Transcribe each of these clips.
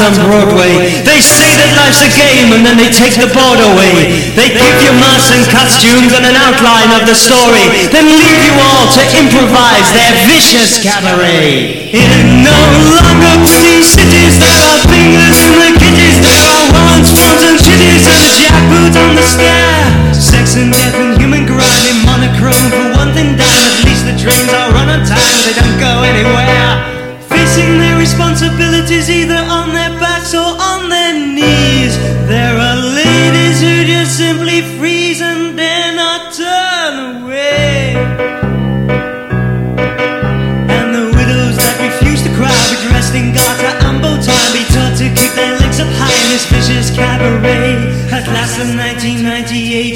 on Broadway. They say that life's a game and then they take the board away. They give you masks and costumes and an outline of the story, then leave you all to improvise their vicious cabaret. In no longer pretty cities, there are fingers in the kitties, there are warrants, phones and shitties, and a jackboot on the stair. Sex and death and human grind in monochrome for one thing dime. At least the trains are run on time, they don't go anywhere. Facing their responsibilities either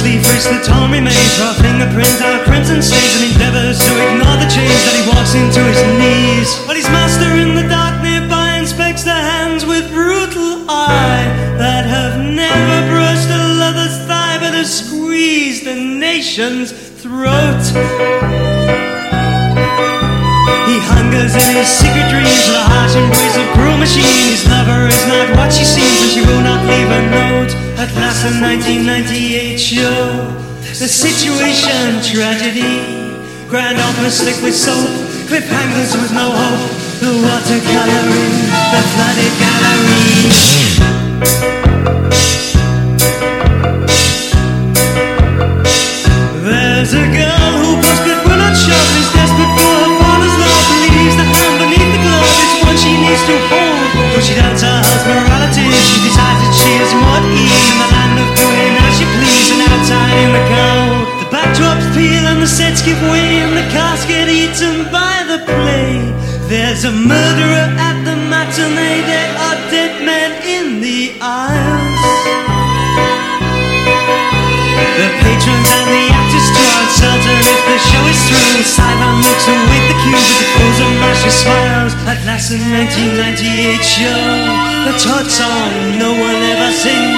Briskly frisks the torn remains, raw fingerprints our prints and stains, and endeavors to ignore the change that he walks into his knees. But his master in the dark nearby inspects the hands with brutal eye that have never brushed a lover's thigh, but have squeezed the nation's throat. He hungers in his secret dreams, the harsh embrace of cruel machine. His lover is not what she seems, and she will not leave a note. At last, in 1998 show, the situation tragedy. Grand opera slick with soap, cliffhangers with no hope. The watercoloring, the flooded gallery. There's a girl who busted will not shove, is desperate for her love, the hand beneath the glove is what she needs to hold. Though she doubts her husband's morality, she decides that she is more outside in the cold. The backdrops peel and the sets give way and the cast get eaten by the play. There's a murderer at the matinee, there are dead men in the aisles. The patrons and the actors are uncertain if the show is through. Sideline looks await the cue with the pose of mercy smiles. At last, the 1998 show, the Todd song no one ever sings.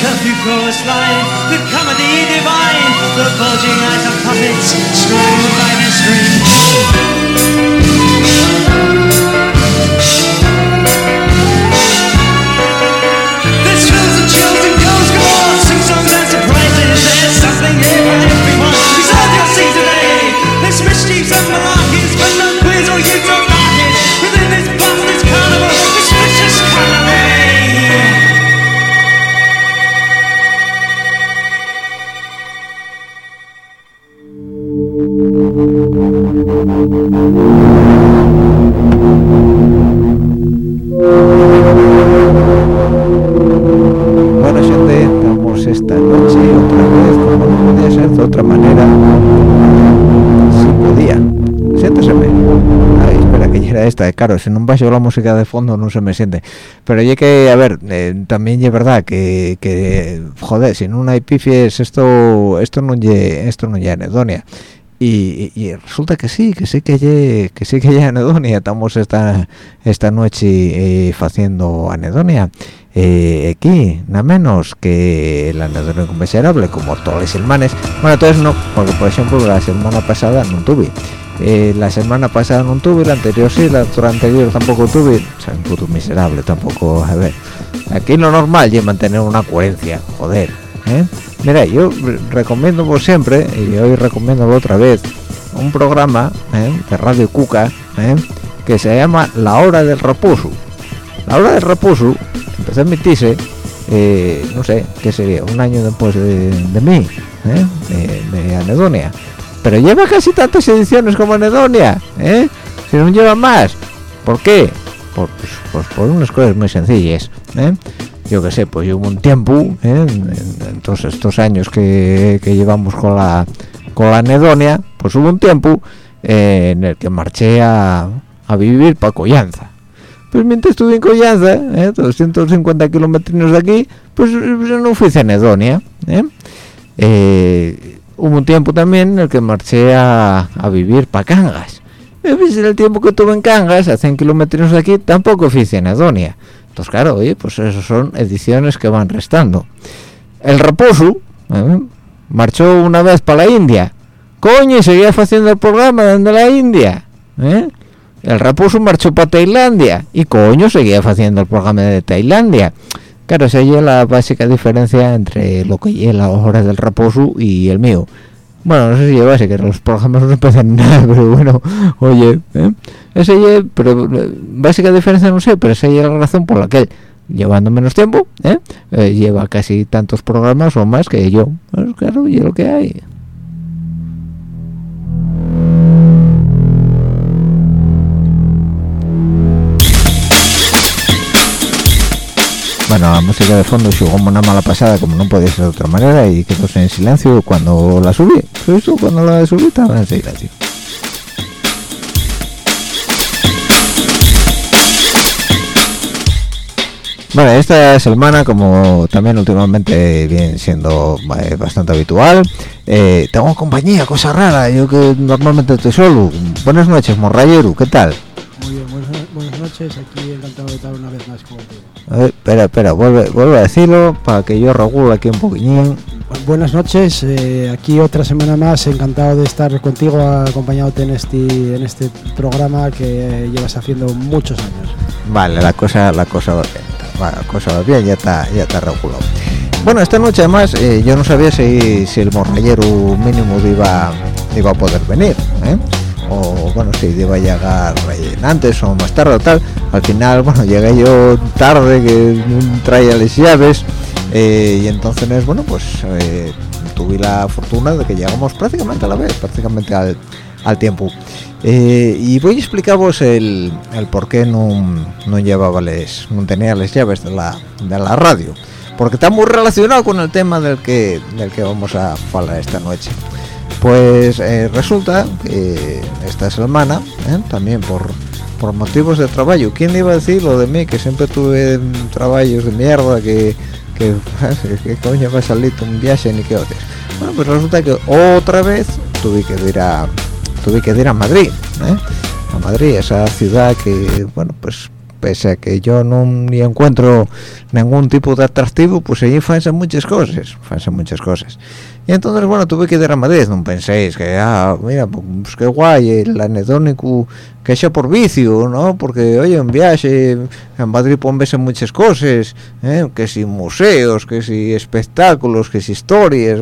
Curfew chorus line, the comedy divine, the bulging eyes of puppets strung by the strings. There's thrills and chills si no bajo la música de fondo no se me siente. Pero ya que, a ver, eh, también es verdad que, que, joder, si no hay pifies, esto, esto no lle, esto no ya anedonia. Y, y- resulta que sí, que sí que lle, que sí que ya anedonia. Estamos esta esta noche eh, haciendo anedonia. Eh, aquí, nada menos que el anedonia inconmensurable, como todas las semanas. Bueno, entonces no, porque por ejemplo la semana pasada no tuve. Eh, la semana pasada no tuve, la anterior sí, la otra anterior tampoco tuve. O sea, un puto miserable, tampoco, a ver. Aquí lo normal es mantener una coherencia, joder. ¿eh? Mira, yo re- recomiendo por siempre, y hoy recomiendo otra vez, un programa ¿eh? de Radio Cuca ¿eh? que se llama La Hora del Reposo. La Hora del Reposo empezó a emitirse, no sé, ¿qué sería? Un año después de, de mí, de Anedonia. Pero lleva casi tantas ediciones como Anedonia, ¿eh? Si no lleva más. ¿Por qué? Por, pues, pues por unas cosas muy sencillas, ¿eh? Yo qué sé, pues hubo un tiempo, ¿eh? en todos estos años que, que llevamos con la con la anedonia, pues hubo un tiempo eh, en el que marché a, a vivir para Collanza. Pues mientras estuve en Collanza, ¿eh? 250 kilómetros de aquí, pues, pues no fui a anedonia, ¿eh? eh, hubo un tiempo también en el que marché a, vivir para Cangas pues, el tiempo que tuve en Cangas a 100 kilómetros de aquí tampoco fui en entonces claro oye pues eso son ediciones que van restando el Raposo ¿eh? marchó una vez para la India coño y seguía haciendo el programa desde la India ¿eh? el Raposo marchó para Tailandia y coño seguía haciendo el programa de Tailandia Claro, esa es la básica diferencia entre lo que es la hora del reposo y el mío. Bueno, no sé si es básica, los programas no empiezan nada, pero bueno, oye, ¿eh? esa es, pero eh, básica diferencia no sé, pero esa es la razón por la que llevando menos tiempo, ¿eh? eh lleva casi tantos programas o más que yo. Pues claro, y lo que hay. Bueno, la música de fondo jugó una mala pasada como no podía ser de otra manera y quedó en silencio cuando la subí. Cuando la subí estaba en silencio. Bueno, esta semana, como también últimamente viene siendo eh, bastante habitual, eh, tengo compañía, cosa rara, yo que normalmente estoy solo. Buenas noches, Morrayero, ¿qué tal? Muy bien, buenas, noches, aquí encantado de estar una vez más contigo espera, espera, vuelve, vuelve a decirlo para que yo regule aquí un poquillín. Buenas noches, eh, aquí otra semana más, encantado de estar contigo, acompañándote en este, en este programa que llevas haciendo muchos años. Vale, la cosa, la cosa va bien, la cosa va bien, ya está, ya está regulado. Bueno, esta noche además eh, yo no sabía si, si el morrayero mínimo iba, iba a poder venir, ¿eh? O bueno si iba a llegar antes o más tarde tal al final bueno llegué yo tarde que traía las llaves eh, y entonces bueno pues eh, tuve la fortuna de que llegamos prácticamente a la vez prácticamente al, tiempo. Eh, y voy a explicaros el, el por qué no, no llevaba les, no tenía las llaves de la, de la radio porque está muy relacionado con el tema del que del que vamos a hablar esta noche pues eh, resulta que esta semana, ¿eh? también por, por motivos de trabajo, ¿quién iba a decir lo de mí? Que siempre tuve trabajos de mierda, que, que, que coño me salir un viaje ni qué otros. Bueno, pues resulta que otra vez tuve que ir a, tuve que ir a Madrid, ¿eh? a Madrid, esa ciudad que, bueno, pues pese a que yo no ni encuentro ningún tipo de atractivo, pues allí fanse muchas cosas, fanse muchas cosas. Y entonces, bueno, tuve que ir a Madrid, no penséis que, ah, mira, pues qué guay, el anedónico que sea por vicio, ¿no? Porque, oye, en viaje, en Madrid pueden verse muchas cosas, ¿eh? que si museos, que si espectáculos, que si historias,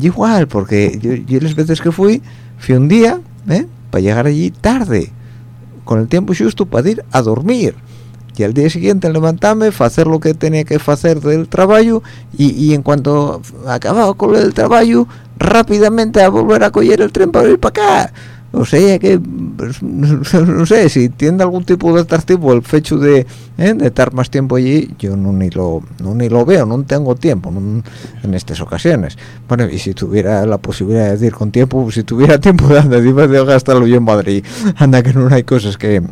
igual, porque yo, yo, las veces que fui, fui un día, ¿eh? para llegar allí tarde, con el tiempo justo para ir a dormir. Y al día siguiente levantarme, hacer lo que tenía que hacer del trabajo y, en cuanto acababa con el trabajo, rápidamente a volver a coger el tren para ir para acá o sea que pues, no sé si tiene algún tipo de atractivo el hecho de, ¿eh? de estar más tiempo allí yo no ni lo no ni lo veo no tengo tiempo en estas ocasiones. Bueno y si tuviera la posibilidad de ir con tiempo si tuviera tiempo de andar de gastarlo yo en Madrid. Anda que no hay cosas que,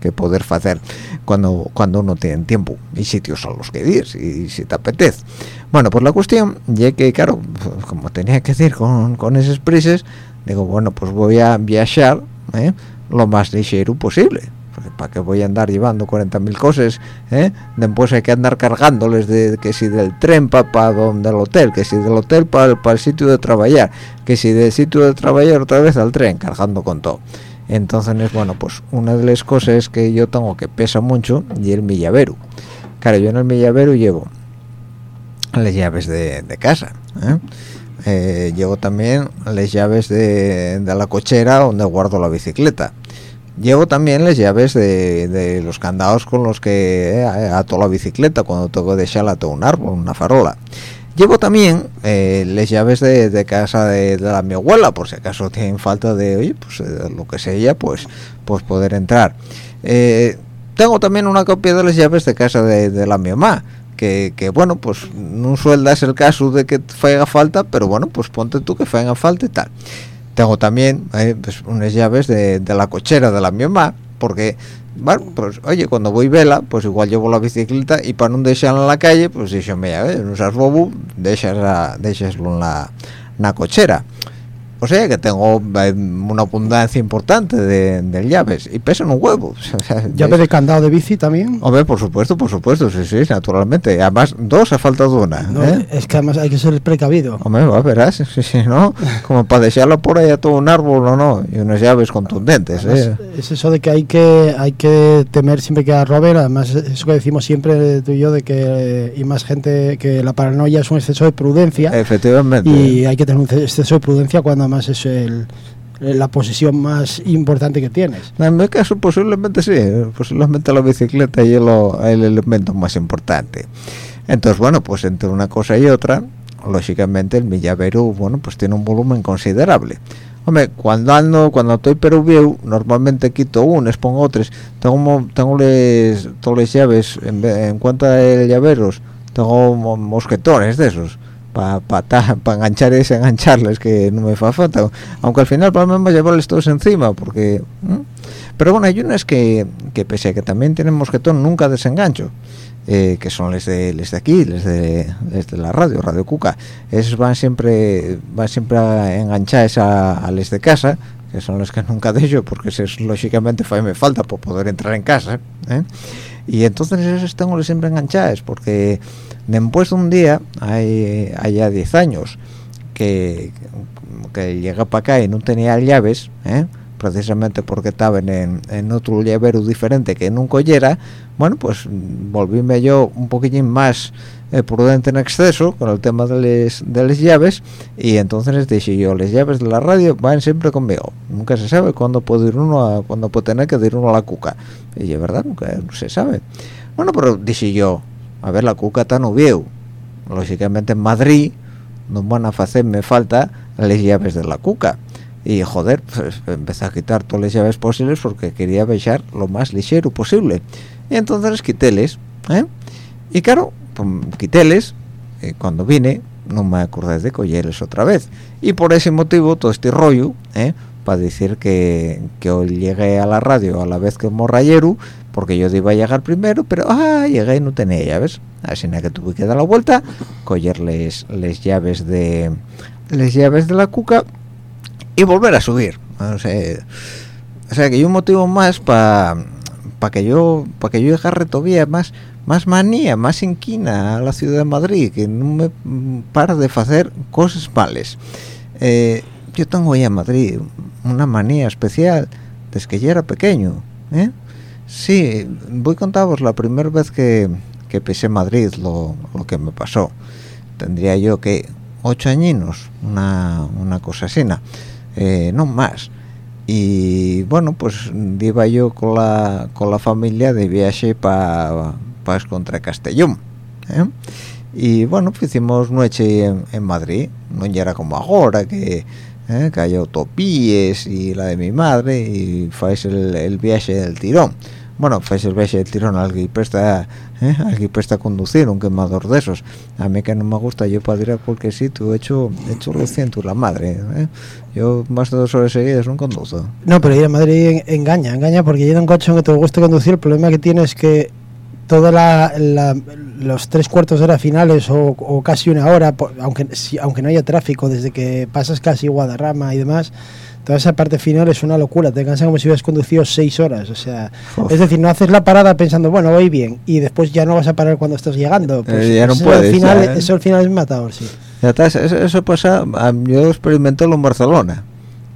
que, poder hacer cuando cuando uno tiene tiempo. Y sitios a los que ir si, si te apetece. Bueno pues la cuestión ya que claro como tenía que decir con, con esas prisas digo bueno pues voy a viajar ¿eh? lo más ligero posible para qué voy a andar llevando 40.000 cosas ¿eh? después hay que andar cargándoles de que si del tren para donde el hotel que si del hotel para el sitio de trabajar que si del sitio de trabajar otra vez al tren cargando con todo entonces bueno pues una de las cosas que yo tengo que pesa mucho y el mi llavero claro yo en el mi llavero llevo las llaves de, de casa ¿eh? Eh, llevo también las llaves de, la cochera donde guardo la bicicleta. Llevo también las llaves de, los candados con los que eh, ato la bicicleta cuando tengo que dejarla a un árbol una farola. Llevo también eh, las llaves de, casa de, la mi abuela por si acaso tienen falta de pues, lo que sea pues pues poder entrar. Tengo también una copia de las llaves de casa de, la mi mamá que, bueno pues no sueldas el caso de que haga falta pero bueno pues ponte tú que haga falta y tal. Tengo también eh, pues, unas llaves de, la cochera de la mi mamá porque bueno pues oye cuando voy vela pues igual llevo la bicicleta y para no dejarla en la calle pues a ver no seas bobo déjaslo en la, en la cochera o sea que tengo eh, una abundancia importante de, de llaves y pesan un huevo. O sea, ¿Llave de candado de bici también? Hombre, por supuesto, por supuesto, sí, sí, naturalmente. Además, dos ha faltado una. No, ¿eh? Es que además hay que ser precavido. Hombre, va, verás, sí, sí, ¿no? Como para dejarlo por ahí a todo un árbol o no. Y unas llaves contundentes, ¿eh? Es eso de que hay que hay que temer siempre que roben. Además, eso que decimos siempre tú y yo, de que y más gente, que la paranoia es un exceso de prudencia. Efectivamente. Y hay que tener un exceso de prudencia cuando además es el, la posesión más importante que tienes. En mi caso posiblemente sí, posiblemente la bicicleta y el, el elemento más importante. Entonces, bueno, pues entre una cosa y otra, lógicamente el mi llavero, bueno, pues tiene un volumen considerable. Hombre, cuando ando, cuando estoy peruvieu, normalmente quito unos, pongo otros. Tengo, tengo les, todas las llaves, en, en cuanto a llaveros, tengo mosquetones de esos para pa, pa enganchar y desengancharles que no me fa falta aunque al final para mí me llevarles todos encima porque ¿eh? pero bueno hay unas que, que pese a que también tienen mosquetón nunca desengancho eh, que son les de les de aquí les de, les de la radio radio cuca esos van siempre van siempre a enganchadas a, a les de casa que son los que nunca dejo porque es lógicamente me falta por poder entrar en casa ¿eh? y entonces esos tengo siempre enganchadas porque después de un día hay allá 10 años que, que llega para acá y no tenía llaves ¿eh? precisamente porque estaban en, otro llavero diferente que nunca oyera bueno pues volvíme yo un poquillín más eh, prudente en exceso con el tema de las de les llaves y entonces dije yo las llaves de la radio van siempre conmigo nunca se sabe cuándo puede ir uno a cuándo puede tener que ir uno a la cuca y es verdad nunca se sabe bueno pero dije yo a ver la cuca está viejo lógicamente en Madrid no van a hacerme falta las llaves de la cuca y joder pues, empecé a quitar todas las llaves posibles porque quería bechar lo más ligero posible y entonces quiteles ¿eh? y claro pues, quiteles y cuando vine no me acordé de colleres otra vez y por ese motivo todo este rollo ¿eh? Para decir que, que hoy llegué a la radio a la vez que el morrayero porque yo iba a llegar primero pero ah llegué y no tenía llaves. Así que tuve que dar la vuelta cogerles las llaves de las llaves de la cuca y volver a subir. O sea, que hay un motivo más para para que yo para que yo agarre todavía más más manía más inquina a la ciudad de Madrid que no me para de hacer cosas males. Eh, yo tengo ya en Madrid una manía especial desde que yo era pequeño ¿eh? sí voy a contaros la primera vez que, que pisé Madrid lo, lo que me pasó tendría yo que ocho añinos una, una cosa así eh, no más y bueno pues iba yo con la con la familia de viaje para pa contra Castellón ¿eh? y pues hicimos noche en, en, Madrid no era como ahora que ¿eh? que hay utopías y la de mi madre y fue el, el viaje del tirón bueno, fue el viaje del tirón alguien presta ¿eh? alguien presta a conducir un quemador de esos a mí que no me gusta yo para ir a cualquier sitio he hecho he hecho lo siento la madre ¿eh? yo más de dos horas seguidas no conduzco no pero ir a Madrid engaña engaña porque en un coche que te gusta conducir el problema que tienes es que la, los tres cuartos de hora finales o, o casi una hora aunque si, aunque no haya tráfico desde que pasas casi Guadarrama y demás toda esa parte final es una locura, te cansa como si hubieras conducido seis horas, o sea, Uf. es decir, no haces la parada pensando, bueno, voy bien, y después ya no vas a parar cuando estás llegando, pues eh, ya no eso, puedes, al final, ya, ¿eh? eso al final es matador, sí. Ya está, eso, eso pasa, yo experimenté en Barcelona,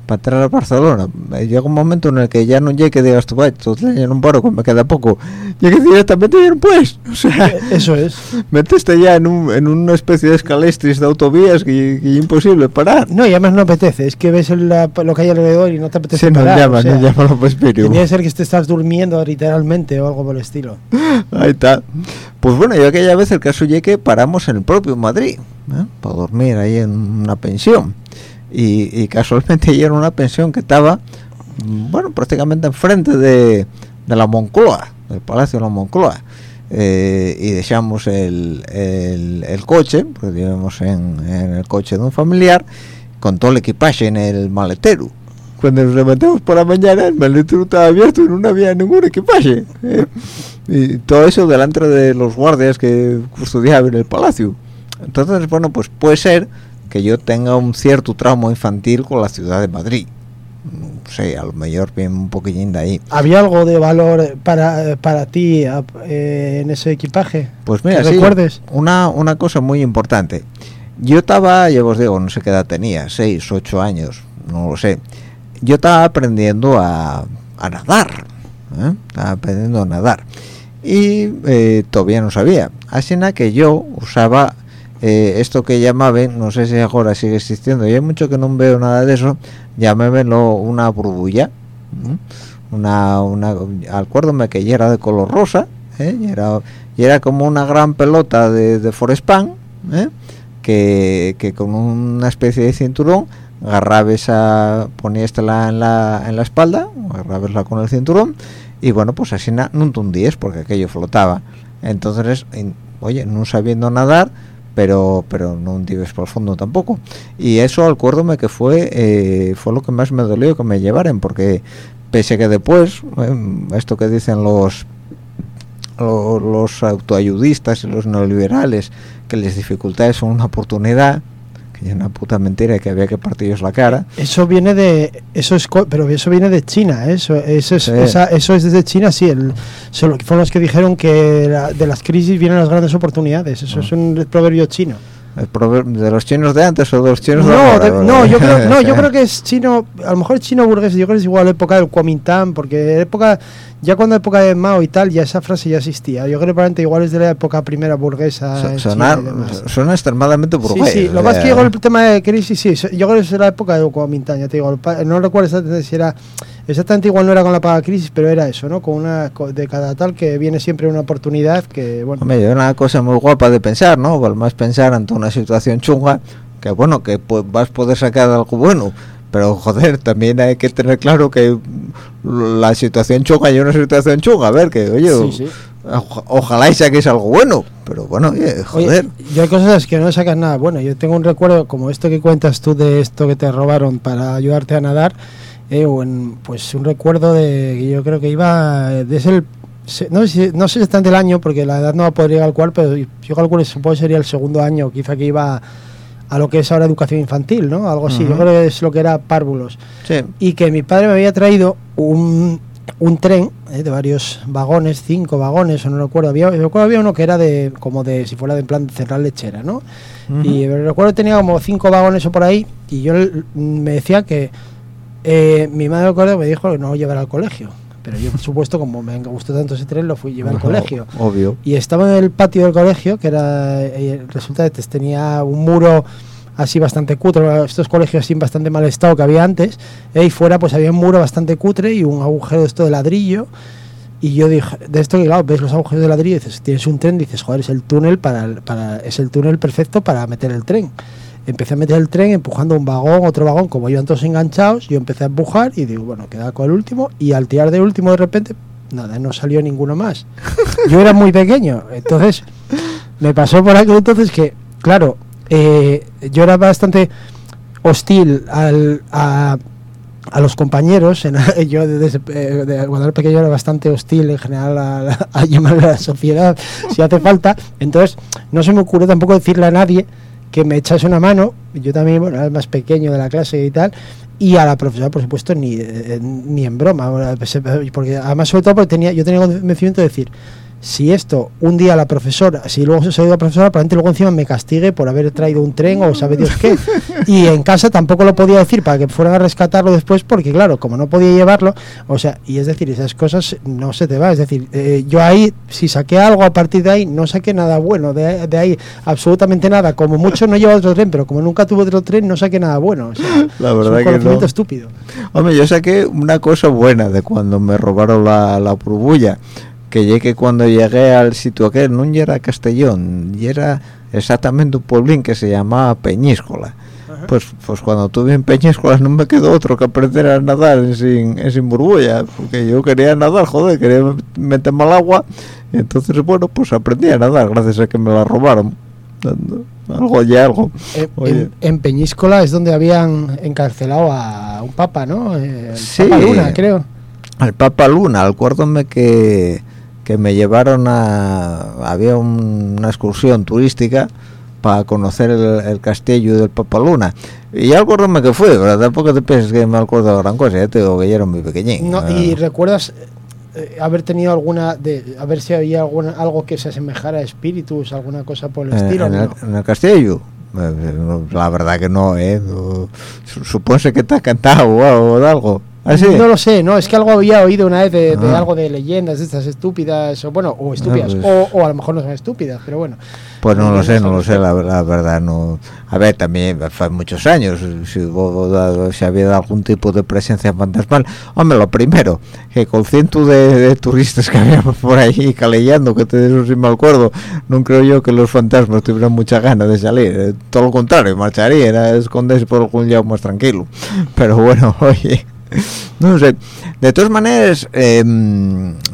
para entrar a Barcelona, llega un momento en el que ya no llegue que digas tú, vaya, ya no paro, me queda poco, llegué directamente ya no puedes, o sea, eso es, metiste ya en, un, en una especie de escalestris de autovías que, que es imposible parar. No, y además no apetece, es que ves la, lo que hay alrededor y no te apetece sí, parar. No llama, o sea, no llama lo Tenía que ser que te estás durmiendo literalmente o algo por el estilo. Ahí está. Pues bueno, yo aquella vez el caso llegué que paramos en el propio Madrid, ¿eh? para dormir ahí en una pensión y, y, casualmente ella era una pensión que estaba bueno prácticamente enfrente de, de la Moncloa del Palacio de la Moncloa. Eh, y dejamos el, el, el, coche porque vivimos en, en, el coche de un familiar con todo el equipaje en el maletero. Cuando nos levantamos por la mañana el maletero estaba abierto y no había ningún equipaje ¿eh? y todo eso delante de los guardias que custodiaban el palacio. Entonces bueno pues puede ser que yo tenga un cierto trauma infantil con la ciudad de Madrid no sé a lo mejor viene un poquillín de ahí ¿Había algo de valor para, para ti eh, en ese equipaje? Pues mira, ¿Que sí, recuerdes? una, una cosa muy importante. Yo estaba, ya os digo, no sé qué edad tenía, 6, 8 años, no lo sé. Yo estaba aprendiendo a, a nadar, ¿eh? estaba aprendiendo a nadar. Y eh, todavía no sabía. Así que yo usaba eh, esto que llamaban, no sé si ahora sigue existiendo, y hay mucho que no veo nada de eso, llamémelo una burbulla. ¿eh? Una, una, acuérdome que ya era de color rosa, ¿eh? y era, y era como una gran pelota de, de Forespan, ¿eh? que, que con una especie de cinturón agarrabes a poníastela en la, en la espalda, agarrabesla con el cinturón, y bueno, pues así no te hundíes porque aquello flotaba. Entonces, en- oye, no sabiendo nadar, pero pero no hundíes por fondo tampoco. Y eso acuérdome que fue eh, fue lo que más me dolió que me llevaran, porque pese que después, eh, esto que dicen los lo- los autoayudistas y los neoliberales que las dificultades son una oportunidad que es una puta mentira que había que partirles la cara Eso viene de eso es pero eso viene de China, ¿eh? eso eso es, Sí. esa- eso es desde China, sí, el, son los que dijeron que la- de las crisis vienen las grandes oportunidades, eso es un proverbio chino. De los chinos de antes o de los chinos de No, ahora, de- no, yo creo, no, yo creo que es chino, a lo mejor es chino burgués, yo creo que es igual época del Kuomintang, porque época, ya cuando época de Mao y tal, ya esa frase ya existía. Yo creo que probablemente igual es de la época primera burguesa. So- sonar- suena extremadamente Sí, burgués sí, lo o más que llegó el tema de crisis, sí, yo creo que es la época de Kuomintang, ya te digo, no recuerdo exactamente si era, exactamente igual no era con la paga crisis, pero era eso, ¿no? Con una, de cada tal que viene siempre una oportunidad que, bueno, Hombre, una cosa muy guapa de pensar, ¿no? Al más pensar ante una situación chunga, que bueno, que pues, vas a poder sacar algo bueno, pero joder, también hay que tener claro que la situación chunga y una situación chunga, a ver, que oye, Sí, sí. oja- ojalá y saquéis algo bueno, pero bueno, oye, Oye, joder. yo hay cosas que no sacas nada. Bueno, yo tengo un recuerdo como esto que cuentas tú de esto que te robaron para ayudarte a nadar. Eh, o en, pues un recuerdo de que yo creo que iba eh, desde el se- no sé, si- no sé exactamente el año porque la edad no va a poder llegar al cual, pero yo calculo que supongo que sería el segundo año, quizá que iba a lo que es ahora educación infantil, ¿no? Algo así. Yo creo que es lo que era párvulos Sí, y que mi padre me había traído un, un tren eh, de varios vagones, cinco vagones, o no recuerdo, había, recuerdo había uno que era de como de si fuera de en plan central lechera, ¿no? Y eh, recuerdo que tenía como cinco vagones o por ahí y yo me decía que eh, mi madre recuerdo me dijo que no lo llevara al colegio, pero yo por supuesto como me gustó tanto ese tren lo fui a llevar al colegio. Obvio. Y estaba en el patio del colegio, que era, eh, resulta que tenía un muro así bastante cutre, estos colegios así en bastante mal estado que había antes, eh, y fuera pues había un muro bastante cutre y un agujero de esto de ladrillo. Y yo dije, de esto que claro, ves los agujeros de ladrillo y dices, tienes un tren, dices, joder, es el túnel para, para es el túnel perfecto para meter el tren. Empecé a meter el tren empujando un vagón, otro vagón, como iban todos enganchados, yo empecé a empujar y digo, bueno, queda con el último, y al tirar del último de repente, nada, no salió ninguno más. Yo era muy pequeño, entonces me pasó por aquel entonces que, claro, eh, yo era bastante hostil al, a, a los compañeros. En, yo desde eh, de- cuando era pequeño era bastante hostil en general a, a llamar a la sociedad si hace falta. Entonces no se me ocurrió tampoco decirle a nadie que me echase una mano. Yo también, bueno, era el más pequeño de la clase y tal. Y a la profesora, por supuesto, ni, eh, ni en broma. Porque además, sobre todo, porque tenía, yo tenía convencimiento de decir, si esto un día la profesora, si luego se ha ido la profesora, probablemente luego encima me castigue por haber traído un tren o sabe Dios qué. Y en casa tampoco lo podía decir para que fueran a rescatarlo después, porque claro, como no podía llevarlo, o sea, y es decir, esas cosas no se te va. Es decir, eh, yo ahí, si saqué algo a partir de ahí, no saqué nada bueno, de, de ahí absolutamente nada. Como mucho no lleva otro tren, pero como nunca tuve otro tren, no saqué nada bueno. O sea, La es verdad un que conocimiento no. estúpido. Hombre, yo saqué una cosa buena de cuando me robaron la, la burbulla, que llegué cuando llegué al sitio aquel, no era Castellón, y era exactamente un pueblín que se llamaba Peñíscola. Pues, pues cuando tuve en Peñíscola no me quedó otro que aprender a nadar en sin, en sin burbulla, porque yo quería nadar, joder, quería meterme al agua, entonces bueno, pues aprendí a nadar gracias a que me la robaron. algo y algo. Oye. en, en Peñíscola es donde habían encarcelado a un papa, ¿no? El Sí. Papa Luna, creo. Al Papa Luna, acuérdame que, que me llevaron a... Había un- una excursión turística para conocer el, el castillo del Papa Luna. Y ya acuérdame que fue, pero tampoco te pienses que me acuerdo de gran cosa, ya te digo que ya era muy pequeñín. No, Ah. ¿Y recuerdas eh, haber tenido alguna, de, a ver si había alguna, algo que se asemejara a espíritus, alguna cosa por el Eh, estilo? en, el, ¿no? en el castillo. Eh, no, La verdad que no, ¿eh? No, su- supone que te ha cantado o algo. ¿Ah, sí? No lo sé, no, es que algo había oído una vez de, de Ah. algo de leyendas de estas estúpidas, o bueno, o estúpidas, pues. o, o a lo mejor no son estúpidas, pero bueno. Pues no lo sé, no lo sé, la la, verdad no. A ver, también hace muchos años, si, hubo si había algún tipo de presencia fantasmal. Hombre, lo primero, que con ciento de, de turistas que había por ahí calellando, que te eso sí me acuerdo, no creo yo que los fantasmas tuvieran mucha ganas de salir. eh, todo lo contrario, marcharían a esconderse por algún lado más tranquilo. Pero bueno, oye. No sé, de todas maneras, eh,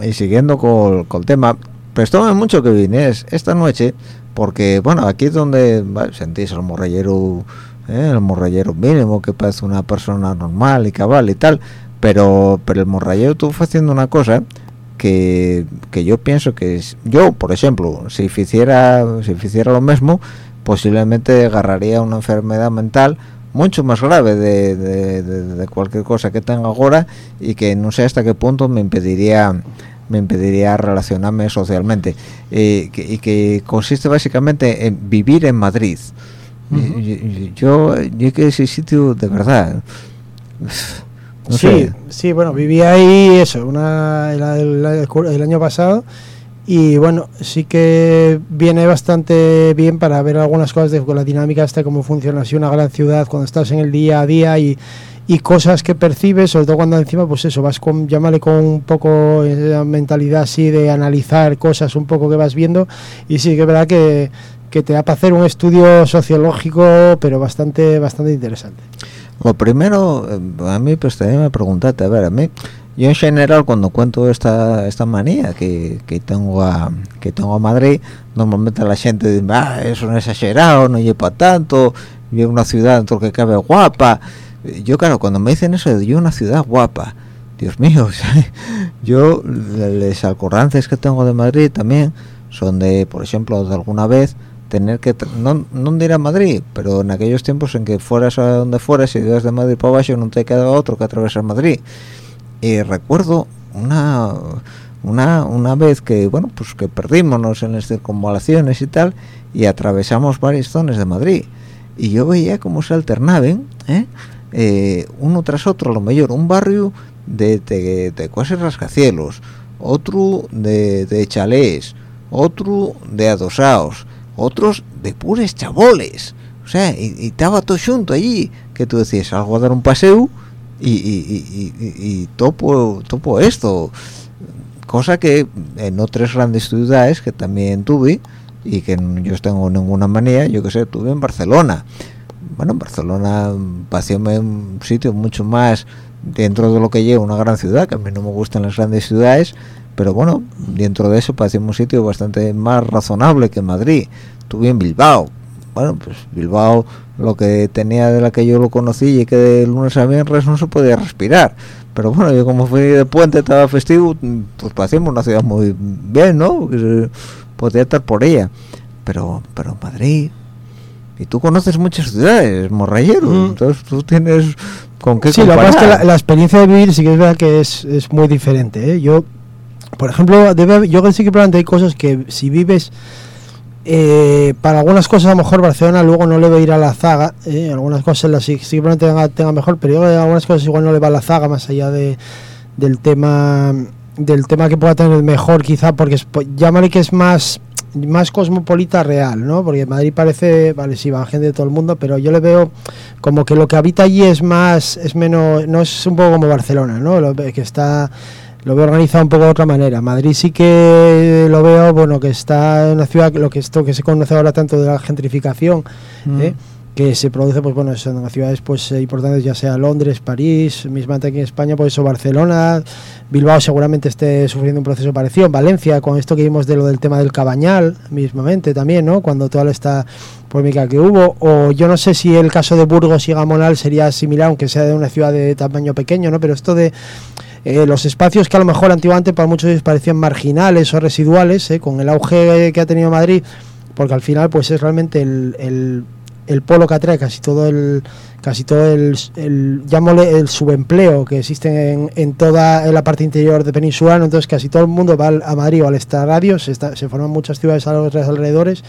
y siguiendo con, con el tema, prestóme mucho que vienes esta noche, porque, bueno, aquí es donde sentís el morrayero, eh, el morrayero mínimo, que parece una persona normal y cabal y tal, pero pero el morrayero estuvo haciendo una cosa que, que yo pienso que es, yo, por ejemplo, si hiciera, si hiciera lo mismo, posiblemente agarraría una enfermedad mental mucho más grave de, de- de- de cualquier cosa que tenga ahora y que no sé hasta qué punto me impediría me impediría relacionarme socialmente. Eh, que- y que consiste básicamente en vivir en Madrid. Yo yo que ese sitio de verdad no sí, sé. sí, bueno, viví ahí eso, una, el, el- el año pasado y bueno, sí que viene bastante bien para ver algunas cosas de con la dinámica esta, cómo funciona así una gran ciudad cuando estás en el día a día y, y cosas que percibes, sobre todo cuando encima, pues eso, vas con, llámale con un poco esa mentalidad así de analizar cosas un poco que vas viendo y sí que es verdad que, que te da para hacer un estudio sociológico, pero bastante, bastante interesante. Lo primero, eh, a mí pues también me preguntaste, a ver, a mí, yo en general cuando cuento esta esta manía que, que tengo a que tengo a Madrid, normalmente la gente dice, ah, eso no es exagerado, no lleva tanto, vive una ciudad dentro que cabe guapa. Yo claro, cuando me dicen eso yo una ciudad guapa, Dios mío, yo les alcorrances que tengo de Madrid también son de, por ejemplo, de alguna vez tener que no, no ir a Madrid pero en aquellos tiempos en que fueras a donde fueras y ibas de Madrid para abajo no te quedaba otro que atravesar Madrid y recuerdo una una una vez que bueno pues que perdímonos en las circunvalaciones y tal y atravesamos varias zonas de Madrid y yo veía cómo se alternaban ¿eh? Eh, uno tras otro lo mejor un barrio de, de, de cosas rascacielos otro de, de chalés otro de adosaos otros de puros chaboles o sea y, y estaba todo junto allí que tú decías algo a dar un paseo y, y, y, y, topo, topo esto. Cosa que en otras grandes ciudades que también tuve y que yo tengo ninguna manía yo que sé tuve en Barcelona. Bueno en Barcelona parecióme un sitio mucho más dentro de lo que lleva una gran ciudad que a mí no me gustan las grandes ciudades pero bueno dentro de eso pareció un sitio bastante más razonable que Madrid. Tuve en Bilbao. Bueno pues Bilbao lo que tenía de la que yo lo conocí y que de lunes a viernes no se podía respirar pero bueno yo como fui de puente estaba festivo pues parecía una ciudad muy bien no podía estar por ella pero pero Madrid y tú conoces muchas ciudades morrayero Mm. entonces tú tienes con qué Sí, lo que pasa es que comparar. la, la experiencia de vivir sí que es verdad que es, es muy diferente. ¿eh? Yo, por ejemplo, debe, yo sí que probablemente hay cosas que si vives, eh, para algunas cosas a lo mejor Barcelona luego no le va a ir a la zaga, ¿eh? algunas cosas las probablemente tenga, tenga mejor, pero yo algunas cosas igual no le va a la zaga más allá de, del tema del tema que pueda tener mejor quizá porque es, pues, llámale que es más más cosmopolita real, ¿no? Porque Madrid parece, vale, sí, va gente de todo el mundo, pero yo le veo como que lo que habita allí es más, es menos, no es un poco como Barcelona, ¿no? Lo, que está, lo veo organizado un poco de otra manera. Madrid sí que lo veo, bueno, que está en una ciudad, lo que esto que se conoce ahora tanto de la gentrificación, Mm. ¿eh? que se produce pues bueno en ciudades pues eh, importantes ya sea Londres París mismamente aquí en España pues eso Barcelona Bilbao seguramente esté sufriendo un proceso parecido Valencia con esto que vimos de lo del tema del Cabañal mismamente también no cuando toda esta polémica que hubo o yo no sé si el caso de Burgos y Gamonal sería similar aunque sea de una ciudad de tamaño pequeño no pero esto de eh, los espacios que a lo mejor antiguamente para muchos parecían marginales o residuales eh, con el auge que ha tenido Madrid porque al final pues es realmente el el polo que atrae casi todo el casi todo el, el el subempleo que existe en, en toda la parte interior de Península, entonces casi todo el mundo va a Madrid o al Estadio, se, se forman muchas ciudades a los alrededores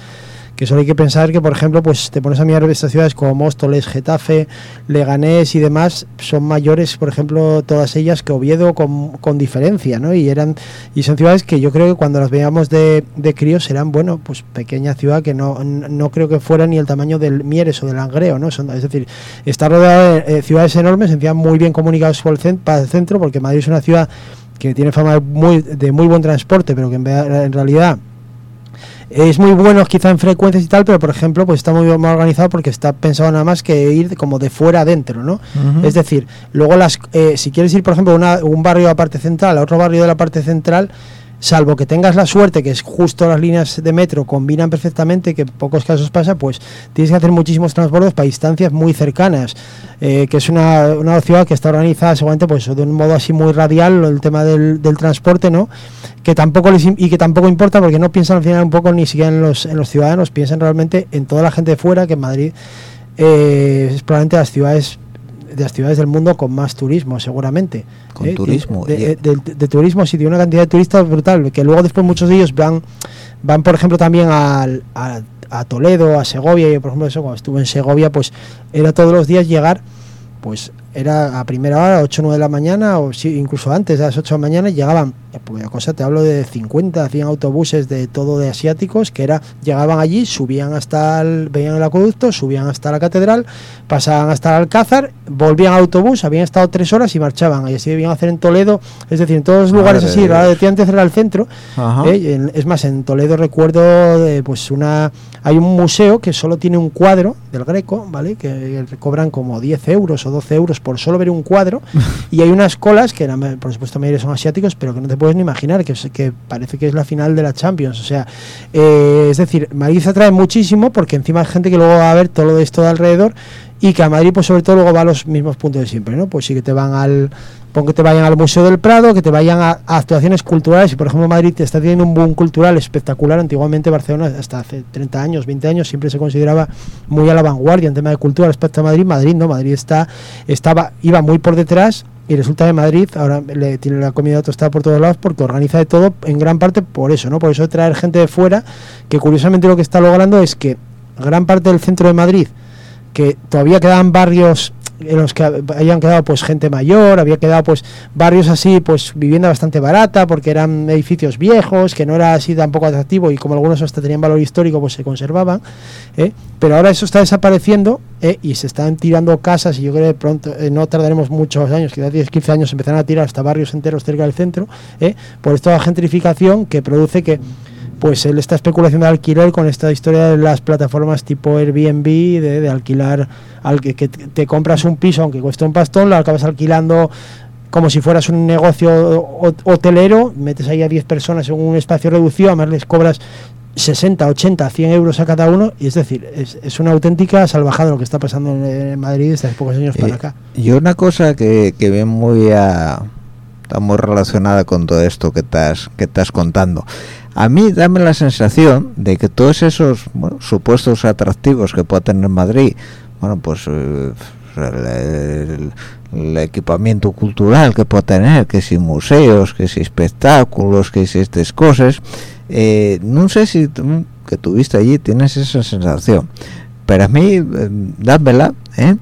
que solo hay que pensar que, por ejemplo, pues te pones a mirar estas ciudades como Móstoles, Getafe, Leganés y demás, son mayores, por ejemplo, todas ellas que Oviedo con, con diferencia, ¿no? Y eran y son ciudades que yo creo que cuando las veíamos de, de críos eran, bueno, pues pequeña ciudad que no, no creo que fuera ni el tamaño del Mieres o del Langreo, ¿no? Es decir, está rodeada de eh, ciudades enormes, en muy bien comunicadas para el centro, porque Madrid es una ciudad que tiene fama de muy, de muy buen transporte, pero que en, en realidad es muy bueno quizá en frecuencias y tal, pero por ejemplo, pues está muy bien organizado porque está pensado nada más que ir como de fuera adentro, ¿no? Es decir, luego las eh, si quieres ir, por ejemplo, a un barrio de la parte central, a otro barrio de la parte central, salvo que tengas la suerte que es justo las líneas de metro combinan perfectamente, que en pocos casos pasa, pues tienes que hacer muchísimos transbordos para distancias muy cercanas, eh, que es una, una, ciudad que está organizada seguramente pues de un modo así muy radial el tema del, transporte, ¿no? Que tampoco les, y que tampoco importa porque no piensan al final un poco ni siquiera en los, en los ciudadanos, piensan realmente en toda la gente de fuera, que en Madrid eh, es probablemente las ciudades de las ciudades del mundo con más turismo, seguramente. Con ¿eh? turismo. De, de, turismo, sí, de una cantidad de turistas brutal, que luego después muchos de ellos van, van por ejemplo, también a, a, Toledo, a Segovia, y por ejemplo, eso, cuando estuve en Segovia, pues era todos los días llegar pues era a primera hora, 8 o 9 de la mañana, o sí, incluso antes, a las 8 de la mañana, llegaban, pues cosa, te hablo de 50, 100 autobuses de todo de asiáticos, que era, llegaban allí, subían hasta el, veían el acueducto, subían hasta la catedral, pasaban hasta el Alcázar, volvían a autobús, habían estado 3 horas y marchaban, y así debían hacer en Toledo, es decir, en todos los lugares así, la de antes era el centro, ¿eh? es más, en Toledo recuerdo, de, pues una, hay un museo que solo tiene un cuadro del Greco, ¿vale? Que cobran como 10 euros o 12 euros por solo ver un cuadro y hay unas colas que eran, por supuesto mayoría son asiáticos pero que no te puedes ni imaginar que, que parece que es la final de la Champions. O sea eh, es decir Madrid atrae muchísimo porque encima hay gente que luego va a ver todo esto de alrededor y que a Madrid pues sobre todo luego va a los mismos puntos de siempre no pues sí que te van al pon que te vayan al Museo del Prado, que te vayan a, actuaciones culturales. Y por ejemplo, Madrid está teniendo un boom cultural espectacular. Antiguamente, Barcelona, hasta hace 30 años, 20 años, siempre se consideraba muy a la vanguardia en tema de cultura respecto a Madrid. Madrid no, Madrid está, estaba, iba muy por detrás. Y resulta que Madrid ahora le tiene la comida tostada por todos lados porque organiza de todo en gran parte por eso, ¿no? Por eso de traer gente de fuera, que curiosamente lo que está logrando es que gran parte del centro de Madrid, que todavía quedan barrios en los que habían quedado pues gente mayor, había quedado pues barrios así, pues vivienda bastante barata, porque eran edificios viejos, que no era así tampoco atractivo y como algunos hasta tenían valor histórico, pues se conservaban. ¿eh? Pero ahora eso está desapareciendo ¿eh? y se están tirando casas y yo creo que pronto, eh, no tardaremos muchos años, quizás 10, 15 años empezarán a tirar hasta barrios enteros cerca del centro, por esta gentrificación que produce que pues esta especulación de alquiler con esta historia de las plataformas tipo Airbnb, de, alquilar, al que, te compras un piso aunque cueste un pastón, lo acabas alquilando como si fueras un negocio hotelero, metes ahí a 10 personas en un espacio reducido, además les cobras 60, 80, 100 euros a cada uno, y es decir, es, una auténtica salvajada lo que está pasando en, Madrid desde hace pocos años para eh, acá. Y una cosa que, que ve muy, a, está muy relacionada con todo esto que estás, que estás contando a mí dame la sensación de que todos esos supuestos atractivos que pueda tener Madrid, bueno, pues eh, el, equipamiento cultural que pueda tener, que si museos, que si espectáculos, que si estas cosas, eh, no sé si tú, que tuviste allí tienes esa sensación, pero a mí, eh, dámela, ¿eh?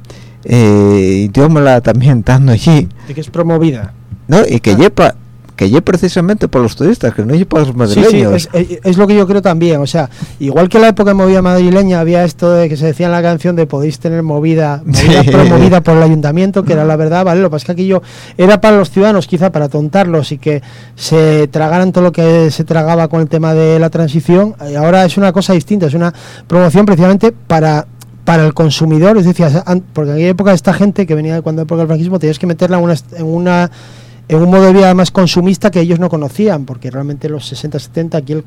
y yo me la también dando allí. De que es promovida. No, y que ah. lleva que yo precisamente por los turistas, que no es para los madrileños. Sí, es, lo que yo creo también, o sea, igual que en la época de movida madrileña había esto de que se decía en la canción de podéis tener movida, promovida por el ayuntamiento, que era la verdad, vale, lo que pasa es que aquello era para los ciudadanos, quizá para tontarlos y que se tragaran todo lo que se tragaba con el tema de la transición, y ahora es una cosa distinta, es una promoción precisamente para para el consumidor, es decir, porque en aquella época esta gente que venía de cuando época del franquismo tenías que meterla en una, en una en un modo de vida más consumista que ellos no conocían, porque realmente en los 60, 70 aquí el,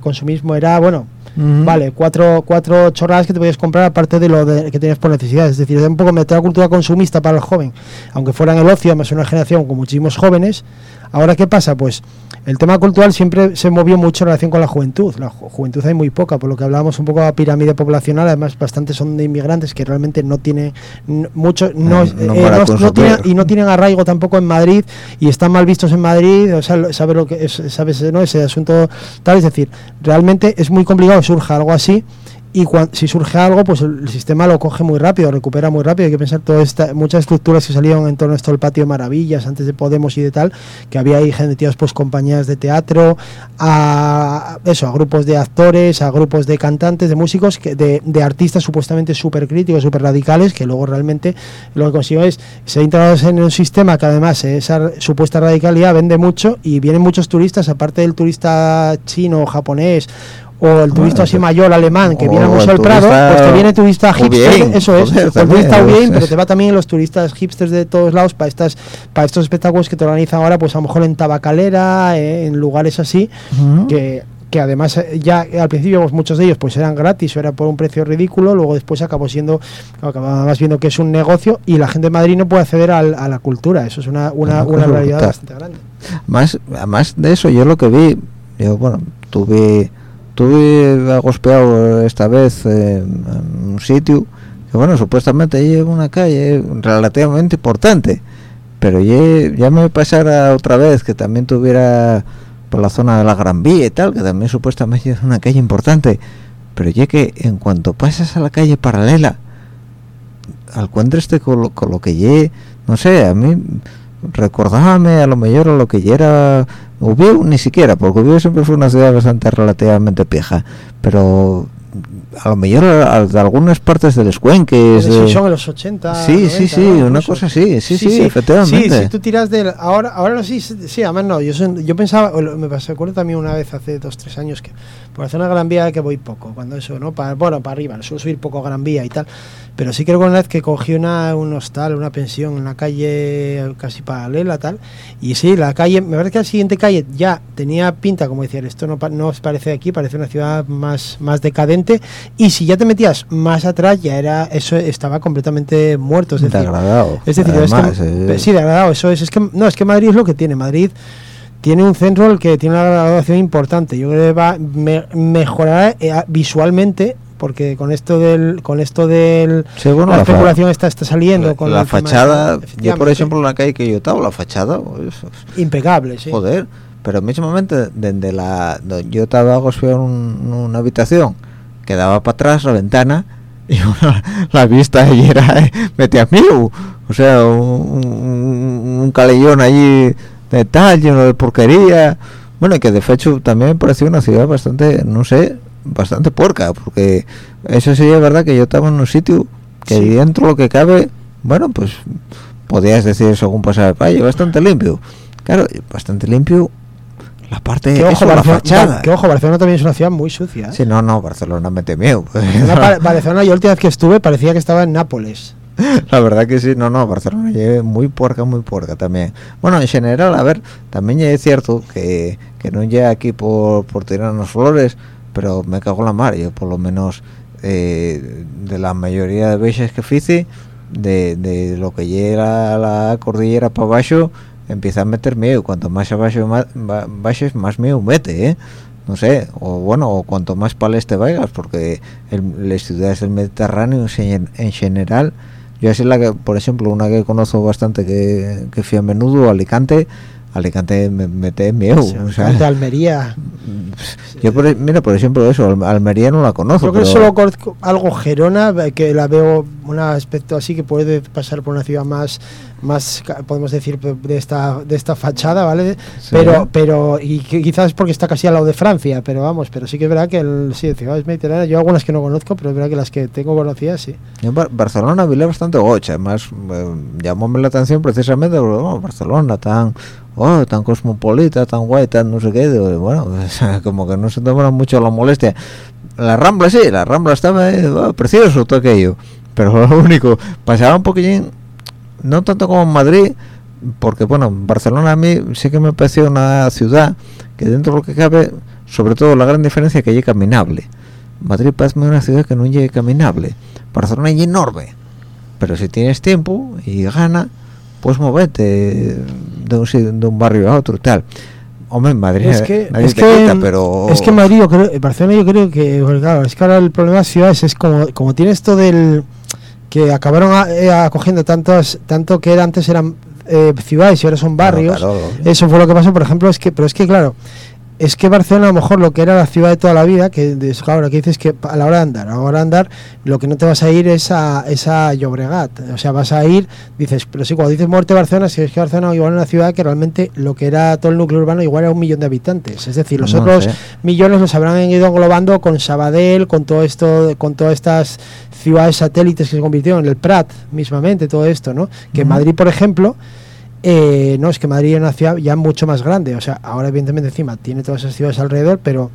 consumismo era, bueno, vale, cuatro, cuatro chorradas que te podías comprar aparte de lo de- que tenías por necesidad. Es decir, es un poco meter la cultura consumista para el joven, aunque fuera en el ocio, además una generación con muchísimos jóvenes. Ahora, ¿qué pasa? Pues el tema cultural siempre se movió mucho en relación con la juventud. La ju- juventud hay muy poca, por lo que hablábamos un poco de la pirámide poblacional, además bastantes son de inmigrantes que realmente no tienen n- mucho, no, No, eh, no no- y no tienen arraigo tampoco en Madrid y están mal vistos en Madrid, o sea, lo- sabe lo que es, sabes, ¿no? ese asunto tal, es decir, realmente es muy complicado que surja algo así y si surge algo, pues el, el sistema lo coge muy rápido, recupera muy rápido. Hay que pensar todas esta, muchas estructuras que salieron en torno a esto del patio maravillas antes de Podemos y de tal, que había ahí gente metidos, pues compañías de teatro, a eso, a grupos de actores, a grupos de cantantes, de músicos, de, artistas supuestamente súper críticos, súper radicales, que luego realmente lo que consiguen es ser integrados en un sistema que además esa supuesta radicalidad vende mucho y vienen muchos turistas, aparte del turista chino o japonés o el turista así sí. mayor alemán que O viene al el Museo del Prado, pues te viene turista hipster, eso es, o el turista Ubien, pero te va también los turistas hipsters de todos lados para estas para estos espectáculos que te organizan ahora, pues a lo mejor en tabacalera, eh, en lugares así, que que además eh, ya al principio pues, muchos de ellos pues eran gratis o era por un precio ridículo luego después acabó siendo acabamos viendo que es un negocio y la gente de Madrid no puede acceder al- a la cultura. Eso es una, una, Una cosa realidad bastante grande. Más además de eso yo lo que vi yo bueno tuve tuve agospeado esta vez eh, en un sitio que bueno supuestamente hay una calle relativamente importante pero ya, ya me pasara otra vez que también tuviera por la zona de la Gran Vía y tal que también supuestamente es una calle importante pero ya que en cuanto pasas a la calle paralela al encuentres con lo, con lo que ye no sé a mí recordábame a lo mejor a lo que ya era ni siquiera porque Ubiu siempre fue una ciudad bastante relativamente pija pero a lo mejor a, a- de algunas partes del Escuenque Pero si son en los 80 sí sí 90, sí ¿no? una cosa así sí sí, efectivamente Sí, si tú tiras del. Ahora, ahora no, sí, sí, sí, además no. Yo, son- yo pensaba, me pasé, acuerdo también una vez hace dos, tres años que por la zona de Gran Vía que voy poco, cuando eso, ¿no? Para, bueno, para arriba, suelo subir poco a Gran Vía y tal. Pero sí que recuerdo una vez que cogí una, un hostal, una pensión en una calle casi paralela, tal. Y sí, la calle, me parece que la siguiente calle ya tenía pinta, como decir, esto no, no os parece aquí, parece una ciudad más, más decadente. Y si ya te metías más atrás, ya era, eso estaba completamente muerto. Es decir, degradado es decir, es que- eh, sí, degradado, eso es, es que no, es que Madrid es lo que tiene, Madrid tiene un centro el que tiene una graduación importante. Yo creo que va me, mejorará eh, visualmente porque con esto del con esto del sí, bueno, la especulación está está saliendo la- con la tema fachada yo por ejemplo en la calle que yo estaba la fachada impecable, sí. joder pero mismamente desde la donde yo estaba en un- una habitación que daba para atrás la ventana y la vista allí era eh, vete a mí o sea un, un, un calellón allí de tal lleno de porquería bueno y que de hecho también me pareció una ciudad bastante no sé bastante puerca porque eso sí es verdad que yo estaba en un sitio que Sí. dentro lo que cabe bueno pues podías decir según pasaba el valle bastante limpio claro bastante limpio la parte Que ojo, eso, la fachada que ojo, Barcelona también es una ciudad muy sucia. ¿eh? sí no no Barcelona me temió Barcelona, pare- Barcelona, yo la última vez que estuve parecía que estaba en Nápoles. la verdad que sí no no Barcelona es muy puerca muy puerca también. Bueno en general a ver también es cierto que, que no llega aquí por, por tirarnos flores pero me cago en la mar. Yo por lo menos eh, de la mayoría de veces que hice de, de lo que llega la cordillera para abajo empieza a meter miedo. Cuanto más abajo más, más miedo mete ¿eh? no sé o bueno o cuanto más para el este vayas porque el- las ciudades del Mediterráneo en, en general yo así la que por ejemplo una que conozco bastante que, que fui a menudo Alicante Alicante me mete miedo Sí, o sea, Alicante, Almería. yo por, mira por ejemplo eso Al- Almería no la conozco creo que pero- solo conozco algo Gerona, que la veo un aspecto así que puede pasar por una ciudad más, más podemos decir, de esta, de esta fachada, ¿vale? Sí. Pero, pero, y quizás porque está casi al lado de Francia, pero vamos, pero sí que es verdad que el, sí, ciudades mediterráneas, yo algunas que no conozco, pero es verdad que las que tengo conocidas, sí. Yo en Bar- Barcelona vi bastante gocha, además eh, llamóme la atención precisamente porque bueno, Barcelona tan oh, tan cosmopolita, tan guay, tan no sé qué, digo, bueno, como que no se toman mucho la molestia. la Rambla sí, la Rambla estaba eh, oh, precioso todo aquello, pero lo único, pasaba un poquillín, no tanto como en Madrid, porque bueno, Barcelona a mí sí que me pareció una ciudad que dentro de lo que cabe, sobre todo la gran diferencia que llegue caminable. Madrid parece una ciudad que no llegue caminable. Barcelona es enorme, pero si tienes tiempo y gana, pues movete de un, de un barrio a otro y tal. Hombre, en Madrid Es que, nadie es, te que, quita, pero... es que Madrid, yo creo, Barcelona yo creo que, claro, es que ahora el problema de las ciudades es como, como tiene esto del que acabaron a- eh, acogiendo tantos, tanto que era, antes eran eh, ciudades y ahora son barrios. Claro, claro. Eso fue lo que pasó, por ejemplo, es que, pero es que claro, es que Barcelona a lo mejor lo que era la ciudad de toda la vida, que es, claro, que dices que a la hora de andar, a la hora de andar, lo que no te vas a ir es a, es a Llobregat, o sea, vas a ir, dices, pero sí, cuando dices muerte Barcelona, si es que Barcelona igual era una ciudad que realmente lo que era todo el núcleo urbano igual era un millón de habitantes, es decir, los No otros sé. millones los habrán ido englobando con Sabadell, con todo esto, con todas estas ciudades satélites que se convirtieron en el Prat mismamente, todo esto, ¿no? Que Ujú. Madrid, por ejemplo, eh, no, es que Madrid es una ciudad ya mucho más grande, o sea, ahora evidentemente encima tiene todas esas ciudades alrededor, pero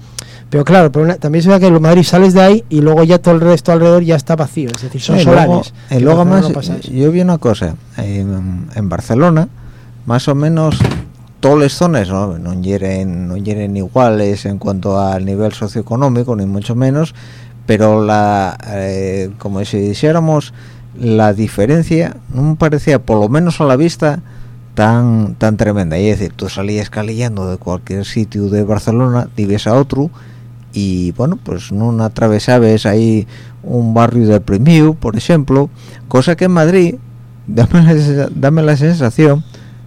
pero claro, pero una- también se ve que Madrid sales de ahí y luego ya todo el resto alrededor ya está vacío, es decir, son Sí, solares. y que luego más, no yo vi una cosa, en, en Barcelona, más o menos todas las zonas no no hieren, no hieren iguales en cuanto al nivel socioeconómico, ni mucho menos, pero la, eh, como si dijéramos, la diferencia no me parecía, por lo menos a la vista, tan tan tremenda. Es decir, tú salías calillando de cualquier sitio de Barcelona, ibas a otro, y bueno pues no atravesabas ahí un barrio deprimido por ejemplo cosa que en Madrid dame la, dame la sensación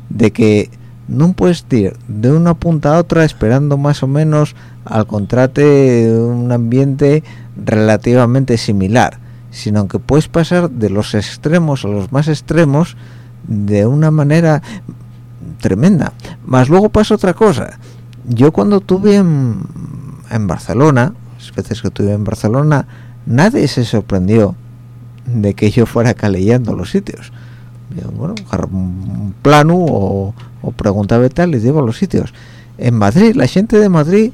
de que no puedes ir de una punta a otra esperando más o menos al contrate un ambiente relativamente similar sino que puedes pasar de los extremos a los más extremos de una manera tremenda. Más luego pasa otra cosa. Yo cuando tuve en, en Barcelona las veces que estuve en Barcelona nadie se sorprendió de que yo fuera calellando los sitios. Yo, bueno un plano o, o preguntaba tal y digo los sitios en Madrid la gente de Madrid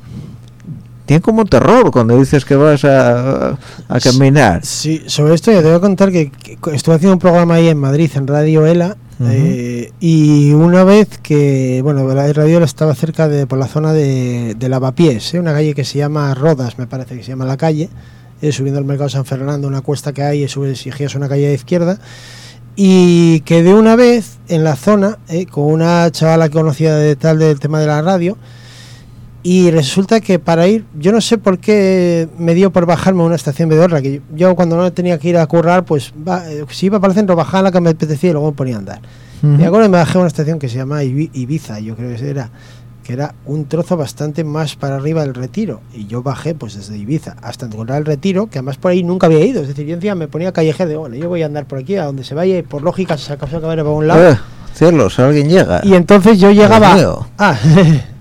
tiene como terror cuando dices que vas a, a caminar. Sí, sobre esto ya te voy a contar que, que estuve haciendo un programa ahí en Madrid, en Radio ELA, Eh, y una vez que, bueno, la Radio estaba cerca de, por la zona de, de Lavapiés, ¿eh? una calle que se llama Rodas, me parece que se llama la calle, eh, subiendo al Mercado San Fernando, una cuesta que hay, y subes, si giras una calle de izquierda, y quedé una vez en la zona eh, con una chavala que conocía de tal del tema de la radio, y resulta que para ir, yo no sé por qué me dio por bajarme a una estación de Bedorra, que yo, yo cuando no tenía que ir a currar, pues va, eh, si iba para el centro, bajaba la que me apetecía y luego me ponía a andar. Y ahora me bajé a una estación que se llama Ibi- Ibiza, yo creo que era, que era un trozo bastante más para arriba del retiro. Y yo bajé pues desde Ibiza hasta encontrar el retiro, que además por ahí nunca había ido. Es decir, yo encima me ponía callejero de, bueno, yo voy a andar por aquí, a donde se vaya, y por lógica se acaso acabar para un lado. Eh, cielos alguien llega Y entonces yo llegaba... Ah,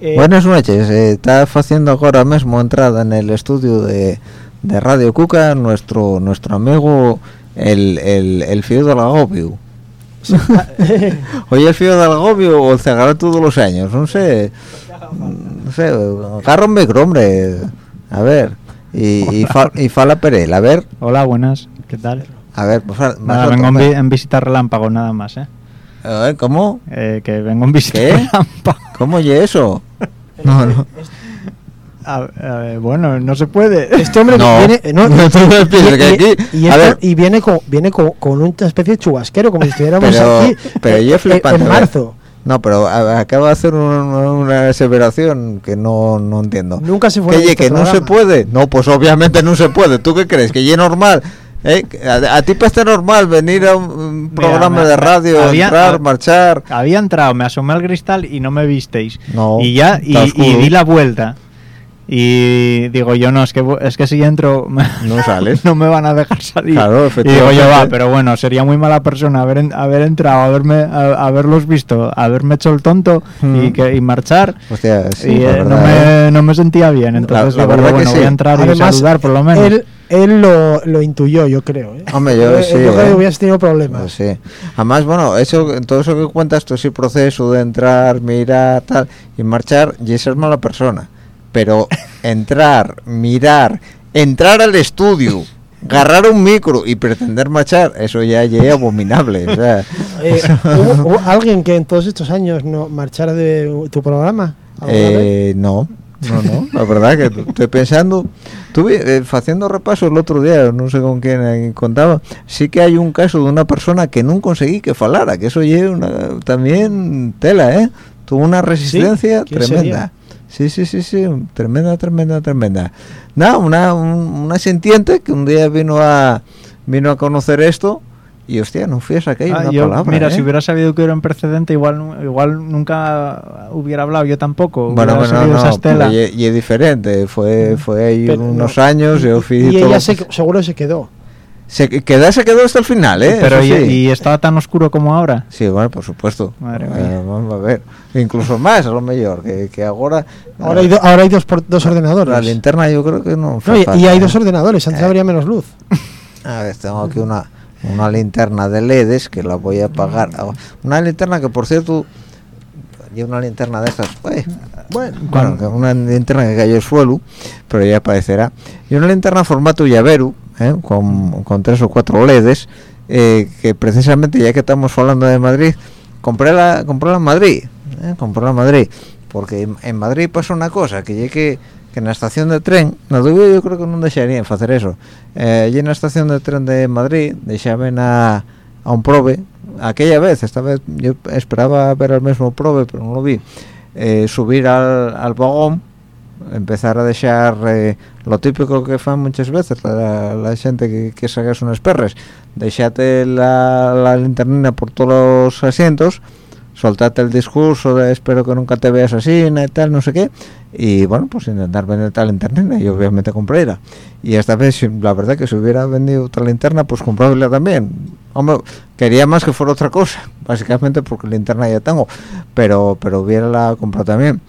eh, Buenas noches, eh, está haciendo ahora mismo entrada en el estudio de, de Radio Cuca nuestro nuestro amigo el, el, el fío del agobio. Oye, el fío del agobio o el cegará todos los años, no sé, no sé, agarra un micro, hombre, a ver, y, y, fa- y fala Perel, a ver, Hola, buenas. ¿Qué tal? a ver, pues, más Nada, vengo en, hombre. vi- en visita relámpago nada más, ¿eh? ¿cómo? Eh, que vengo en visita ¿Qué? relámpago. ¿Cómo oye eso? No, no. A- a ver, bueno, no se puede. Este hombre No. viene, eh, no, No que aquí- y, y a esto- ver. y viene con viene con, con una especie de chubasquero como si estuviéramos Pero- aquí pero eh, yo eh, flipante, en marzo. No, pero acaba de hacer un- una aseveración que no, no entiendo. Nunca se fue Que, este que no se puede. No, pues obviamente no se puede. ¿Tú qué crees? ¿Que ya es normal? ¿Eh? A, a ti parece normal venir a un, un Mira, programa me- de radio, había- entrar, hab- marchar? Había entrado, me asomé al cristal y no me visteis. No, y ya, y, y di la vuelta. Y digo yo, no, es que, es que si entro No sales. no me van a dejar salir. Claro, y digo yo, va, pero bueno, sería muy mala persona haber, haber entrado, haberme, a- haberlos visto, haberme hecho el tonto y, Mm. que, y marchar. Hostia, sí, y la eh, no, verdad, ¿eh? me, no me sentía bien, entonces la digo, verdad bueno, que voy sí. a entrar y Además, saludar por lo menos. Él, él lo, lo intuyó, yo creo. ¿eh? Hombre, yo Eh, sí, yo creo ¿eh? que hubieras tenido problemas. Pues sí. Además, bueno, eso, todo eso que cuentas, todo ese proceso de entrar, mirar, tal, y marchar, y es mala persona. Pero entrar, mirar entrar al estudio, agarrar un micro y pretender marchar, eso ya es abominable. O sea, Eh, ¿hubo, hubo alguien que en todos estos años no marchara de tu programa? Eh, no, no, no, la verdad que estoy pensando, estuve eh, haciendo repaso el otro día, no sé con quién eh, contaba, sí que hay un caso de una persona que no conseguí que falara, que eso lleva también tela, ¿eh? Tuvo una resistencia ¿Quién tremenda. sería? Sí, sí, sí, sí, tremenda, tremenda, tremenda. Nada, una, un- una sintiente que un día vino a vino a conocer esto y hostia, no fui a sacar Ah, una yo, palabra. mira, ¿eh? si hubiera sabido que era un precedente, igual, igual nunca hubiera hablado yo tampoco. Bueno, bueno, no, pero y, y es diferente. Fue, fue ahí Pero unos no. años, yo fui y ella se, seguro se quedó. Se quedó, se quedó hasta el final, ¿eh? Pero y, sí. y estaba tan oscuro como ahora. Sí, bueno, por supuesto. Madre Eh, mía. vamos a ver. Incluso más, a lo mejor, que, que ahora... Ahora hay, do- ahora hay dos, por- dos ordenadores. La linterna yo creo que no... Y, hay ¿eh? dos ordenadores, antes Eh. habría menos luz. A ver, tengo aquí una, una linterna de LEDs que la voy a apagar. Ah, Una linterna que, por cierto, y una linterna de estas, uy, Bueno, bueno, que una linterna que cayó al suelo, pero ya aparecerá. Y una linterna formato llavero, ¿eh? con, con tres o cuatro LEDs, eh, que precisamente ya que estamos hablando de Madrid, compré la, compré en Madrid, ¿eh? compré en Madrid, porque en, en Madrid pasa una cosa, que llegue que en la estación de tren, no digo yo creo que no dejarían hacer eso, eh, en la estación de tren de Madrid, dejaban a, a un prove, aquella vez, esta vez yo esperaba ver al mismo prove, pero no lo vi, eh, subir al, al vagón empezar a dejar eh, lo típico que fan muchas veces la, la que, que sacas unas perres deixate la, la linternina por todos los asientos soltate el discurso de espero que nunca te veas así y tal no sé qué y bueno pues intentar vender tal linternina y obviamente compré y esta vez la verdad que si hubiera vendido otra linterna pues comprarla también. Hombre quería más que fuera otra cosa básicamente porque linterna ya tengo pero pero hubiera la comprado también.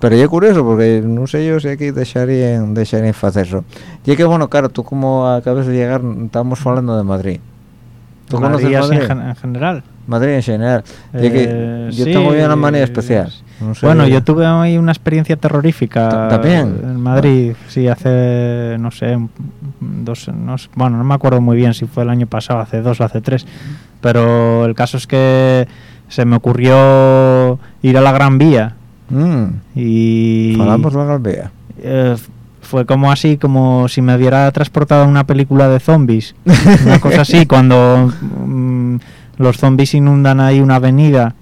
Pero ya curioso porque no sé yo si aquí dejarían dejarían hacer eso. Y que bueno claro tú como acabas de llegar estábamos hablando de Madrid. ¿Tú conoces Madrid así Madrid? En, gen- en general. Madrid en general que Eh, yo sí, tengo una manía especial no sé. Bueno, yo tuve ahí una experiencia terrorífica Ta- también. en Madrid, sí, hace, no sé, dos, no sé, bueno, no me acuerdo muy bien si fue el año pasado, hace dos o hace tres, pero el caso es que se me ocurrió ir a la Gran Vía Mm, y falamos la Gran Vía. eh, fue como así, como si me hubiera transportado a una película de zombies, una cosa así, cuando mm, los zombies inundan ahí una avenida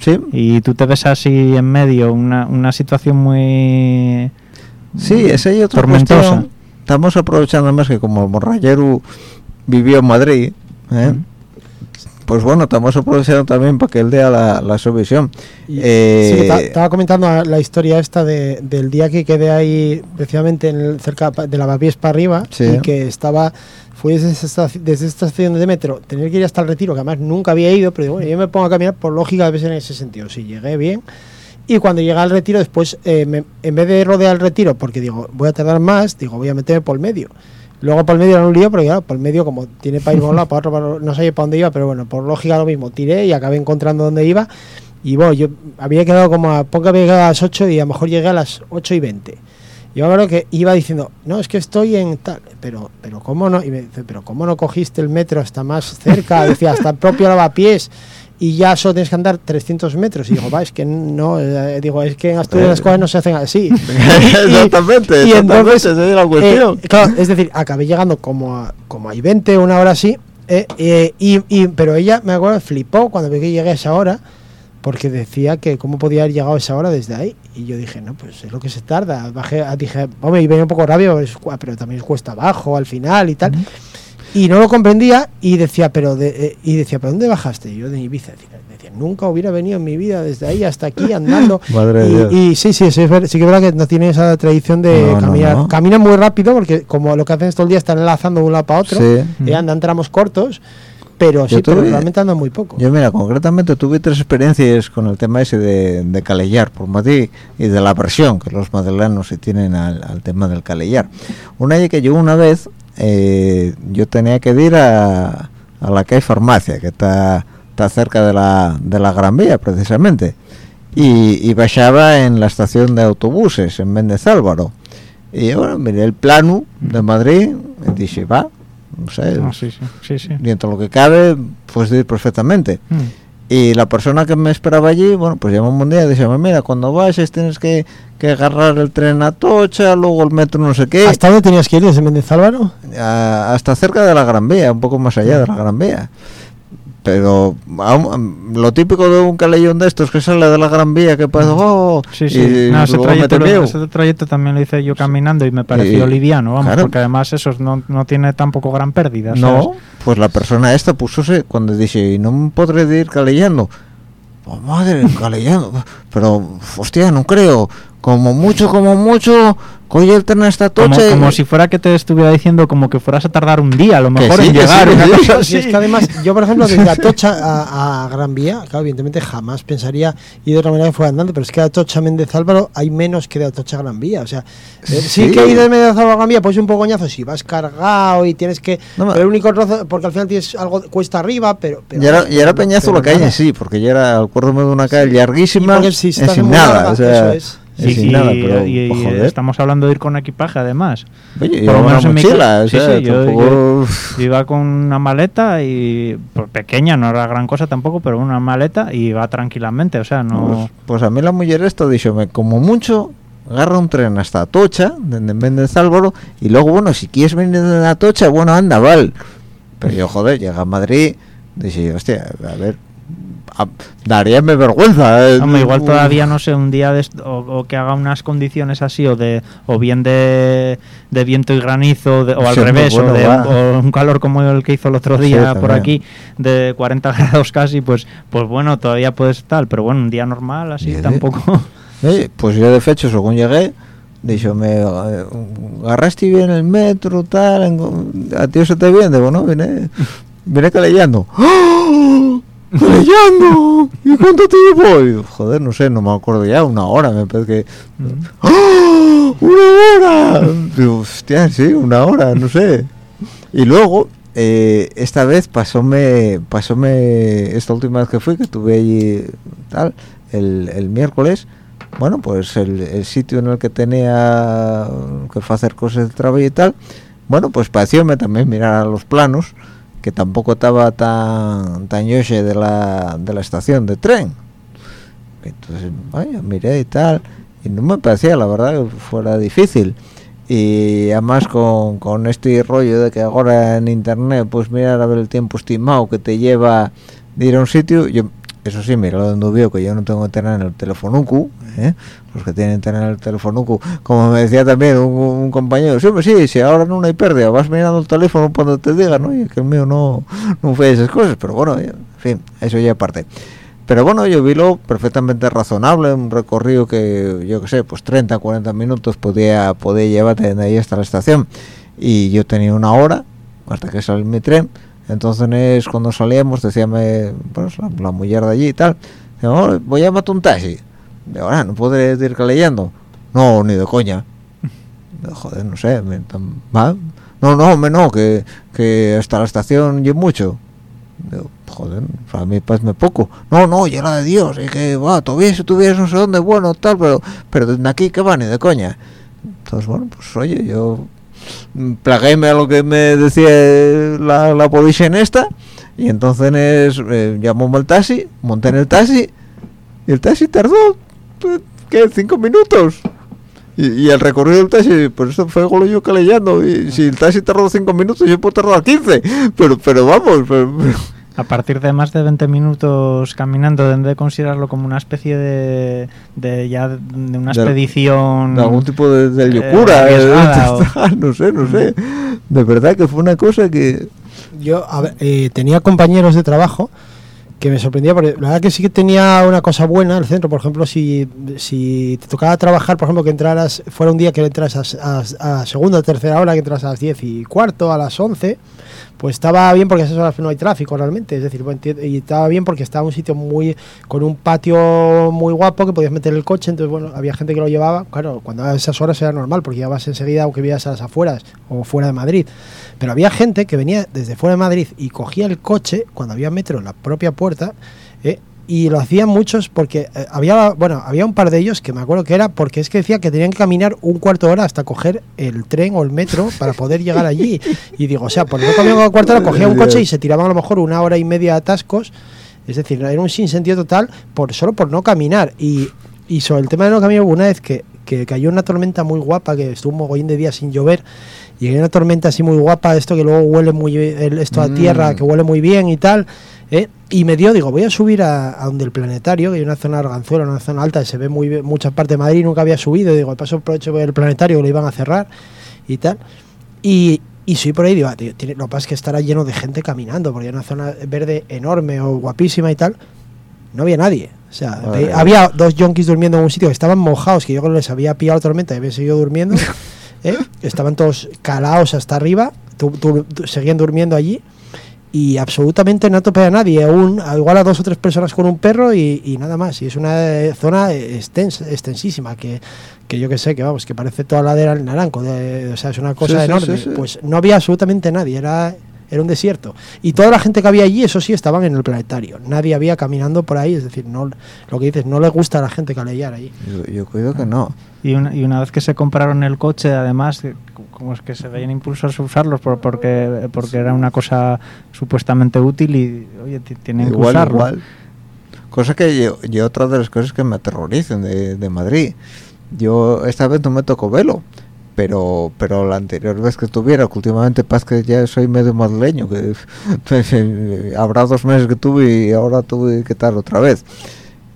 sí y tú te ves así en medio, una, una situación muy... sí esa y otra tormentosa. cuestión. estamos aprovechando más que como Morrayero vivió en Madrid ¿eh? pues bueno estamos aprovechando también para que él dé la, la su visión Y- Eh, sí, ta- estaba comentando a- la historia esta de, del día que quedé ahí precisamente en el- cerca de Lavapiés para arriba Sí. y que estaba fui desde esta, estación de metro tener que ir hasta el retiro que además nunca había ido pero bueno yo me pongo a caminar por lógica debe ser en ese sentido si llegué bien y cuando llegué al retiro después eh, me- en vez de rodear el retiro porque digo voy a tardar más digo voy a meterme por el medio Luego por el medio era un lío, pero claro, por el medio como tiene para ir por un lado, para otro, para no sabía para dónde iba, pero bueno, por lógica lo mismo, tiré y acabé encontrando dónde iba. Y bueno, yo había quedado como a poco había quedado a las 8 y a lo mejor llegué a las 8 y 20. Yo creo que iba diciendo, no, es que estoy en tal, pero, pero ¿cómo no? Y me dice, pero ¿cómo no cogiste el metro hasta más cerca? Decía, hasta el propio lavapiés y ya solo tienes que andar 300 metros. Y digo, va, es que no, eh, digo, es que en Asturias las cosas no se hacen así. exactamente, y exactamente, entonces, es la cuestión. eh, claro, es decir, acabé llegando como a, como a 20, una hora así, eh, eh, y, y- pero ella, me acuerdo, flipó cuando vi que llegué a esa hora, porque decía que cómo podía haber llegado a esa hora desde ahí. Y yo dije, no, pues es lo que se tarda. Bajé, dije, hombre, y venía un poco rabio, pero, también es cuesta abajo al final y tal. Y no lo comprendía y decía, pero de, eh, y decía, ¿pero dónde bajaste? Y yo de Ibiza. Decía, nunca hubiera venido en mi vida desde ahí hasta aquí andando. Madre y, Dios. y sí, sí, sí, es ver- sí que es verdad que no tiene esa tradición de No, caminar. no. Camina muy rápido porque como lo que hacen todo el día están enlazando de un lado para otro, Sí. y andan tramos cortos, pero sí, pero tuve- realmente andan muy poco. Yo mira, concretamente tuve tres experiencias con el tema ese de, de calellar por Madrid y de la aversión que los madrileños se tienen al, al tema del calellar. Una vez que yo una vez, eh, yo tenía que ir a, a la que hay farmacia, que está, está cerca de la, de la Gran Vía precisamente, y, y bajaba en la estación de autobuses en Méndez Álvaro. Y bueno, miré el plano de Madrid y dije, va, no sé, Ah, sí, sí, sí, sí. dentro de lo que cabe, pues ir perfectamente. Mm. Y la persona que me esperaba allí, bueno, pues llamó un día y dice, mira, cuando vayas tienes que, que agarrar el tren a Tocha, luego el metro no sé qué, ¿Hasta dónde tenías que ir desde Méndez Álvaro? a- hasta cerca de la Gran Vía, un poco más allá de la Gran Vía. Pero lo típico de un calellón de estos que sale de la Gran Vía, que pasa, oh, Sí, y. No, ese, trayecto, lo- ese trayecto también lo hice yo caminando y me pareció Y- liviano, vamos, claro. porque además eso no, no tiene tampoco gran pérdida. No, ¿sabes? pues la persona esta pusose cuando dice, ¿y no me podré ir calellando? Oh, madre, calellando. Pero, hostia, no creo. Como mucho, como mucho, coge el tren Como, Tocha. y- como si fuera que te estuviera diciendo como que fueras a tardar un día a lo mejor sí, en llegar. sí, sí. así. es que además, yo por ejemplo, desde Atocha a, a Gran Vía, claro, evidentemente jamás pensaría ir de otra manera que fuera andando, pero es que de Atocha a Méndez Álvaro hay menos que de Atocha a Gran Vía. O sea, eh, sí, Sí. que ir de Méndez Álvaro a Gran Vía, pues un poco coñazo si vas cargado y tienes que. No, pero el único trozo, porque al final tienes algo cuesta arriba, pero. pero Y era, y era peñazo pero la calle, nada. sí, porque ya era, acuérdame de una calle larguísima, sin nada, larga, o sea, eso es. Sí, sin y- nada, pero, y- pues, joder. estamos hablando de ir con equipaje además. Oye, por lo menos en mi mochila, sí, sea, sí, yo- iba con una maleta y pues, pequeña, no era gran cosa tampoco, pero una maleta y va tranquilamente, o sea, no... Pues, pues a mí la mujer esta díxome, como mucho, agarra un tren hasta Atocha, desde Méndez Álvaro, y luego, bueno, si quieres venir de Atocha, bueno, anda, val. Pero yo, joder, llega a Madrid, dije, hostia, a ver, a- daríame vergüenza. eh, Hombre, igual todavía no sé un día de o, o que haga unas condiciones así o de o bien de, de viento y granizo de- o al Sí, revés bueno, o, de, o un calor como el que hizo el otro Sí, día por aquí de 40 grados casi pues pues bueno todavía puedes tal pero bueno un día normal así Sí. tampoco eh, pues yo de fecho, según llegué, díxome, eh, agarraste bien el metro, tal, a ti se te viene, bueno, vine, vine calellando. ¡Ah! ¡Calellando! ¿Y cuánto tiempo voy? Joder, no sé, no me acuerdo ya, una hora, me parece que... ¡Ah! ¡Una hora! Digo, hostia, sí, una hora, no sé. Y luego, eh, esta vez pasóme, pasóme, esta última vez que fui, que tuve allí tal, el, el miércoles, bueno, pues el, el sitio en el que tenía que hacer cosas de trabajo y tal, bueno, pues parecióme también mirar a los planos, que tampoco estaba tan tan yoche de la, de la estación de tren. Entonces, vaya, miré y tal, y no me parecía, la verdad, que fuera difícil. Y además con, con este rollo de que ahora en internet, pues mirar a ver el tiempo estimado que te lleva de ir a un sitio, yo, eso sí, mira, lo veo que yo no tengo internet en el telefonucu, ¿eh? los que tienen internet en el telefonucu, como me decía también un, un compañero, sí, pues sí, si ahora no hay pérdida, vas mirando el teléfono cuando te digan, ¿no? Y que el mío no, no fue esas cosas, pero bueno, en fin, eso ya aparte. Pero bueno, yo vi lo perfectamente razonable, un recorrido que, yo qué sé, pues 30, 40 minutos podía, podía llevarte de ahí hasta la estación. Y yo tenía una hora hasta que salió mi tren. Entonces, cuando salíamos, decíame, pues, la, la de allí y tal, decía, "Oh, voy a llamarte un taxi. De ahora, no podré ir leyendo. No, ni de coña. Joder, no sé, me, ¿va? No, no, hombre, no, que, que hasta la estación y mucho. Digo, joder, para mí pasme poco. No, no, ya la de Dios, y que va, todavía si tuvieras no sé dónde, bueno, tal, pero pero desde aquí que va ni de coña. Entonces, bueno, pues oye, yo plaguéme a lo que me decía la, la policía en esta, y entonces eh, llamó el taxi, monté en el taxi, y el taxi tardó, pues, ¿qué? Cinco minutos. Y, y el recorrido del taxi, por eso fue golo yo calellando. Y si el taxi tardó 5 minutos, yo puedo tardar 15. Pero, pero vamos, pero- a partir de más de 20 minutos caminando deben de considerarlo como una especie de, de ya de una expedición de algún tipo de, de eh, locura. o- no sé, no sé. De verdad que fue una cosa que. Yo a ver, eh, tenía compañeros de trabajo que me sorprendía porque la verdad que sí que tenía una cosa buena el centro por ejemplo si, si te tocaba trabajar por ejemplo que entraras fuera un día que entras a, a- a segunda o tercera hora que entras a las 10 y cuarto a las 11 pues estaba bien porque a esas horas no hay tráfico realmente es decir enti- y estaba bien porque estaba un sitio muy con un patio muy guapo que podías meter el coche entonces bueno había gente que lo llevaba claro cuando a esas horas era normal porque ya vas enseguida aunque vivas a las afueras o fuera de Madrid pero había gente que venía desde fuera de Madrid y cogía el coche cuando había metro en la propia puerta, ¿eh? Y lo hacían muchos porque eh, había bueno había un par de ellos que me acuerdo que era porque es que decía que tenían que caminar un cuarto de hora hasta coger el tren o el metro para poder llegar allí. Y digo o sea por no caminar un cuarto de hora cogía un coche y se tiraban a lo mejor una hora y media de atascos. Es decir era un sinsentido total por solo por no caminar. Y, y sobre el tema de no caminar una vez que, que cayó una tormenta muy guapa que estuvo un mogollón de días sin llover y una tormenta así muy guapa esto que luego huele muy esto a Mm. tierra que huele muy bien y tal ¿eh? y me dio digo voy a subir a, a donde el planetario que hay una zona de Arganzuela una zona alta y se ve muy bien- mucha parte de Madrid nunca había subido digo paso aprovecho el planetario que lo iban a cerrar y tal y y soy por ahí, digo, ah, tío, tiene, lo que pasa es que estará lleno de gente caminando, porque hay una zona verde enorme o guapísima y tal. No había nadie. O sea, ve- había dos yonkis durmiendo en un sitio que estaban mojados, que yo creo que les había pillado la tormenta y habían seguido durmiendo. ¿eh? Estaban todos calados hasta arriba, tu- seguían durmiendo allí. Y absolutamente no topé a nadie, un, a- igual a dos o tres personas con un perro y, y nada más. Y es una eh, zona extens- extensísima que, que yo que sé, que vamos, que parece toda la ladera del naranco. de- o sea, es una cosa Sí, enorme. sí, sí. Pues no había absolutamente nadie, era, era un desierto. Y toda la gente que había allí, eso sí, estaban en el planetario. Nadie había caminando por ahí, es decir, no lo que dices, no le gusta a la gente calellar ahí. Yo, yo cuido que no. Y una, y una vez que se compraron el coche, además, eh, como es que se veían impulsos a usarlos por- porque, porque era una cosa supuestamente útil y, oye, ti- tienen que usarlo. igual. Cosa que yo, yo otra de las cosas que me aterrorizan de, de Madrid. Yo esta vez no me tocó velo, pero pero la anterior vez que estuviera, que últimamente pasa que ya soy medio madrileño, que habrá dos meses que tuve y ahora tuve que estar otra vez.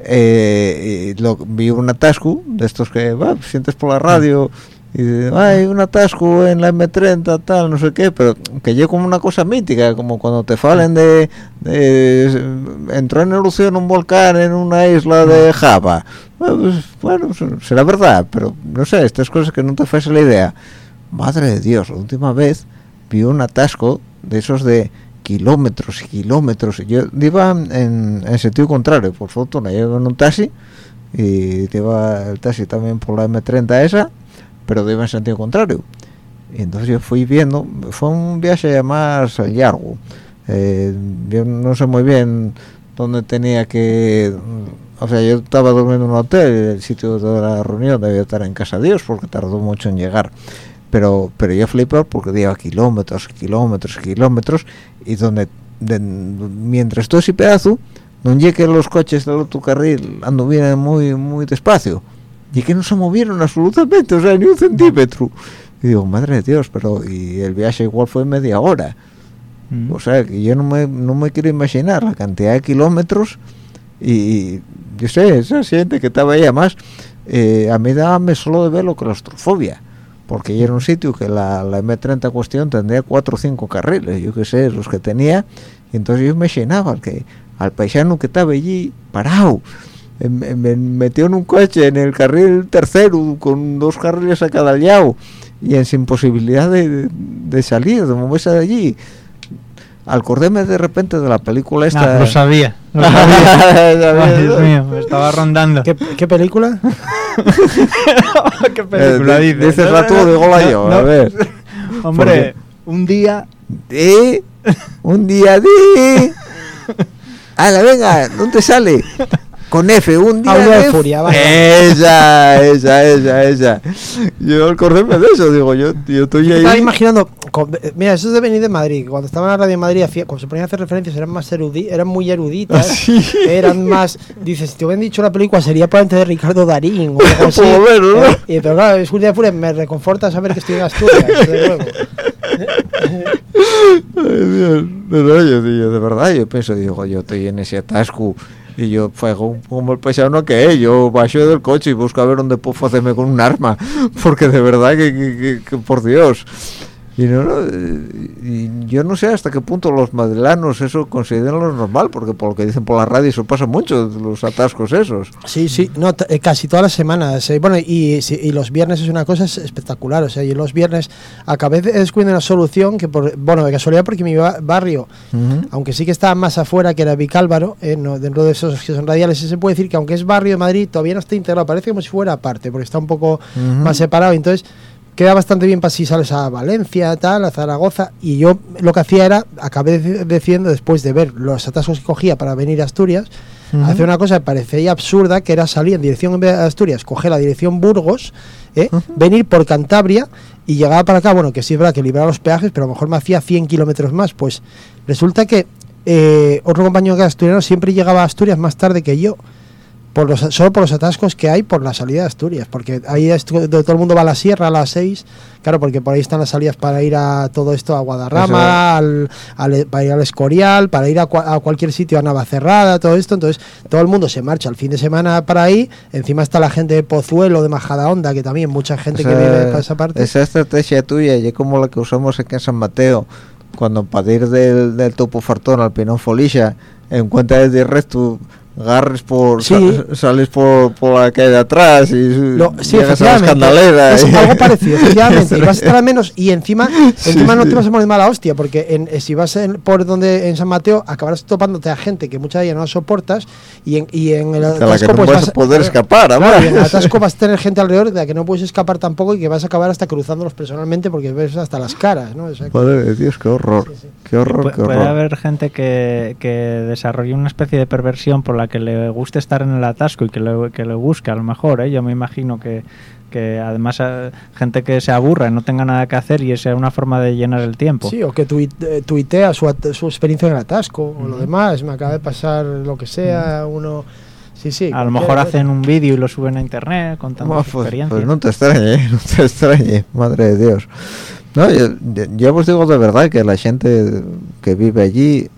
Eh, y lo, vi un atasco de estos que va, sientes por la radio y hay un atasco en la M30 tal no sé qué pero que llega como una cosa mítica como cuando te falen de, de- entró en erupción un volcán en una isla de Java. Bueno, pues, bueno, pues, será verdad pero no sé estas cosas que no te haces la idea. Madre de Dios la última vez vi un atasco de esos de kilómetros y kilómetros. Yo iba en, en sentido contrario por fortuna yo en un taxi y iba el taxi también por la M30 esa pero iba en sentido contrario. Y entonces yo fui viendo fue un viaje más largo. Eh, yo no sé muy bien dónde tenía que o sea yo estaba durmiendo en un hotel el sitio de la reunión debía estar en casa de Dios porque tardó mucho en llegar pero pero yo flipé porque iba kilómetros kilómetros kilómetros y donde de- mientras todo ese pedazo no llegue los coches del otro carril anduvieran muy muy despacio. Y que no se movieron absolutamente o sea ni un centímetro. Y digo madre de Dios pero y el viaje igual fue media hora. Mm. o sea que yo no me, no me quiero imaginar la cantidad de kilómetros. Y yo sé esa gente que estaba ahí además eh, a mí dábame solo de verlo claustrofobia porque era un sitio que la, la M30 en cuestión tendría cuatro o cinco carriles yo que sé los que tenía y entonces yo me llenaba que al paisano que estaba allí parado me, me metió en un coche en el carril tercero con dos carriles a cada lado y en sin posibilidad de, de salir de moverse de allí acordéme de repente de la película esta Ah, lo sabía. Lo sabía. ¿Sabías, Ay, Dios no? mío, me estaba rondando. ¿Qué, qué película? ¿Qué Eh, di- dícesla tú, dígola yo, a ver. Hombre, un día ¿Eh? Un día de... ¡Hala, venga! ¿Dónde sale? Con F, un día, Ah, día de F. furia, vale. Esa, esa, esa, esa. Yo acordéme de eso, digo, yo, yo estoy Estaba ahí... imaginando, con- eh, mira, eso es de venir de Madrid. Cuando estaba en la radio de Madrid, hacía, cuando se ponían a hacer referencias, eran más erudi eran muy eruditas. Sí. Eran más. Dices, si te hubieran dicho la película, sería probablemente de Ricardo Darín o algo así. Lo menos, ¿no? Eh, y- pero claro, es un día de furia, me reconforta saber que estoy en Asturias, desde luego. Ay, Dios, de verdad, yo, yo, de verdad, yo pienso, digo, yo estoy en ese atasco y yo fuego como el paisano que es, yo bajo del coche y busco a ver dónde puedo hacerme con un arma, porque de verdad que por Dios. Y, no, no, y yo no sé hasta qué punto los madrilanos eso consideran lo normal, porque por lo que dicen por la radio eso pasa mucho, los atascos esos. Sí, sí, no, eh, casi todas las semanas. eh, bueno, y, y los viernes es una cosa es- espectacular. O sea, y los viernes acabé de descubrir una solución que, por, bueno, de casualidad, porque mi ba- barrio, Ujú. aunque sí que está más afuera que era Vicálvaro, eh, no, dentro de esos que son radiales, se puede decir que aunque es barrio de Madrid, todavía no está integrado. Parece como si fuera aparte, porque está un poco Ujú. más separado. Entonces, queda bastante bien para si sales a Valencia, tal, a Zaragoza. Y yo lo que hacía era, acabé deci- decidiendo, después de ver los atascos que cogía para venir a Asturias, Ujú. hacía una cosa que parecía absurda, que era salir en dirección en vez de Asturias, coger la dirección Burgos, ¿eh? venir por Cantabria y llegaba para acá, bueno, que sí es verdad que libraba los peajes, pero a lo mejor me hacía 100 kilómetros más. Pues resulta que eh, otro compañero que era asturiano siempre llegaba a Asturias más tarde que yo. Por los, solo por los atascos que hay por la salida de Asturias, porque ahí es donde todo el mundo va a la sierra a las 6, claro, porque por ahí están las salidas para ir a todo esto, a Guadarrama, al, al- para ir al Escorial, para ir a, a cualquier sitio, a Navacerrada, todo esto, entonces todo el mundo se marcha el fin de semana para ahí, encima está la gente de Pozuelo, de Majadahonda, que también mucha gente que vive para esa parte. Esa estrategia tuya, y como la que usamos aquí en San Mateo, cuando para ir del, del Topo Fartón al Pinón Folisha, en cuenta de directo, agarres por, Sí. sal- sales por, por la calle de atrás y Lo- sí, llegas a la escandalera. Es y- algo parecido, efectivamente. y vas a estar al menos, y encima, Sí, encima no te vas a poner mala hostia, porque en- eh, si vas en- por donde en San Mateo, acabarás topándote a gente que muchas de ellas no soportas, y en, y en el de la que atasco, no pues vas a poder escapar. Claro, además. y en el atasco vas a tener gente alrededor de la que no puedes escapar tampoco y que vas a acabar hasta cruzándolos personalmente porque ves hasta las caras, ¿no? Madre de Dios, qué horror. Qué horror, Pu- qué puede horror. haber gente que, que desarrolle una especie de perversión por la que le guste estar en el atasco y que le, que le busque a lo mejor, ¿eh? yo me imagino que, que además eh, gente que se aburra y no tenga nada que hacer y sea una forma de llenar el tiempo. Sí, o que tuit- eh, tuitea su, su experiencia en el atasco o lo demás. Me acaba de pasar lo que sea, uno. Sí, sí. a lo mejor hacen un vídeo y lo suben a internet contando su pues, experiencia. pues no te extrañe, ¿eh? no te extrañe, madre de Dios. No, yo, yo os digo de verdad que la gente que vive allí,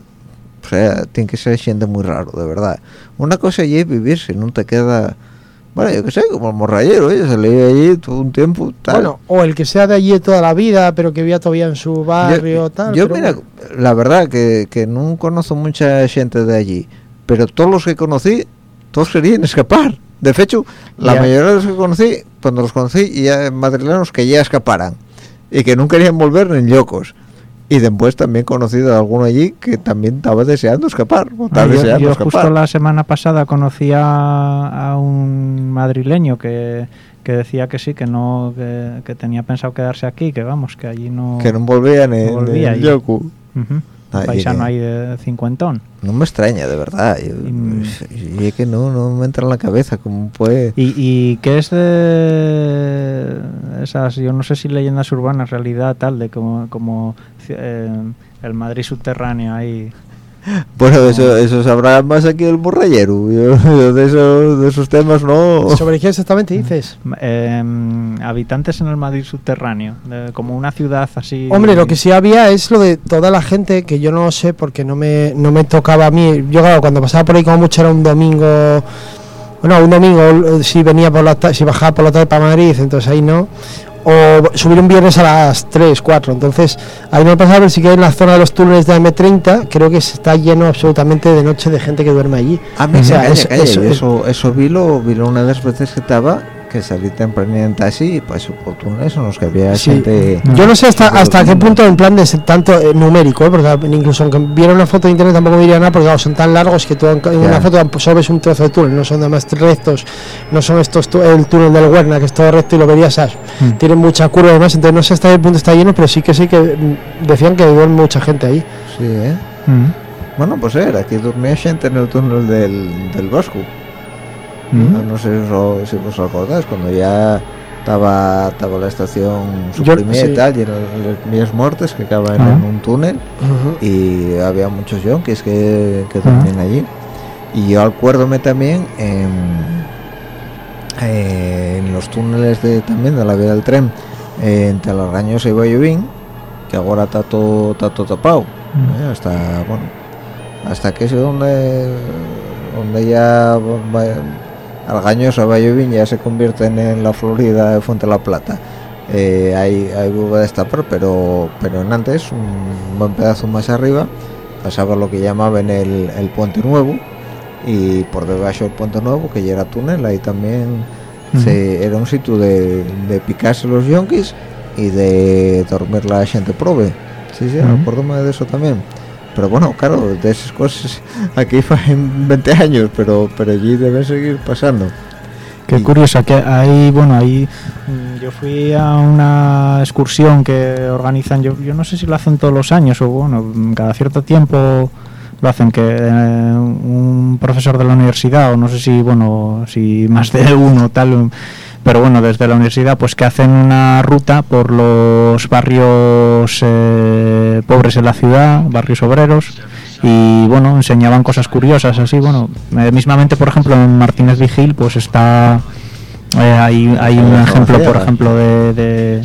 o sea, tiene que ser gente muy raro, de verdad. Una cosa allí es vivir, si no te queda, bueno, yo qué sé, como el morrayero, oye, se le allí todo un tiempo, tal. Bueno, o el que sea de allí toda la vida, pero que vivía todavía en su barrio, yo, tal. yo pero mira, la verdad que, que no conozco mucha gente de allí, pero todos los que conocí, todos querían escapar. De hecho, la Ya. mayoría de los que conocí, cuando los conocí, ya madrileños que ya escaparan y que no querían volver ni locos. Y después también conocido a alguno allí que también estaba deseando escapar. o Ah, yo deseando yo escapar. justo la semana pasada conocí a, a un madrileño que, que decía que sí, que no que, que tenía pensado quedarse aquí, que vamos, que allí no... Que no en, volvía en y- Yoku. Ah, paisano que- ahí de cincuentón. No me extraña, de verdad. Yo- Mm. y es que no, no me entra en la cabeza cómo puede... ¿Y, y qué es de esas, yo no sé si leyendas urbanas, realidad tal, de como, como eh, el Madrid subterráneo ahí? Bueno, eso, eso sabrá más aquí el borrayero. Yo, yo de, esos, de esos temas no. ¿Sobre qué exactamente dices? Eh, habitantes en el Madrid subterráneo, de- como una ciudad así. Hombre, lo que sí había es lo de toda la gente que yo no sé porque no me, no me tocaba a mí. Yo, claro, cuando pasaba por ahí, como mucho era un domingo. Bueno, un domingo, si venía por la si bajaba por la tarde para Madrid, entonces ahí no. O subir un viernes a las 3, 4. Entonces, ahí no pasaba, pero sí que en la zona de los túneles de M30, creo que está lleno absolutamente de noche de gente que duerme allí. Ah, O sea, es- eso- eso, eso, vi lo, vi lo una de las veces que estaba, que salí temprano en taxi y pues oportuno eso, nos que había Sí. gente... Yo no sé hasta, hasta qué punto en plan de ser tanto eh, numérico, ¿eh? porque incluso aunque viera una foto de internet tampoco me diría nada, porque claro, son tan largos que tú en una foto solo ves un trozo de túnel, no son nada más rectos, no son estos tu- el túnel del Huerna, que es todo recto y lo verías. Mm. tienen mucha curva además, entonces no sé hasta qué punto está lleno, pero sí que sí que mm, decían que duerme mucha gente ahí. Sí, ¿eh? Mm, Bueno, pues era, aquí dormía gente en el túnel del, del Bosco. No, no sé si os, si os acordáis, cuando ya estaba, estaba la estación suprimida sí. y tal, y eran las mías muertes que acaban en un túnel. y había muchos yonkis que, que dormían allí y yo acuérdome también en, en los túneles de también de la vía del tren eh, entre los Raños y Bayubín que ahora está todo está todo tapado. ¿eh? hasta bueno hasta que es donde donde ya va- Algaños a Bayubín ya se convierten en la Florida de Fuente la Plata eh, hay, hay a destapar, pero, pero en antes, un buen pedazo más arriba, pasaba lo que llamaban el, el Puente Nuevo, y por debajo del Puente Nuevo, que ya era túnel, ahí también se, era un sitio de, de picarse los yonkis y de dormir la gente prove. Sí, sí, Ujú. acuérdome de eso también. Pero bueno, claro, de esas cosas aquí fue en 20 años, pero, pero allí debe seguir pasando. Qué curioso, que ahí, bueno, ahí mm, yo fui a una excursión que organizan, yo, yo no sé si lo hacen todos los años o bueno, mm, cada cierto tiempo lo hacen que eh, un profesor de la universidad o no sé si bueno si más de uno tal pero bueno desde la universidad pues que hacen una ruta por los barrios eh, pobres en la ciudad barrios obreros y bueno enseñaban cosas curiosas así bueno eh, mismamente por ejemplo en Martínez Vigil pues está eh, hay, hay un ejemplo por ejemplo de, de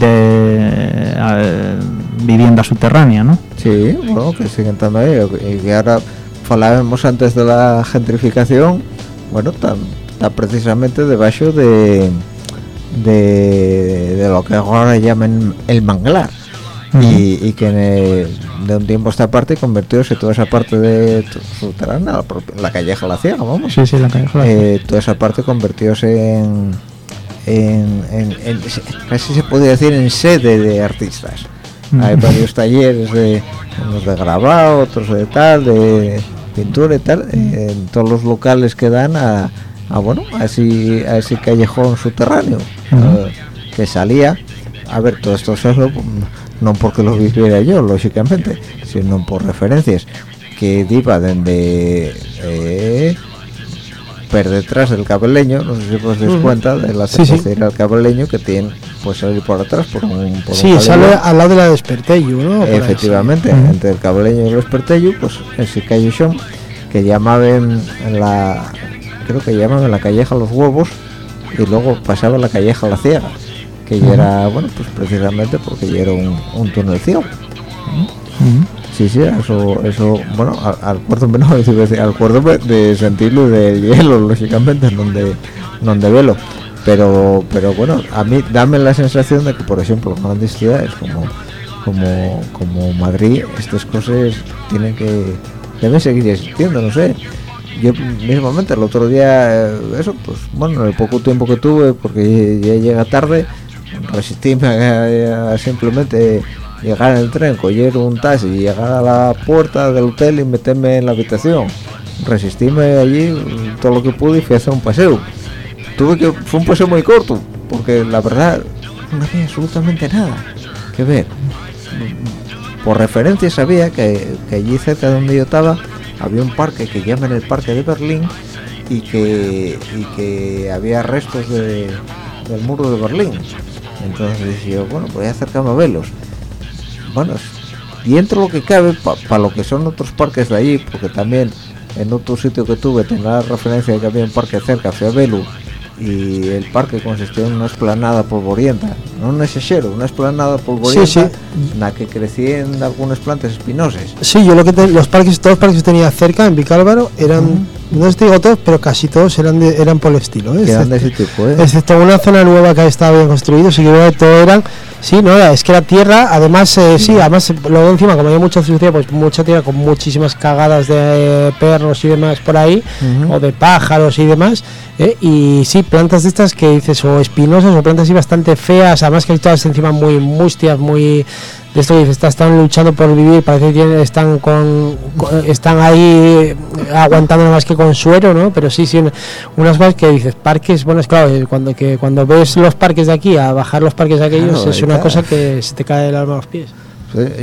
de eh, vivienda subterránea, ¿no? Sí, bueno, que siguen estando ahí. Y ahora hablábamos antes de la gentrificación, bueno, está, está precisamente debajo de, de, de lo que ahora llaman el manglar. y, y que el- de un tiempo a esta parte convirtióse toda esa parte de subterránea, la, la calleja la ciega, vamos. Sí, sí, la calle Jola. Eh, toda esa parte convirtióse en, en, en- en- casi se podría decir en sede de artistas hay varios talleres de unos de grabado otros de tal de pintura y tal en todos los locales que dan a, a, bueno a ese, a ese callejón subterráneo eh, que salía. A ver todo esto se lo- no porque lo viviera yo lógicamente sino por referencias que iba desde eh, per detrás del cabeleño, no sé si os dais cuenta de la Sí, sí. del cabeleño que tiene pues salir por atrás por un, por Sí, sale al lado de la despertello, ¿no? Efectivamente entre el cabeleño y el espertello pues ese callejón que llamaban la creo que llamaban la calleja los huevos y luego pasaba la calleja la ciega que ya era bueno pues precisamente porque ya era un, un túnel ciego. Sí, sí, eso, eso, bueno, al, cuarto menos, al cuarto de sentirlo del hielo, lógicamente, en donde, donde velo. Pero, pero bueno, a mí dame la sensación de que, por ejemplo, en grandes ciudades como, como, como Madrid, estas cosas tienen que, deben seguir existiendo, no sé. Yo mismamente el otro día, eh, eso, pues bueno, en el poco tiempo que tuve, porque ya llega tarde, resistíme a, simplemente llegar en el tren, coger un taxi llegar a la puerta del hotel y meterme en la habitación. Resistíme allí todo lo que pude y fui a hacer un paseo. Tuve que, fue un paseo muy corto, porque la verdad no había absolutamente nada que ver. Por referencia sabía que, que allí cerca de donde yo estaba había un parque que llaman el Parque de Berlín y que, había restos de- del muro de Berlín. Entonces yo, bueno, voy a acercarme a verlos. Bueno, y entre lo que cabe, para lo que son otros parques de allí, porque también en otro sitio que tuve tenía referencia de que había un parque cerca, fui a y el parque consistió en una esplanada polvorienta, no un exagero, una esplanada polvorienta, sí. en la que crecían algunas plantas espinosas. Sí, yo lo que te- los parques, todos los parques que tenía cerca en Vicálvaro eran, no os digo todos, pero casi todos eran de- eran por el estilo, ¿eh? Eran de Excepto- ese tipo, ¿eh? excepto una zona nueva que estaba bien construido, sí que todo eran, sí, no, es que era tierra, además, eh, sí, además, luego encima, como hay mucha ciudad, pues mucha tierra con muchísimas cagadas de perros y demás por ahí, o de pájaros y demás, ¿eh? y sí, plantas de estas que dices, o espinosas, o plantas así bastante feas, además que hay todas encima muy mustias, muy esto está- están luchando por vivir, parece que tienen- están con, con- están ahí eh, aguantando más que con suero, ¿no? Pero sí, sí, un- unas cosas que dices, parques, bueno, es claro, eh, cuando que cuando ves los parques de aquí a bajar los parques de aquellos, Claro, es una cosa que se te cae el alma a los pies.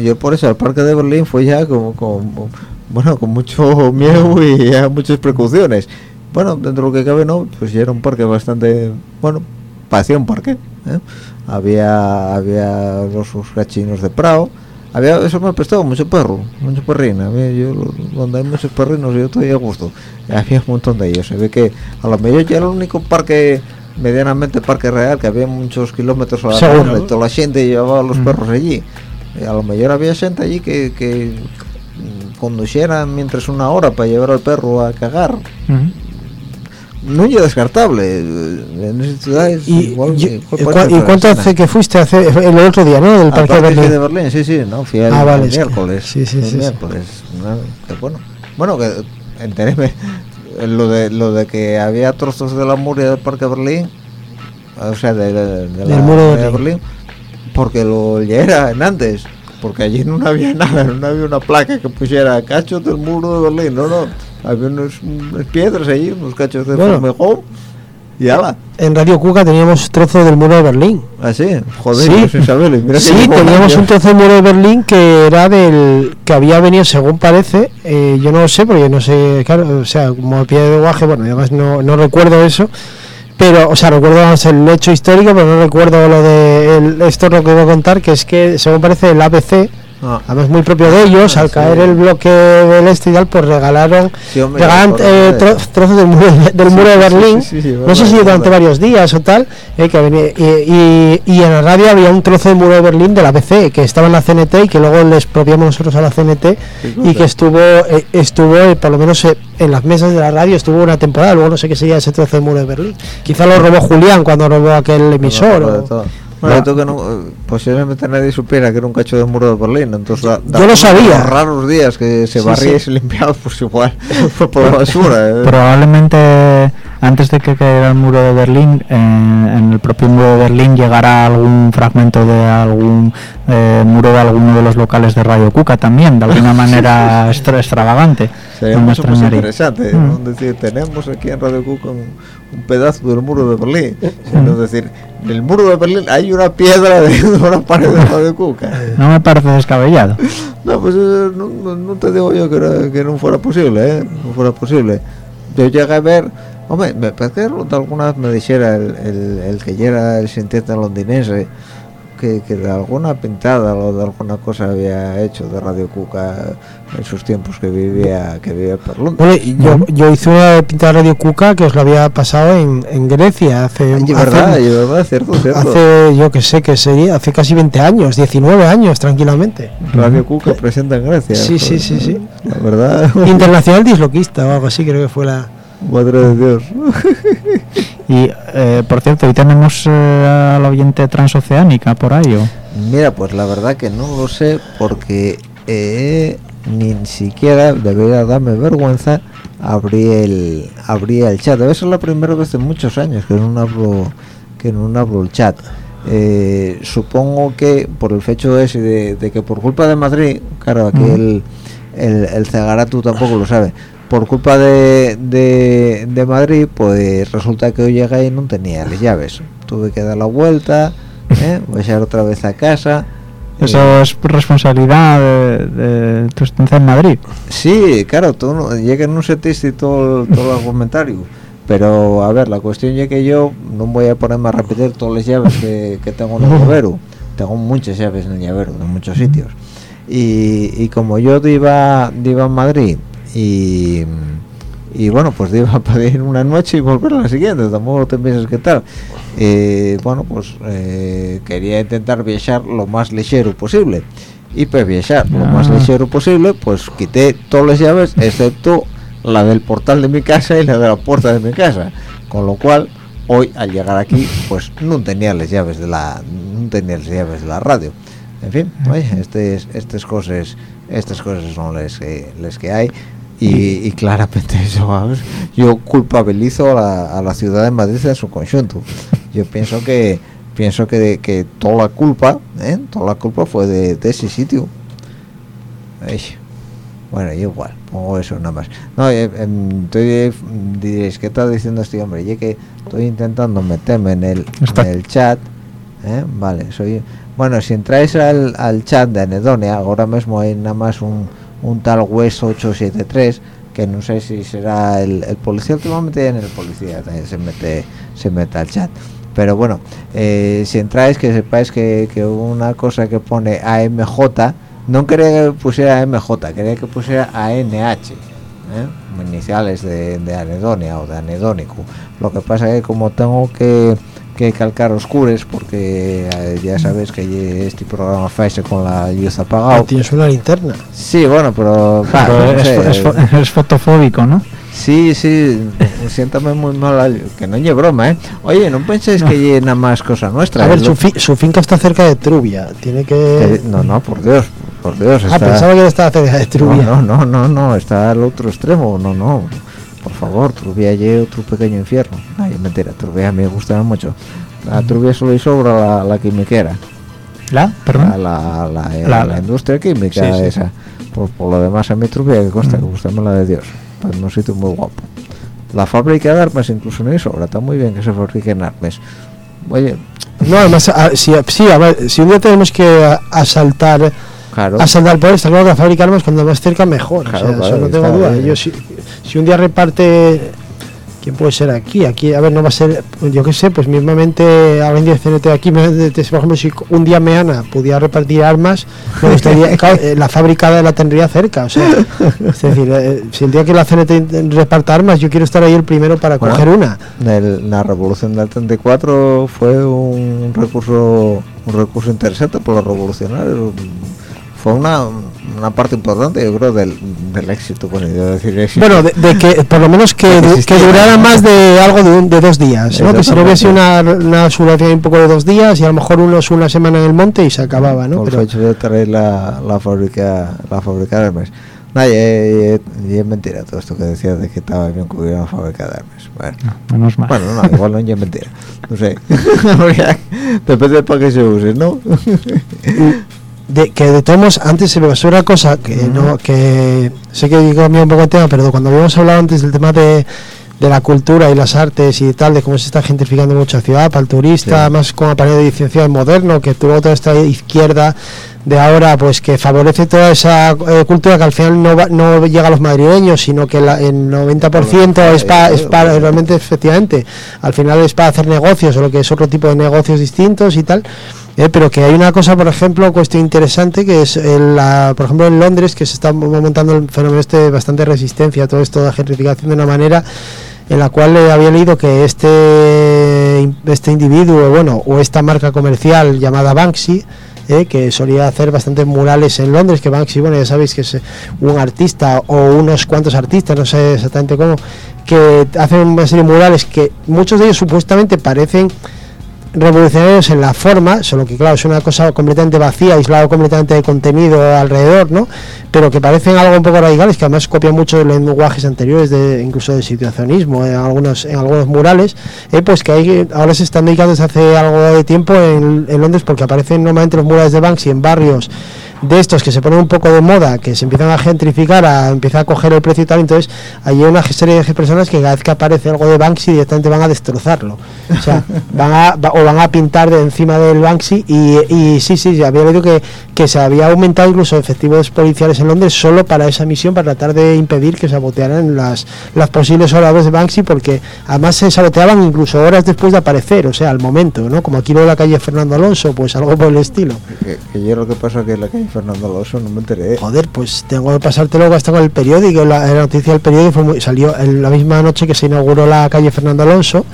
Yo por eso al parque de Berlín fue ya como, como- bueno con mucho miedo y ya muchas precauciones. Bueno, dentro de lo que cabe no, pues ya era un parque bastante, bueno, parecía un parque. ¿eh? Había había los gachinos de prado. Había, eso me prestado mucho perro, mucho perrín. A mí, yo, donde hay muchos perrinos, yo estoy a gusto. Había un montón de ellos. Se ve que a lo mejor ya era el único parque, medianamente parque real, que había muchos kilómetros a la y toda la gente llevaba a los Mm. perros allí. Y a lo mejor había gente allí que, que mm, conducieran mientras una hora para llevar al perro a cagar. Ujú. No es descartable. En esas ciudades Y, igual, yo- igual ¿y puede cua- ser ¿y cuánto hace que fuiste hace el otro día, no? Del Al parque de Berlín. de Berlín, sí, sí, no, fui el, Ah, vale, el es que- miércoles. sí, sí, el sí, miércoles. ¿no? Que bueno, bueno, que enteréme lo de lo de que había trozos de la muralla del parque de Berlín, o sea, de, de- de Del la muro de Berlín. porque lo ya era en antes, porque allí no había nada, no había una placa que pusiera cachos del muro de Berlín, no, no, había unos, unas piedras allí, unos cachos de Bueno. formigón y ala En Radio Cuca teníamos trozo del muro de Berlín. así joder Sí. yo sin saberlo, y mira que Sí, teníamos un trozo del muro de Berlín que era del que había venido, según parece, eh, yo no lo sé, porque no sé, claro, o sea, como pie de guaje, bueno, además no, no recuerdo eso, pero, o sea, recuerdo el hecho histórico, pero no recuerdo lo de el- esto es lo que voy a contar, que es que, según parece, el ABC, Ah, además muy propio de ellos, Ah, al sí. caer el bloque del este y tal, pues regalaron, sí, hombre, regalan me eh, tro- trozos del muro, del Sí, muro de Berlín, no sé si durante varios días o tal, eh, que venía- y, y- y en la radio había un trozo del muro de Berlín de la BC que estaba en la CNT y que luego les propiamos nosotros a la CNT y que estuvo eh, estuvo eh, por lo menos en las mesas de la radio estuvo una temporada luego no sé qué sería ese trozo del muro de Berlín. Quizá lo robó Julián cuando robó aquel emisor o-. Bueno, que no, posiblemente nadie supiera que era un cacho de muro de Berlín, entonces da- da Yo lo sabía. raros días que se Sí, barría sí. y se limpiaba, pues igual fue por basura. eh. Probablemente antes de que cayera el muro de Berlín, en, en el propio muro de Berlín llegará algún fragmento de algún eh, muro de alguno de los locales de Radio Cuca también, de alguna manera extra- extravagante. Sería No mucho más interesante, Mm. ¿no? decir, tenemos aquí en Radio Cuca un, un pedazo del muro de Berlín. Sino decir, en el muro de Berlín hay una piedra de una pared de Radio Cuca. No me parece descabellado. No, pues eh, no, no- no te digo yo que, era- que no fuera posible, ¿eh? No fuera posible. Yo llegué a ver, hombre, me parece que alguna vez me dijera el, el, el que ya era el sintiente londinense que, que de alguna pintada o de alguna cosa había hecho de Radio Cuca en sus tiempos que vivía que vivía por Londres. Bueno, yo, yo hice una pinta de Radio Cuca que os lo había pasado en, en Grecia hace, Ay, hace- verdad, y verdad, cierto, cierto. hace, yo que sé que sería hace casi 20 años 19 años tranquilamente Radio Cuca presenta en Grecia. Sí, sí, joder. sí, sí. La verdad, internacional disloquista o algo así creo que fue la madre de Dios. Y eh, por cierto, hoy tenemos eh, a la oyente transoceánica por ahí. ¿o? Mira, pues la verdad que no lo sé porque eh, ni siquiera debería darme vergüenza abrir el abrir el chat. Debe ser la primera vez en muchos años que no abro que no abro el chat. Eh, supongo que por el hecho ese de, de que por culpa de Madrid, claro, aquí Ujú. el, el, el Cegaratu tampoco lo sabe. Por culpa de, de, de Madrid, pues resulta que hoy llegué y no tenía las llaves. Tuve que dar la vuelta, ¿eh? bajar otra vez a casa. Eso Eh, es responsabilidad de, de tu estancia en Madrid. Sí, claro, tú no, llega en un setista y todo, todo el argumentario. Pero, a ver, la cuestión es que yo no voy a ponerme a repetir todas las llaves que, que tengo en el llavero. Tengo muchas llaves en el llavero, en muchos sitios. Y, y como yo iba, iba a Madrid y, y bueno, pues iba a pedir una noche y volver a la siguiente, tampoco te piensas que tal. Eh, bueno, pues eh, quería intentar viajar lo más ligero posible. Y para viajar lo más Ah. ligero posible, pues quité todas las llaves, excepto la del portal de mi casa y la de la puerta de mi casa. Con lo cual, hoy al llegar aquí, pues no tenía las llaves de la, no tenía las llaves de la radio. En fin, oye, estas, estas cosas, estas cosas son las que, las que hay. Y, y claramente eso, vamos, yo culpabilizo a la, a la ciudad de Madrid en su conjunto. Yo pienso que pienso que, que toda la culpa, ¿eh? toda la culpa fue de, de ese sitio. Ay, bueno, yo igual, pongo eso nada más. No, eh, em, estoy, diréis, ¿qué está diciendo este hombre? Y es que estoy intentando meterme en el, en el chat. ¿eh? Vale, soy... Bueno, si entráis al, al chat de Anedonia, ahora mismo hay nada más un, un tal Wes 873 que no sé si será el, el policía. Últimamente en el policía también se mete se mete al chat. Pero bueno eh, si entráis que sepáis que, una cosa que pone AMJ no quería que pusiera AMJ quería que pusiera ANH ¿eh? iniciales de, de anedonia o de anedónico. Lo que pasa es que como tengo que, que calcar oscures porque eh, ya sabéis que este programa faise con la luz apagada tienes una linterna sí bueno pero, Pero claro, no es, sé, es fo- es fotofóbico, ¿no? Sí, sí, siéntame muy mal, que no es broma, ¿eh? Oye, no penséis que llena nada más cosa nuestra. a ver es su, lo- fi- su finca está cerca de Trubia tiene que que- No, no, por Dios, por Dios. ah está- pensaba que estaba cerca de Trubia No, no, no, no, no, está al otro extremo, no, no. Por favor, Trubia y otro pequeño infierno. Ay, mentira, Trubia a me gusta mucho. A Trubia solo y sobra la, la quimiquera, ¿La? la, ¿Perdón? la, la, eh, La- la industria química Sí, sí. esa. Por, por lo demás, a mí Trubia que consta, que Mm. gusta la de Dios. Pues un sitio muy guapo. la fábrica de armas incluso no hay sobra está muy bien que se fabriquen armas oye No, además, a- si, sí, a ver, si un día tenemos que a- asaltar claro asaltar por está claro que fabricar armas cuando más cerca mejor. Claro, o sea, claro, eso no tengo duda. Yo, si, si un día reparte. ¿Quién puede ser aquí? Aquí, a ver, no va a ser. Yo qué sé, pues mismamente ahora en día CNT aquí, de- de- por ejemplo, si un día Meana pudiera repartir armas, me gustaría. claro, eh, la fábrica la tendría cerca. O sea, es decir, eh, si el día que la CNT reparta armas, yo quiero estar ahí el primero para Bueno. coger una. Del- la revolución del 34 fue un recurso un recurso interesante por los revolucionarios fue una, una parte importante yo creo del, del éxito bueno decir éxito Bueno, de, de que por lo menos que, De durara ¿no? más de algo de, un- de dos días, ¿no? Que si no hubiese una, una duración un poco de dos días y a lo mejor unos una semana en el monte y se acababa, ¿no? por Pero, el hecho de traer la, la fábrica la fábrica de y, y- y es mentira todo esto que decías de que estaba bien hubiera una fábrica de armas bueno Menos mal. Bueno, no, igual no es mentira. No sé. Depende de para qué se use, ¿no? De, que de todos antes se me pasó una cosa que no que sé que cambiado un poco el tema, pero cuando habíamos hablado antes del tema de, de la cultura y las artes y tal, de cómo se está gentrificando mucho la ciudad para el turista, Sí. más con apariencia de ciudad moderno, que tuvo toda esta izquierda de ahora, pues que favorece toda esa eh, cultura que al final no, va- no llega a los madrileños, sino que la- el 90% es para, es para, realmente, efectivamente, al final es para hacer negocios o lo que es otro tipo de negocios distintos y tal. Eh, pero que hay una cosa, por ejemplo, cuestión interesante, que es, la- por ejemplo, en Londres, que se está montando el fenómeno este de bastante resistencia todo esto de gentrificación de una manera en la cual eh, había leído que este, este individuo, bueno, o esta marca comercial llamada Banksy, eh, que solía hacer bastantes murales en Londres, que Banksy, bueno, ya sabéis que es eh, un artista o unos cuantos artistas, no sé exactamente cómo, que hacen una serie de murales que muchos de ellos supuestamente parecen revolucionarios en la forma, solo que claro, es una cosa completamente vacía, aislado completamente de contenido alrededor, ¿no? Pero que parecen algo un poco radicales, que además copian mucho de lenguajes anteriores, de incluso del situacionismo en algunos, en algunos murales, eh, pues que hay, ahora se están dedicando desde hace algo de tiempo en, Londres porque aparecen normalmente los murales de Banksy en barrios de estos que se ponen un poco de moda, que se empiezan a gentrificar, a empezar a coger el precio y tal, entonces hay una serie de personas que cada vez que aparece algo de Banksy directamente van a destrozarlo. O sea, van a, o van a pintar de encima del Banksy y, y sí, sí, ya había leído que, que se había aumentado incluso efectivos policiales en Londres solo para esa misión, para tratar de impedir que sabotearan las, las posibles obras de Banksy, porque además se saboteaban incluso horas después de aparecer, o sea, al momento, ¿no? Como aquí lo de la calle Fernando Alonso, pues algo por el estilo. que, que yo lo que pasa que en la calle Fernando Alonso no me enteré. Joder, pues tengo que pasártelo basta con el periódico. La, la noticia del periódico fue muy- salió en la misma noche que se inauguró la calle Fernando Alonso.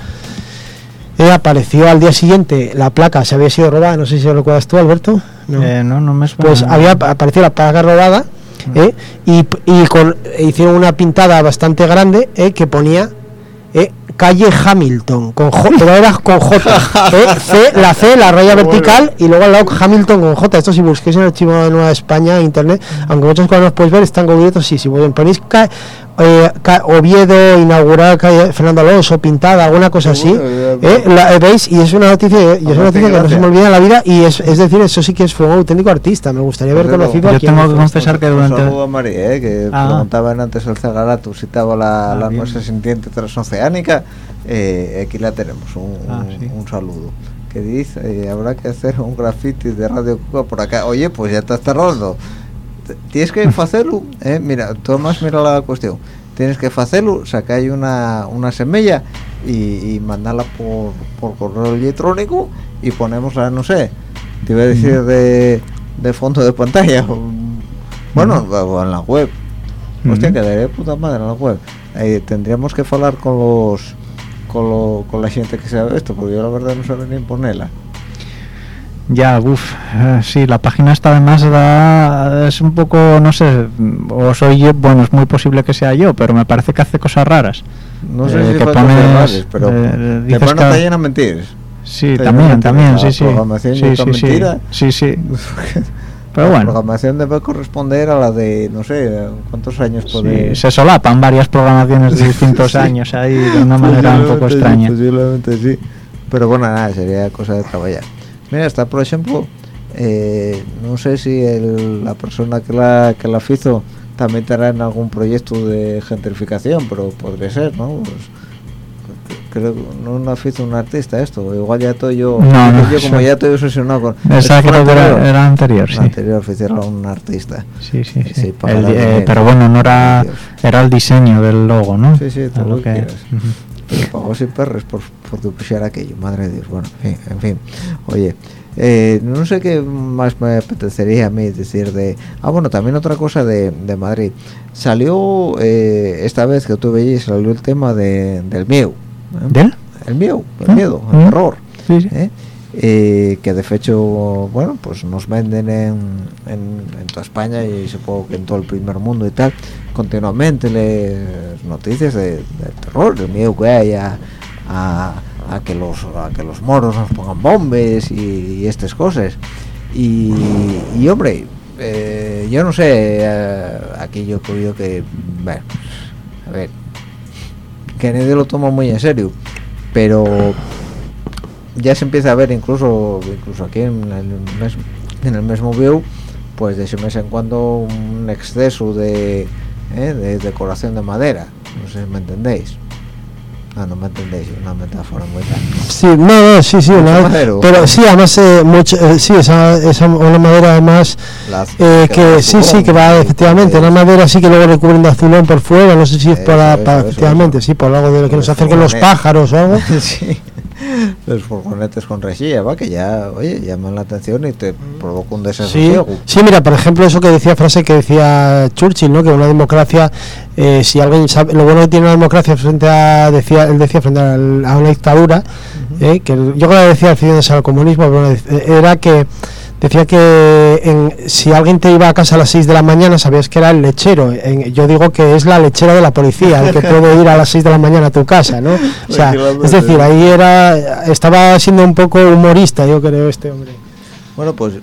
Eh, apareció al día siguiente la placa, se había sido robada, no sé si lo recuerdas tú, Alberto. No. Eh, no, no me suena. pues había apareció la placa robada eh, y, y con, e hicieron una pintada bastante grande eh, que ponía eh, calle Hamilton, con J, pero era con J. eh, C, la C, la raya vertical y luego al lado Hamilton con J. Esto si busquéis en el archivo de Nueva España, internet, aunque muchos cosas no los podéis ver, están cubiertos, sí, si ponéis eh, ca- Oviedo, inaugurar calle Fernando Alonso, pintada, alguna cosa así, eh, la- eh, ¿veis? Y es una noticia, y es una noticia que no se me olvida en la vida, y es, es decir, eso sí que es, fue un auténtico artista, me gustaría haber Pues conocido yo tengo que confesar que Un durante a María, eh, que Ah. preguntaban antes el Zagarato si estaba la, Ah, la masa sintiente transoceánica. Eh, aquí la tenemos, un, Ah, un- sí. un saludo. Que dice, eh, habrá que hacer un graffiti de Radio Cuba por acá. Oye, pues ya estás cerrando. Tienes que hacerlo, eh, mira, Tomás, mira la cuestión. Tienes que hacerlo, sacar una, una semilla y, y mandarla por, por correo electrónico y ponemosla, no sé, te iba a decir de, de fondo de pantalla. Bueno, o en la web. Hostia, quedaría de puta madre en la web. Eh, tendríamos que hablar con los con, lo- con la gente que sabe esto, porque yo la verdad no sé ni ponerla. Ya, uff, sí, la página está además da, es un poco, no sé, o soy yo, bueno, es muy posible que sea yo, pero me parece que hace cosas raras. No sé Eh, si que pones, raras, pero eh, dices que- de mentiras. Sí, también, también, sí, sí. programación Sí, sí, sí. mentira. Sí, sí. Pero la bueno, programación debe corresponder a la de, no sé, cuántos años puede... sí, se solapan varias programaciones de distintos Sí. años ahí de una manera un poco extraña. Posiblemente sí. Pero bueno, nada, sería cosa de trabajar. Mira, está por ejemplo, eh, no sé si el- la persona que la que la hizo también estarán algún proyecto de gentrificación pero podría ser no Pues, creo que no no hizo un artista esto igual ya estoy yo No, no, yo como ya estoy obsesionado con Esa ¿Esto fue creo que anterior? era, era anterior, sí. Anterior hicieron un artista Sí, sí, Sí, El eh, pero bueno, no era, Dios. era el diseño del logo, ¿no? Sí, sí, todo lo que quieras. Pero pagó sin perres por, por duplicar aquello, madre de Dios. Bueno, en fin, en fin. Oye, eh, no sé qué más me apetecería a mí decir de... Ah, bueno, también otra cosa de, de Madrid. Salió, eh, esta vez que tú veías, salió el tema de, del miedo. ¿eh? ¿Del? El miedo, el Ah, miedo, el mm. terror. Sí, sí. Eh, que de hecho, bueno, pues nos venden en, en, toda España y supongo que en todo el primer mundo y tal, continuamente les noticias de, de terror, del miedo que hay a, que los a que los moros nos pongan bombes y, y estas cosas. Y, y, hombre, eh, yo no sé, eh, aquí yo creo que, a ver, que nadie lo toma muy en serio, pero ya se empieza a ver incluso incluso aquí en el, mes- en el mismo view pues de ese mes en cuando un exceso de, ¿eh? de decoración de madera no sé si me entendéis ah no me entendéis una metáfora muy tal Sí, no, no, sí, sí, una- pero sí, además, eh, mucho, eh, sí, esa, esa una madera además, La- eh, que sí, azulón, sí, que va efectivamente, una madera así que luego le cubren de azulón por fuera, no sé si es para, eso, para- eso, efectivamente, eso. sí, por algo de lo que nos acerquen los pájaros o algo. sí los furgonetes con rejilla va que ya oye llaman la atención y te provoca un desasosiego sí, mira, por ejemplo, eso que decía frase que decía Churchill, ¿no? Que una democracia, eh, si alguien sabe, lo bueno que tiene una democracia frente a, decía, él decía frente al- a, una dictadura, eh, que yo creo que decía refiriéndose al comunismo, pero eh, era que decía que en- si alguien te iba a casa a las 6 de la mañana sabías que era el lechero. En- yo digo que es la lechera de la policía, el que puede ir a las 6 de la mañana a tu casa, ¿no? O sea, es decir, ahí era estaba siendo un poco humorista, yo creo, este hombre. Bueno, pues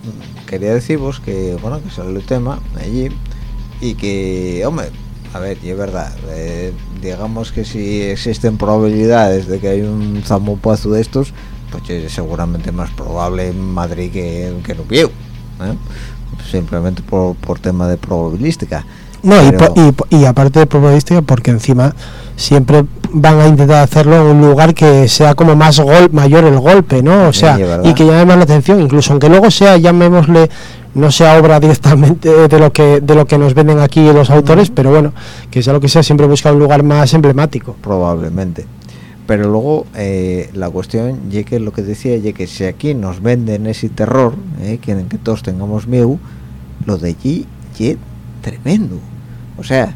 quería deciros que, bueno, que salió el tema allí y que, hombre, a ver, y es verdad, eh, digamos que si existen probabilidades de que hay un zamupazo de estos, pues es seguramente más probable en Madrid que, que en Upieu, ¿eh? simplemente por, por tema de probabilística. No, y, Pero- po- y, po- y aparte de probabilística, porque encima siempre van a intentar hacerlo en un lugar que sea como más gol mayor el golpe, ¿no? O sea, y que llame más la atención, incluso aunque luego sea, llamémosle, no sea obra directamente de lo que de lo que nos venden aquí los autores, pero bueno, que sea lo que sea, siempre busca un lugar más emblemático. probablemente pero luego eh, la cuestión y que lo que decía y que si aquí nos venden ese terror eh, quieren que todos tengamos miedo lo de allí y tremendo o sea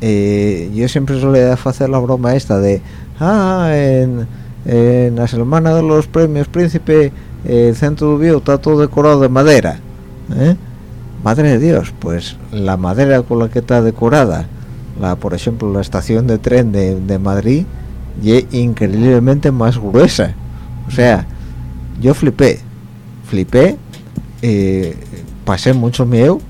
eh, yo siempre solía hacer la broma esta de ah en, en la semana de los premios príncipe el centro de bio está todo decorado de madera ¿eh? madre de dios pues la madera con la que está decorada la por ejemplo la estación de tren de, de Madrid y es increíblemente más gruesa o sea yo flipé flipé eh, pasé mucho miedo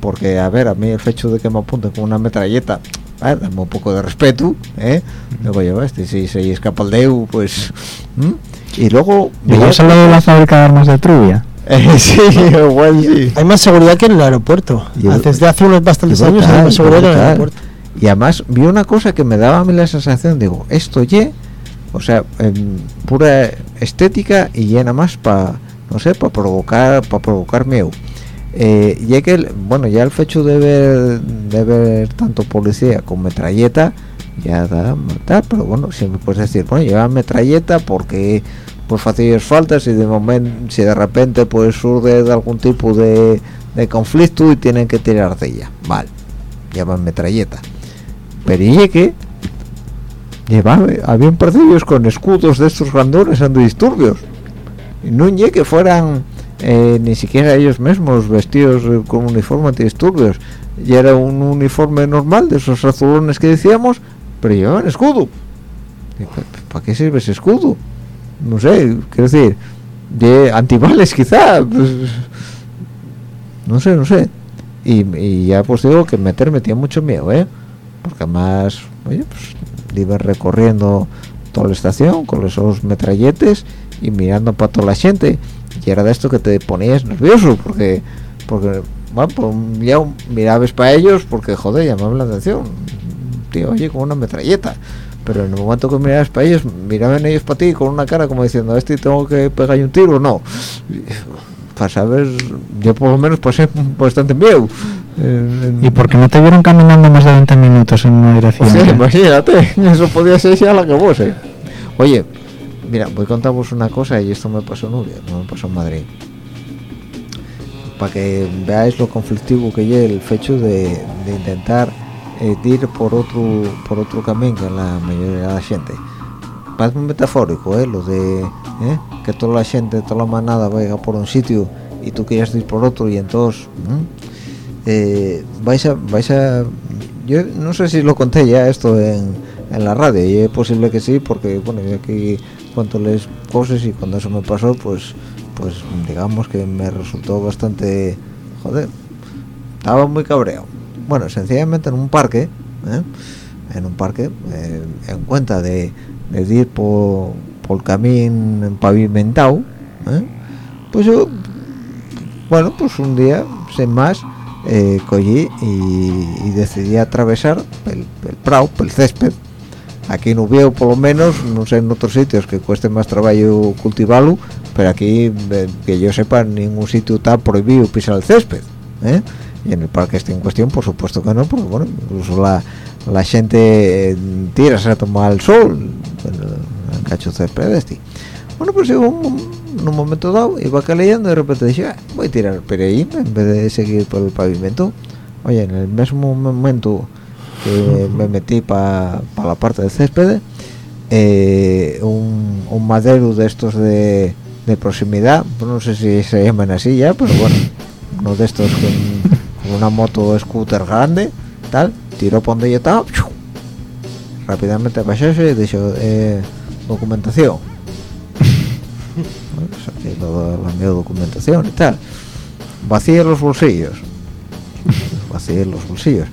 porque a ver a mí el hecho de que me apunten con una metralleta ah, dame un poco de respeto ¿eh? luego yo este si se escapa el deu pues ¿m? y luego lo de la fábrica de armas de Trubia. Sí igual sí Hay más seguridad que en el aeropuerto. Y- Desde hace unos bastantes años hay más seguridad que en el aeropuerto. Y además vi una cosa que me daba a mí la sensación, digo, esto ye, o sea, pura estética y llena más para, no sé, para provocar, para provocar miedo. Eh, que, bueno, ya el hecho de ver, de ver tanto policía con metralleta, ya da, da, pero bueno, siempre puedes decir, bueno, llevan metralleta porque pues hacías faltas y de momento, si de repente pues surge de algún tipo de, de conflicto y tienen que tirar de ella, vale, llevan metralleta. Pero y es que llevaba, habían perdidos con escudos de estos grandones antidisturbios. Y no que fueran eh, ni siquiera ellos mismos vestidos eh, con uniforme antidisturbios. Y era un uniforme normal de esos azulones que decíamos, pero llevaban escudo. ¿Para qué sirve ese escudo? No sé, quiero decir, de antibales quizá. pues, no sé, no sé. Y, ya pues digo que meter me tiene mucho miedo, ¿eh? Porque además, oye, pues iba recorriendo toda la estación con esos metralletes y mirando para toda la gente. Y era de esto que te ponías nervioso, porque, porque bueno, pues ya mirabas para ellos porque, joder, llamaban la atención. Tío, oye, con una metralleta. Pero en el momento que mirabas para ellos, miraban ellos para ti con una cara como diciendo, ¿a este tengo que pegar un tiro? No. Para saber, yo por lo menos pasé bastante miedo. En- ¿Y por qué no te vieron caminando más de 20 minutos en una dirección? Sí, imagínate, eso podía ser ya la que vos, eh. Oye, mira, voy a contaros una cosa y esto me pasó en Uria, no me pasó en Madrid. Para que veáis lo conflictivo que es el hecho de, de intentar eh, ir por otro por otro camino que la mayoría de la gente. Muy metafórico, ¿eh? Lo de ¿eh? que toda la gente, toda la manada vaya por un sitio y tú quieras ir por otro y entonces... eh, vais a vais a yo no sé si lo conté ya esto en, en la radio y es posible que sí porque bueno yo aquí cuento les cosas y cuando eso me pasó pues pues digamos que me resultó bastante joder estaba muy cabreado bueno sencillamente en un parque ¿eh? en un parque eh, en cuenta de, de ir por por camino pavimentado ¿eh? pues yo bueno pues un día sin más eh, cogí y, y decidí atravesar el, el prau, el césped aquí no veo por lo menos no sé en otros sitios que cueste más trabajo cultivarlo pero aquí eh, que yo sepa en ningún sitio está prohibido pisar el césped ¿eh? y en el parque este en cuestión por supuesto que no porque bueno incluso la, la gente eh, tira a tomar el sol el, el cacho césped este. Bueno pues yo un- en un momento dado iba acá leyendo y de repente dije "Ah, voy a tirar por ahí en vez de seguir por el pavimento. Oye en el mismo momento que me metí para la parte del césped eh, un, un madero de estos de, de proximidad pues no sé si se llaman así ya pero bueno uno de estos con, con una moto scooter grande tal tiró por donde yo estaba. Rápidamente pasó y dijo eh, documentación. Bueno, toda la mi documentación y tal. Vacié los bolsillos. Vacié los bolsillos.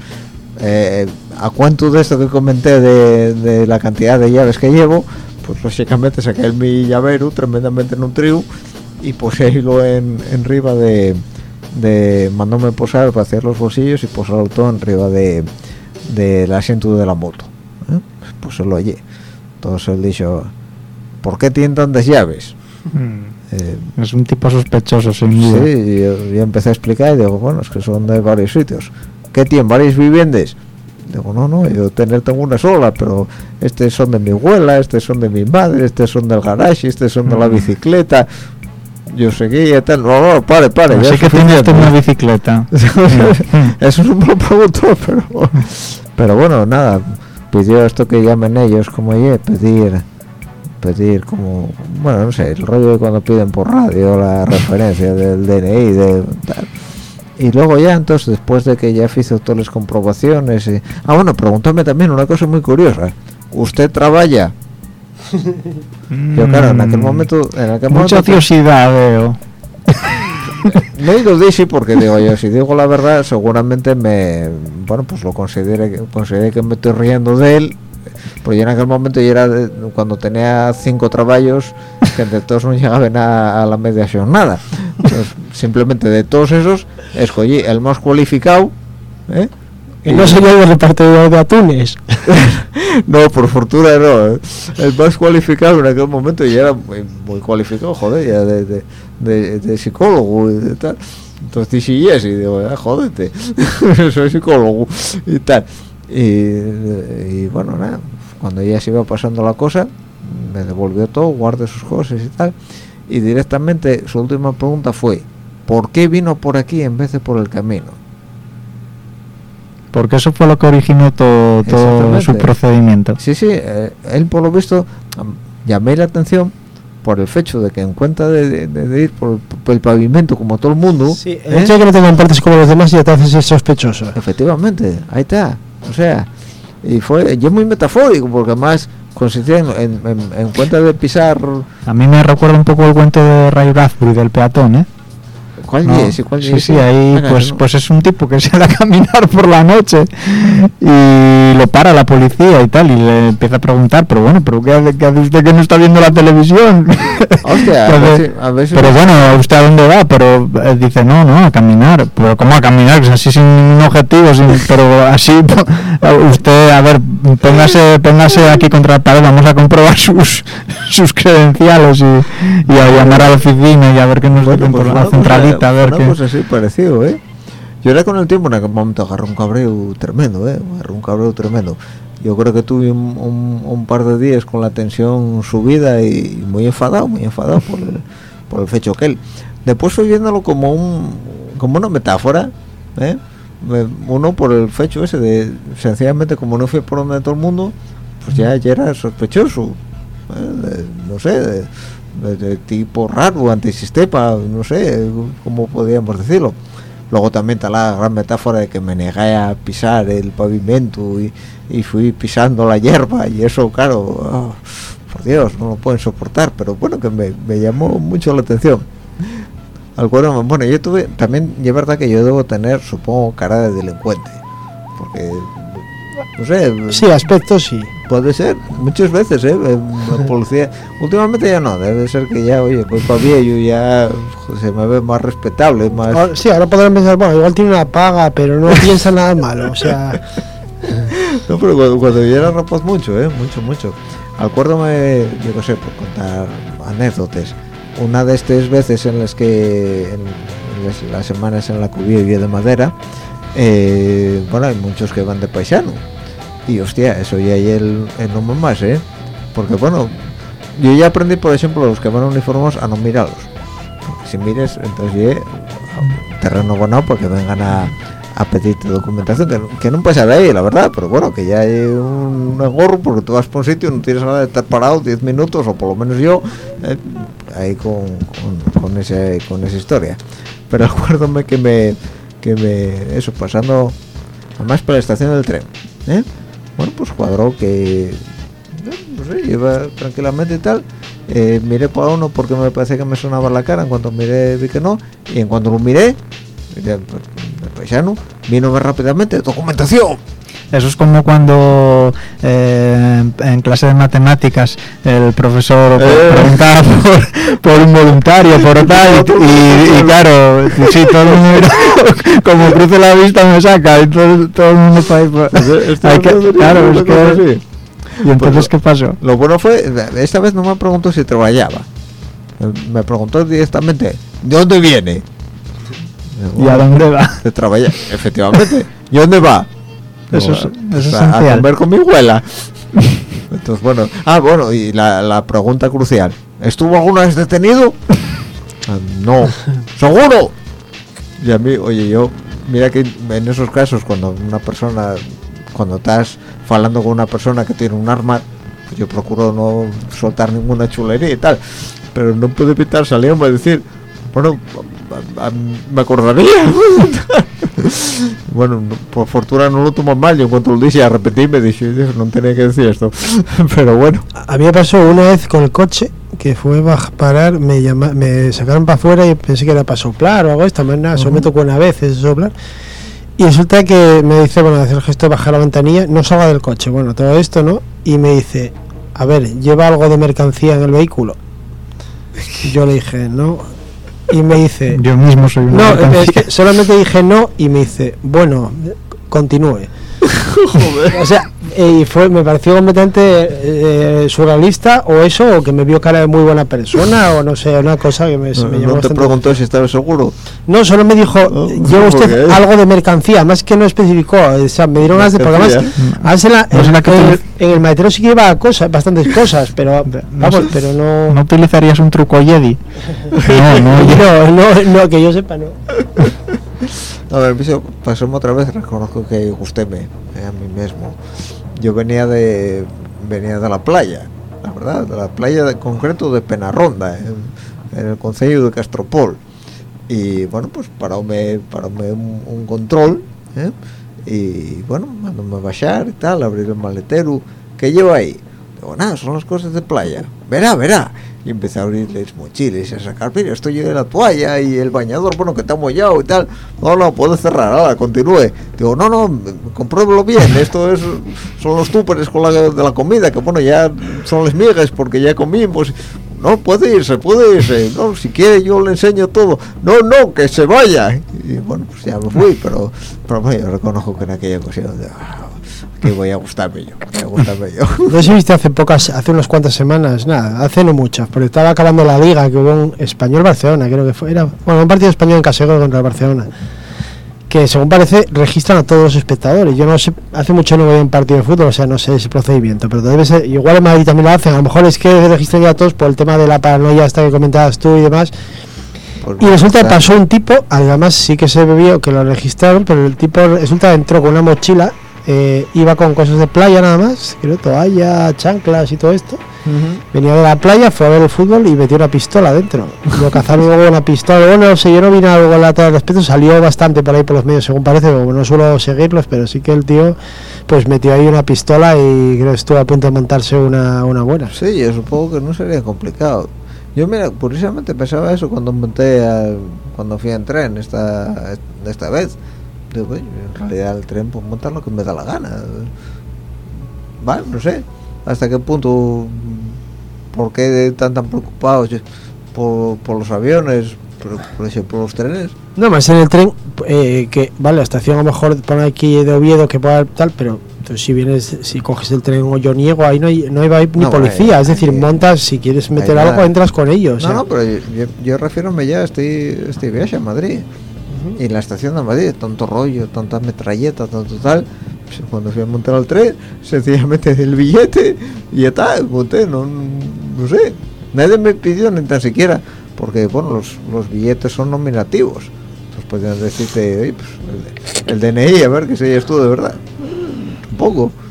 Eh, a cuento de esto que comenté de, de la cantidad de llaves que llevo pues lógicamente saqué mi llavero tremendamente nutrido y poséilo en, en riba de, de mandóme posar para hacer los bolsillos y posarlo todo en riba de del asiento de la moto ¿eh? pues se lo oye entonces él dijo ¿por qué tienen tantas llaves? Mm. Eh, Es un tipo sospechoso, sin duda. Sí, y yo, yo empecé a explicar y digo, bueno, es que son de varios sitios. ¿Qué tienen? ¿Varias viviendas? Digo, no, no, yo tener tengo una sola, pero estos son de mi abuela, estos son de mi madre, estos son del garage, estos son de la Mm. bicicleta. Yo seguía y tal. No, no, pare, pare. Así ya que es tiene suficiente. una bicicleta. Eso no me lo preguntó, pero, pero bueno, nada. Pidió esto que llamen ellos como oye, pedir, pedir como, bueno, no sé, el rollo de cuando piden por radio la referencia del DNI, de tal. Y luego ya, entonces, después de que ya hizo todas las comprobaciones, y- ah, bueno, preguntóme también una cosa muy curiosa. ¿Usted trabaja? Yo, claro, en aquel Mm. momento, en aquel Mucha momento, ociosidad veo. No lo dije porque digo yo, si digo la verdad, seguramente me, bueno, pues lo considere, considere que me estoy riendo de él, porque yo en aquel momento yo era de- cuando tenía cinco trabajos que entre todos no llegaban a, a la media jornada. Entonces, simplemente de todos esos, escogí el más cualificado, ¿eh? Que no yo el repartidor de atunes. no, por fortuna no. ¿eh? El más cualificado en aquel momento ya era muy, muy cualificado, joder, ya de, de, psicólogo y de tal. Entonces dije yes y digo, ah, soy psicólogo y tal. Y, y bueno, nada, cuando ya se iba pasando la cosa, me devolvió todo, guardé sus cosas y tal. Y directamente su última pregunta fue, ¿por qué vino por aquí en vez de por el camino? Porque eso fue lo que originó todo, todo su procedimiento. Sí, sí, eh, él por lo visto am, llamé la atención por el hecho de que en cuenta de, de- de- ir por, por el pavimento como todo el mundo, Sí, el ¿eh? hecho de que no tengan partes como los demás ya te hace ser sospechoso. efectivamente, ahí está. O sea, y fue, y es muy metafórico porque además consistía en, en- en- en cuenta de pisar, A mí me recuerda un poco el cuento de Ray Bradbury del peatón, ¿eh? ¿Cuál No, es? ¿Y cuál sí, es? sí, ahí pues, no. pues es un tipo que sale a caminar por la noche y lo para la policía y tal y le empieza a preguntar, pero bueno, pero ¿qué hace, qué hace usted que no está viendo la televisión? Hostia, a Entonces, ver si- a ver si- pero bueno, ¿usted a dónde va? Pero eh, dice, no, no, a caminar. Pero ¿cómo a caminar? Pues así sin ningún objetivo, sin- pero así usted, a ver, póngase, póngase aquí contra la pared, vamos a comprobar sus, sus credenciales y, y a llamar a la oficina y a ver qué nos dicen pues por la una centralita, cosa- a ver qué... cosa así parecido, ¿eh? Yo era con el tiempo en aquel momento agarré un cabreo tremendo, ¿eh? Agarré un cabreo tremendo. Yo creo que tuve un, un- un par de días con la tensión subida y muy enfadado, muy enfadado por el, por el fecho aquel. Después fui viéndolo como un como una metáfora, ¿eh? Uno por el fecho ese de sencillamente como no fui por donde todo el mundo, pues ya, ya era sospechoso, ¿eh? De- no sé, de, de- tipo raro, antisistema, no sé cómo podríamos decirlo. Luego también está la gran metáfora de que me negué a pisar el pavimento y, y fui pisando la hierba y eso, claro, ah, por Dios, no lo pueden soportar, pero bueno, que me, llamó mucho la atención. Al cual, bueno, yo tuve, también, es verdad que yo debo tener, supongo, cara de delincuente, porque, no sé, Sí, aspectos sí. Puede ser, muchas veces, ¿eh? Eh, La policía, últimamente ya no, debe ser que ya, oye, voy para viejo, ya se me ve más respetable, más... Ahora- sí, ahora podrán pensar, bueno, igual tiene una paga, pero no piensa nada malo. O sea, No, pero cuando, cuando yo era rapaz mucho, ¿eh? Mucho, mucho. Acuérdame, yo qué sé, por contar anécdotas. Una de estas veces en las que, en, en las, las semanas en la que vivía de madera, eh, bueno, hay muchos que van de paisano. Y hostia, eso ya hay el, el nombre más, ¿eh? Porque bueno, yo ya aprendí, por ejemplo, los que van uniformados a no mirarlos. Si mires, entonces terreno ganado porque vengan a, pedirte documentación, que, no pasa de ahí, la verdad, pero bueno, que ya hay un gorro porque tú vas por un sitio no tienes nada de estar parado 10 minutos, o por lo menos yo, eh, ahí con, con, con ese, con esa historia. Pero acuérdame que me, que me, eso, pasando, además por la estación del tren, ¿eh? Bueno, pues cuadró que, no sé, iba tranquilamente y tal, eh, miré para uno porque me parece que me sonaba la cara, en cuanto miré vi que no, y en cuanto lo miré, pues, el paisano, vino más rápidamente, documentación. Eso es como cuando eh, en clase de matemáticas el profesor Eh. preguntaba por, por un voluntario, por tal, y, claro, sí, todo el mundo como cruce la vista me saca, y todo, todo el mundo para ahí. pues, hay que- claro, es que... ¿Y entonces qué pasó? Lo bueno fue, esta vez no me preguntó si trabajaba. Me- Me preguntó directamente, ¿de dónde viene? ¿Y a dónde va? De trabajar, efectivamente. ¿Y dónde va? Eso es- eso es a, a comer con mi abuela. Entonces, bueno. Ah, bueno, y la, la pregunta crucial. ¿Estuvo alguna vez detenido? Ah, no. ¿Seguro? Y a mí, oye, yo, mira que en esos casos, cuando una persona, cuando estás hablando con una persona que tiene un arma, pues yo procuro no soltar ninguna chulería y tal. Pero no puedo evitar salirme a decir, bueno, a- a- me acordaría. bueno, no- por fortuna no lo tomo mal. Yo en cuanto lo dije, a repetir, me dije, "Dios, no tenía que decir esto. Pero bueno, a mí me pasó una vez con el coche que fue a parar, me llama, me sacaron para afuera y pensé que era para soplar o algo esta manera, solo me tocó una vez ese soplar. Y resulta que me dice, bueno, hacer el gesto de bajar la ventanilla, no salga del coche, bueno, todo esto, ¿no? Y me dice, a ver, ¿lleva algo de mercancía en el vehículo? Y yo le dije, no. Y me dice, Yo mismo soy una no, mercancía. es que solamente dije no y me dice, bueno, continúe. O sea, eh, y fue, me pareció completamente eh, surrealista o eso, o que me vio cara de muy buena persona, o no sé, una cosa que me, no, me no llamó te bastante- preguntó si estabas seguro. No, solo me dijo, No, lleva ¿por usted qué? algo de mercancía, más que no especificó, o sea, me dieron ganas de, porque además, Mercancía. además en, el maletero sí que lleva cosas, bastantes cosas, pero No vamos, sé. pero no, ¿No utilizarías un truco Jedi? No, no, no, no, que yo sepa, no. A ver, pasamos otra vez, reconozco que gustéme eh, a mí mismo. Yo venía de venía de la playa, la verdad, de la playa de concreto de Penarronda, en, en el concello de Castropol. Y bueno, pues paróme, paróme un, control, ¿eh? y bueno, mandóme bajar y tal, abrir el maletero. ¿Qué lleva ahí? Digo, nada, son las cosas de playa. Verá, verá. Y empecé a abrirles mochiles y a sacar mira esto lleva la toalla y el bañador bueno que está mollado y tal. No no puedo cerrar ahora continúe digo no no compruébelo bien esto es son los túperes con la de la comida que bueno ya son las migas porque ya comimos no puede irse puede irse. No si quiere yo le enseño todo. No no que se vaya. Y bueno pues ya me fui pero pero bueno, yo reconozco que en aquella ocasión que voy a gustarme yo voy a gustarme yo. No sé si viste hace pocas, hace unas cuantas semanas, nada, hace no muchas, porque estaba acabando la liga, que hubo un español-Barcelona, creo que fue, era, bueno, un partido español en Casego contra el Barcelona, que según parece registran a todos los espectadores. Yo no sé, hace mucho no voy a un partido de fútbol, o sea, no sé ese procedimiento, pero debe ser, igual en Madrid también lo hacen, a lo mejor es que registran ya a todos por el tema de la paranoia esta que comentabas tú y demás, Pues y resulta que pasó un tipo, además sí que se bebió que lo registraron, pero el tipo resulta que entró con una mochila, eh, iba con cosas de playa nada más, creo, toalla, chanclas y todo esto. Ujú. Venía de la playa, fue a ver el fútbol y metió una pistola dentro. Lo cazaron luego una pistola. Bueno, no sé, yo no vi nada luego la de respeto, salió bastante por ahí por los medios, según parece, como no suelo seguirlos, pero sí que el tío pues metió ahí una pistola y creo que estuvo a punto de montarse una, una buena. Sí, yo supongo que no sería complicado. Yo, mira, curiosamente pensaba eso cuando monté, al- cuando fui en tren esta, esta vez. Digo, "Oye, en realidad el tren puedo montar lo que me da la gana. Vale, no sé. Hasta qué punto, por qué están tan preocupados por, por los aviones, por, por ejemplo, los trenes. No, más en el tren, eh, que vale, la estación a lo mejor pone aquí de Oviedo que pueda tal, pero tú si vienes, si coges el tren o yo niego, ahí no hay, no hay ni No, policía, hay- es decir, hay- montas, si quieres meter algo, entras con ellos. o no, sea, no, pero yo, yo, yo refiero ya a este, este viaje a Madrid. Y la estación de Madrid, tanto rollo, tanta metralleta, tanto tal. pues, cuando fui a montar al tren, sencillamente el billete y ya está, monté, no, no sé. Nadie me pidió ni tan siquiera, porque bueno, los, billetes son nominativos. Entonces podrían decirte, "Oye, pues, el, DNI, a ver que seas tú de verdad.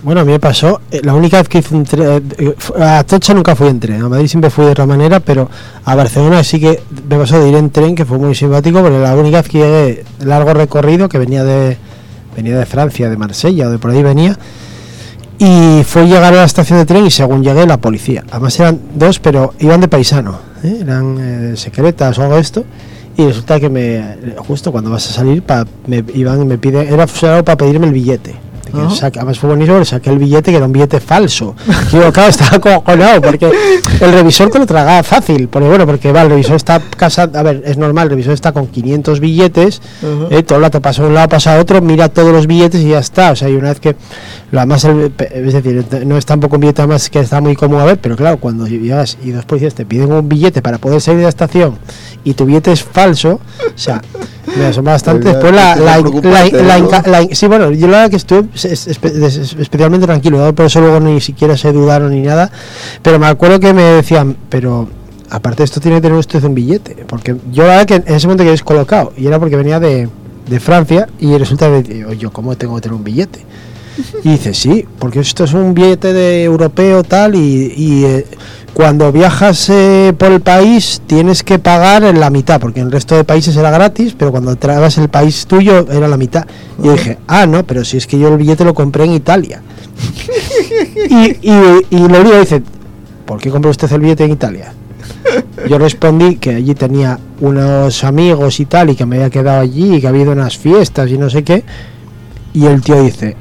Bueno, a mí me pasó, eh, la única vez que hice un tren, eh, fu- a Tocha nunca fui en tren, a Madrid siempre fui de otra manera, pero a Barcelona sí que me pasó de ir en tren, que fue muy simpático, pero la única vez que llegué largo recorrido, que venía de venía de Francia, de Marsella o de por ahí venía, y fue llegar a la estación de tren y según llegué la policía, además eran dos, pero iban de paisano, ¿eh? eran eh, secretas o algo de esto, y resulta que me justo cuando vas a salir pa- me iban y me piden era solo para pedirme el billete además fue le saqué el billete que era un billete falso. Y yo claro estaba cojonado porque el revisor te lo tragaba fácil porque bueno porque va el revisor está casado a ver es normal el revisor está con 500 billetes eh, todo el rato pasa de un lado pasa a otro mira todos los billetes y ya está. O sea y una vez que lo más es decir no es tampoco un billete más que está muy cómodo a ver pero claro cuando llegas y dos policías te piden un billete para poder salir de la estación y tu billete es falso o sea me asombra bastante. Pues después la, sí bueno yo la verdad que estuve especialmente tranquilo por eso luego ni siquiera se dudaron ni nada pero me acuerdo que me decían pero aparte esto tiene que tener usted un billete porque yo la verdad que en ese momento que habéis colocado y era porque venía de, de Francia y resulta que yo cómo tengo que tener un billete y dice sí porque esto es un billete de europeo tal y, y, eh, cuando viajas eh, por el país tienes que pagar en la mitad porque en el resto de países era gratis pero cuando tragas el país tuyo era la mitad y yo dije ah no pero si es que yo el billete lo compré en Italia y, y, y dice ¿por qué compró usted el billete en Italia? Yo respondí que allí tenía unos amigos y tal, y que me había quedado allí, y que había ido unas fiestas y no sé qué. Y el tío dice,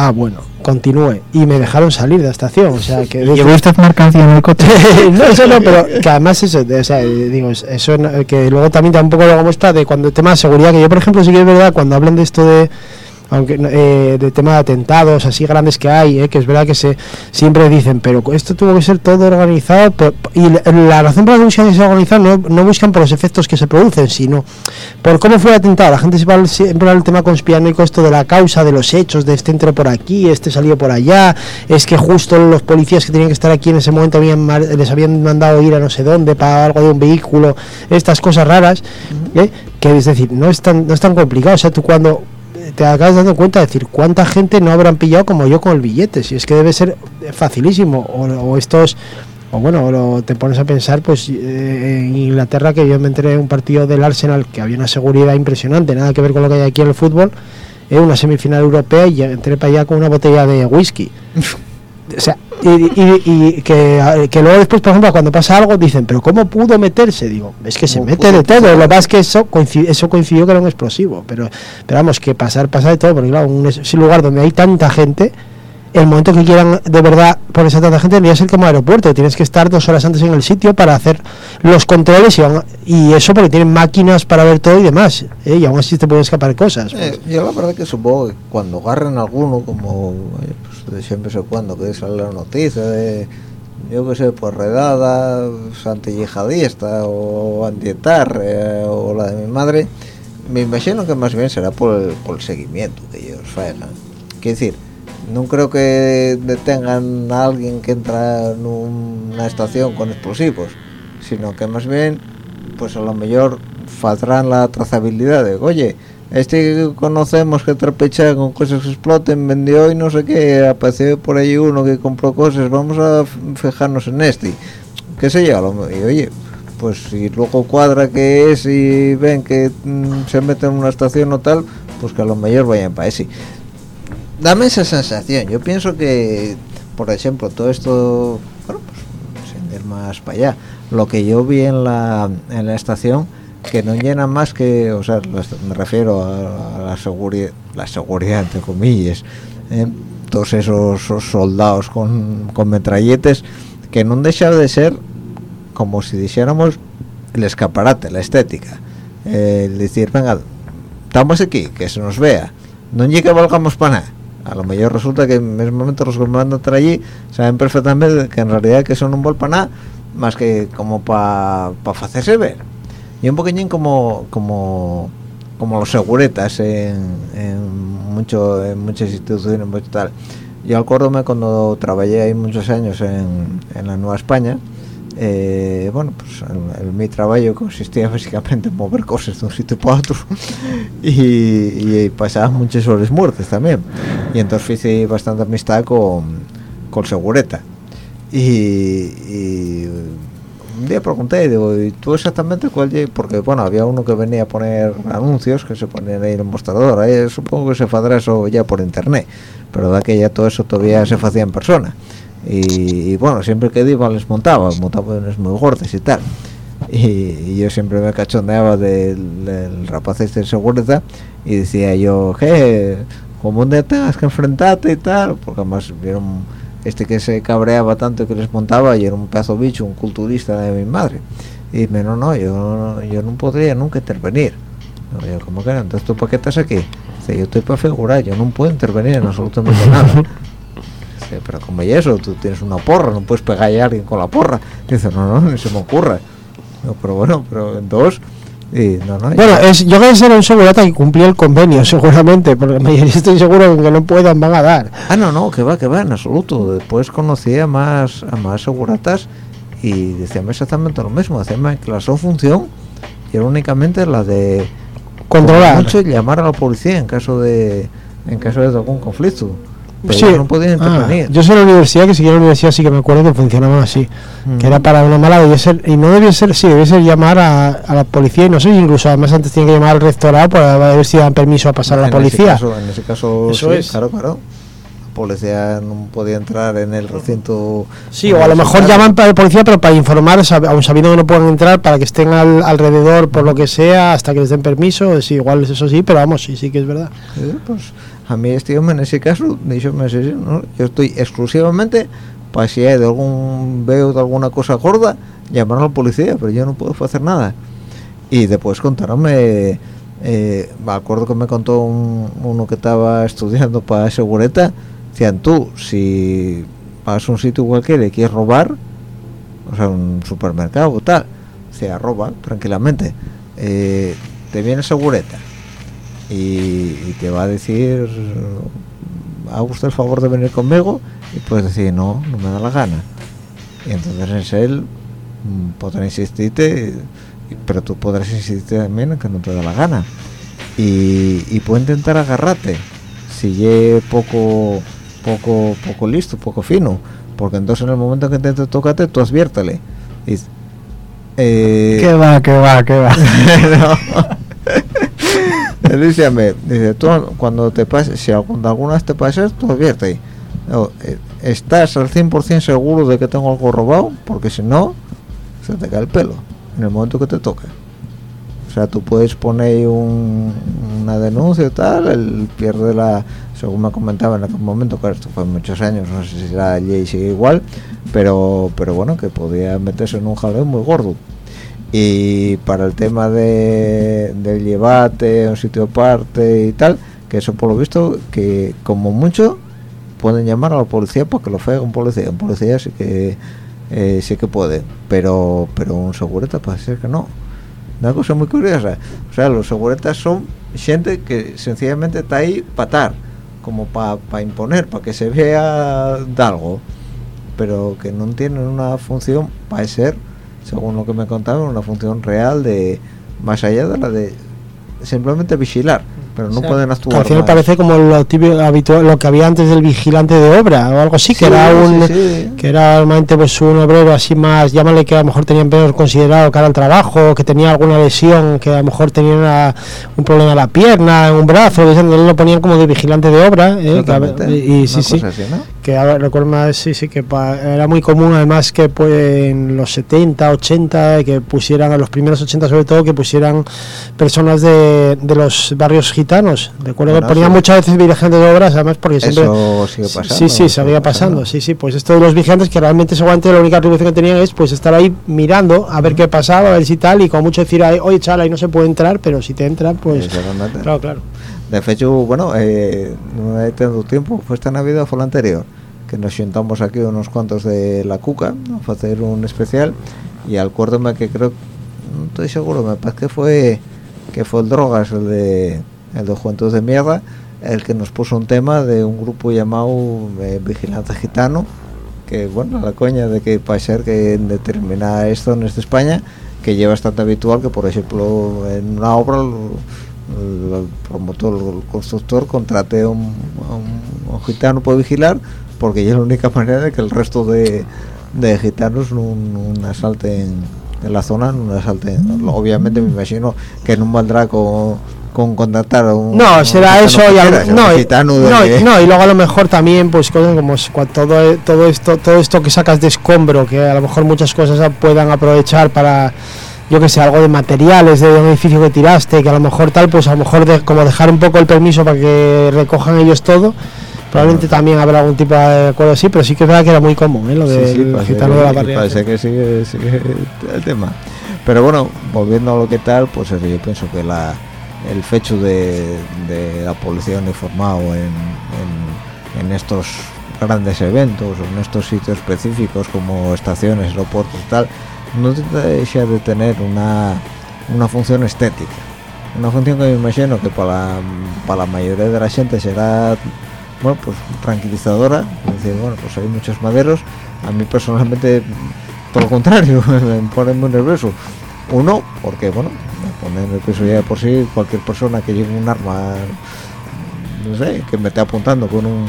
ah, bueno, continúe. Y me dejaron salir de la estación, o sea, que... ¿Llevó usted mercancía en el coche? no, eso no, pero que además eso, de- o sea, eh, digo, es- eso no- que luego también tampoco lo muestra de cuando el tema de seguridad, que yo por ejemplo sí que es verdad, cuando hablan de esto de aunque eh, de tema de atentados así grandes que hay, eh, que es verdad que se siempre dicen, pero esto tuvo que ser todo organizado, y la, razón por la que buscan que sea organizado no, no buscan por los efectos que se producen, sino por cómo fue el atentado. La gente se va siempre al tema conspiranoico esto de la causa, de los hechos, de este entró por aquí, este salió por allá, es que justo los policías que tenían que estar aquí en ese momento habían les habían mandado ir a no sé dónde para algo de un vehículo, estas cosas raras, ¿eh? que es decir, no es tan, no es tan complicado, o sea, tú cuando te acabas dando cuenta de decir cuánta gente no habrán pillado como yo con el billete, si es que debe ser facilísimo, o, o estos o bueno, o lo- te pones a pensar, pues eh, en Inglaterra, que yo me enteré de un partido del Arsenal que había una seguridad impresionante, nada que ver con lo que hay aquí en el fútbol, en una semifinal europea y entré para allá con una botella de whisky. o sea, y, y- y que, que luego después, por ejemplo, cuando pasa algo, dicen, pero ¿cómo pudo meterse? Digo, es que se ¿Cómo mete de todo. Lo es que eso coincidió, eso coincidió que era un explosivo. Pero, pero vamos, que pasar, pasa de todo, porque claro, un es un lugar donde hay tanta gente, el momento que quieran de verdad ponerse a tanta gente, debería ser como aeropuerto. Tienes que estar dos horas antes en el sitio para hacer los controles y, y eso porque tienen máquinas para ver todo y demás. ¿eh? Y aún así te pueden escapar cosas. Eh, yo la verdad que supongo que cuando agarren alguno, como eh, pues, de siempre sé cuando que sale la noticia de, yo que sé, pues redada, antiyihadista o antietar o la de mi madre, me imagino que más bien será por el, por el seguimiento que ellos hagan. Quiero decir, no creo que detengan a alguien que entra en una estación con explosivos, sino que más bien, pues a lo mejor faltarán la trazabilidad de, oye, este que conocemos que trapecha con cosas que exploten, vendió y no sé qué, apareció por ahí uno que compró cosas, vamos a fijarnos en este. ¿Qué sé yo? Y oye, pues si luego cuadra que es y ven que mm, se mete en una estación o tal, pues que a lo mejor vayan para ese dame esa sensación. Yo pienso que, por ejemplo, todo esto, bueno, pues sin ir más para allá, lo que yo vi en la, en la estación, que no llena más que, o sea, me refiero a, la seguridad, la seguridad entre comillas, ¿eh? todos esos, soldados con, con metralletes, que no deja de ser como si dijéramos el escaparate, la estética. Eh, el decir, venga, estamos aquí, que se nos vea. No llega que valgamos para nada. A lo mejor resulta que en ese momento los que mandan estar allí saben perfectamente que en realidad que son un bol para nada, más que como para hacerse ver. Y un poquillín como como como los seguretas en, en mucho en muchas instituciones mucho tal. Yo acuérdome cuando trabajé ahí muchos años en, en la Nueva España, eh, bueno, pues el, mi trabajo consistía básicamente en mover cosas de un sitio para otro y, y pasaba muchas horas muertas también. Y entonces hice bastante amistad con, con Segureta. Y, un día pregunté, digo, ¿y tú exactamente cuál? lle-?" Porque, bueno, había uno que venía a poner anuncios que se ponían ahí en el mostrador. Ahí supongo que se hacía eso ya por internet, pero da que ya todo eso todavía se hacía en persona. Y, bueno, siempre que iba les montaba, montaba unos muy gordos y tal. Y, yo siempre me cachondeaba del, del rapaz este de seguridad y decía yo, que como un tengas que enfrentarte y tal, porque además vieron este que se cabreaba tanto que les montaba y era un pedazo bicho, un culturista de mi madre. Y me no, no, yo, yo no podría nunca intervenir. Yo, ¿cómo que? Entonces, ¿tú para qué estás aquí? Yo estoy para figurar, yo no puedo intervenir en absolutamente nada. Dice, pero como y eso, tú tienes una porra, no puedes pegar a alguien con la porra. Dice, no, no, ni se me ocurra. No, pero bueno, pero en dos, y no, no. Bueno, es, yo creo que era un segurata que cumplía el convenio, seguramente, porque me- estoy seguro que no puedan, van a dar. Ah, no, no, que va, que va, en absoluto. Después conocí a más, a más seguratas y decían exactamente lo mismo. Decían que la su función era únicamente la de Controlar. mucho llamar a la policía en caso de en caso de algún conflicto. Pero Sí. no podían Ah, intervenir. yo sé en la universidad, que si en la universidad sí que me acuerdo que funcionaban así. Mm. Que era para una mala, debía ser, y no debía ser, sí, debía ser llamar a, a la policía, y no sé, incluso además antes tienen que llamar al rectorado para ver si dan permiso a pasar a la En policía. Ese caso, en ese caso, Eso sí, es. claro, claro. La policía no podía entrar en el recinto. Sí, o a lo mejor llaman para la policía, pero para informar, aun sabiendo que no pueden entrar, para que estén al- alrededor por lo que sea, hasta que les den permiso. Sí, igual eso sí, pero vamos, sí, sí que es verdad. Sí, pues a mí este hombre en ese caso dicho yo estoy exclusivamente para si hay de algún veo de alguna cosa gorda llamar a la policía pero yo no puedo hacer nada y después contaronme eh, me acuerdo que me contó un- uno que estaba estudiando para segureta decían tú si vas a un sitio cualquiera y quieres robar o sea un supermercado o tal se roba tranquilamente eh, te viene segureta y, y te va a decir ¿ha usted el favor de venir conmigo? y puedes decir no, no me da la gana y entonces en él mm, podrá insistirte pero tú podrás insistir también en que no te da la gana y, y puede intentar agarrarte si ye poco poco poco listo poco fino porque entonces en el momento en que te tocate tú adviértele y, eh, Que va, que va, que va. no. Él dice, me, dice, tú cuando te pases, si alguna vez te pases, tú advierte. No, eh, estás al 100% seguro de que tengo algo robado porque si no se te cae el pelo en el momento que te toca o sea tú puedes poner un- una denuncia y tal él pierde la según me comentaba en aquel momento claro esto fue muchos años no sé si la ley sigue igual pero pero bueno que podía meterse en un jaleo muy gordo y para el tema de, del llevate a un sitio aparte y tal que eso por lo visto que como mucho pueden llamar a la policía para que lo haga un policía. Un policía sí que eh, sí que puede pero pero un segureta parece ser que no. Una cosa muy curiosa o sea los seguretas son gente que sencillamente está ahí para estar como para imponer para que se vea de algo pero que no tienen una función para ser según lo que me contaban una función real de más allá de la de simplemente vigilar pero no O sea, pueden actuar al final más. parece como lo típico habitual lo que había antes del vigilante de obra o algo así que Sí, era un sí, sí. que era normalmente pues un obrero así más llámale que a lo mejor tenían peor considerado cara al trabajo que tenía alguna lesión que a lo mejor tenía una- un problema en la pierna en un brazo lo ponían como de vigilante de obra ¿eh? Que y, y sí sí así, ¿no? Que ahora recuerdo más, sí, sí, que pa- era muy común además que pues, en los 70, 80, que pusieran, a los primeros 80 sobre todo, que pusieran personas de, de los barrios gitanos. Recuerdo Bueno, que ponían sí. muchas veces vigilantes de obras, además porque siempre... Eso sigue pasando. Sí, sí, seguía pasando, sí, sí, pues esto de los vigilantes que realmente seguramente la única atribución que tenían es pues estar ahí mirando a ver qué pasaba, a ver si tal, y como mucho decir, "Ay, oye, chaval, ahí no se puede entrar, pero si te entran, pues... Claro, claro. De hecho, bueno, eh, no he tenido tiempo, fue esta Navidad o fue la anterior, que nos juntamos aquí unos cuantos de la Cuca, ¿no? a hacer un especial, y acuérdame que creo, no estoy seguro, me parece que fue que fue el Drogas, el de, el de Juventud de Mierda, el que nos puso un tema de un grupo llamado eh, Vigilante Gitano, que bueno, la coña de que puede ser que en determinadas zonas de España, que lleva bastante habitual que por ejemplo en una obra el promotor, el constructor contrate a un, un gitano para vigilar porque es la única manera de que el resto de, de gitanos no, no asalten en la zona, no asalten. Obviamente me imagino que no valdrá con, con contratar a un No, será eso y, al- no, gitano no, que- y- no, y luego a lo mejor también pues como todo e- todo esto todo esto que sacas de escombro que a lo mejor muchas cosas puedan aprovechar para yo que sé algo de materiales de un edificio que tiraste que a lo mejor tal pues a lo mejor de, como dejar un poco el permiso para que recojan ellos todo probablemente también habrá algún tipo de acuerdo así pero sí que es verdad que era muy común ¿eh? lo del sí, gitano de la barriada Parece que sigue, sigue el tema. Pero bueno, volviendo a lo que tal, pues eso, yo pienso que la el fecho de, de la policía uniformado en, en, en estos grandes eventos en estos sitios específicos como estaciones, aeropuertos y tal, no deja de tener una, una función estética. Una función que me imagino que para la, para la mayoría de la gente será bueno, pues tranquilizadora, decir, bueno, pues hay muchos maderos, a mí personalmente, por lo contrario, me pone muy nervioso. Uno, porque, bueno, me pone nervioso ya por sí cualquier persona que lleve un arma, no sé, que me esté apuntando con un,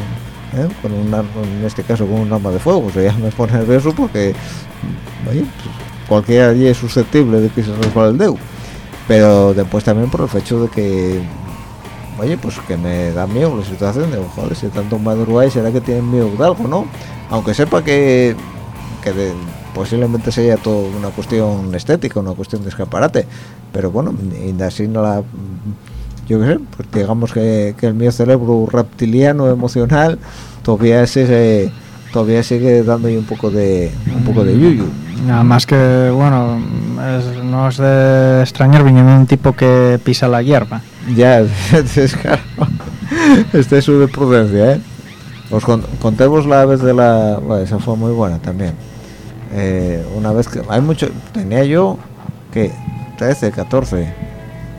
¿eh? con un arma, en este caso con un arma de fuego, o sea, ya me pone nervioso porque, oye, pues, cualquiera allí es susceptible de que se resbale el dedo. Pero después también por el hecho de que oye, pues que me da miedo la situación, de joder, si tanto madrugáis, será que tienen miedo de algo, ¿no? Aunque sepa que, que posiblemente sea todo una cuestión estética, una cuestión de escaparate, pero bueno, y así no la... Yo qué sé, pues digamos que, el mío cerebro reptiliano, emocional, todavía sigue, todavía sigue dando ahí un poco de, un poco de yuyu. Nada más que, bueno, es- no es de extrañar viniendo un tipo que pisa la hierba. Ya, es claro. Este es su de prudencia, ¿eh? Os con- contemos la vez de la... Bueno, esa fue muy buena también. Eh, una vez que... Hay mucho... Tenía yo... que 13, 14.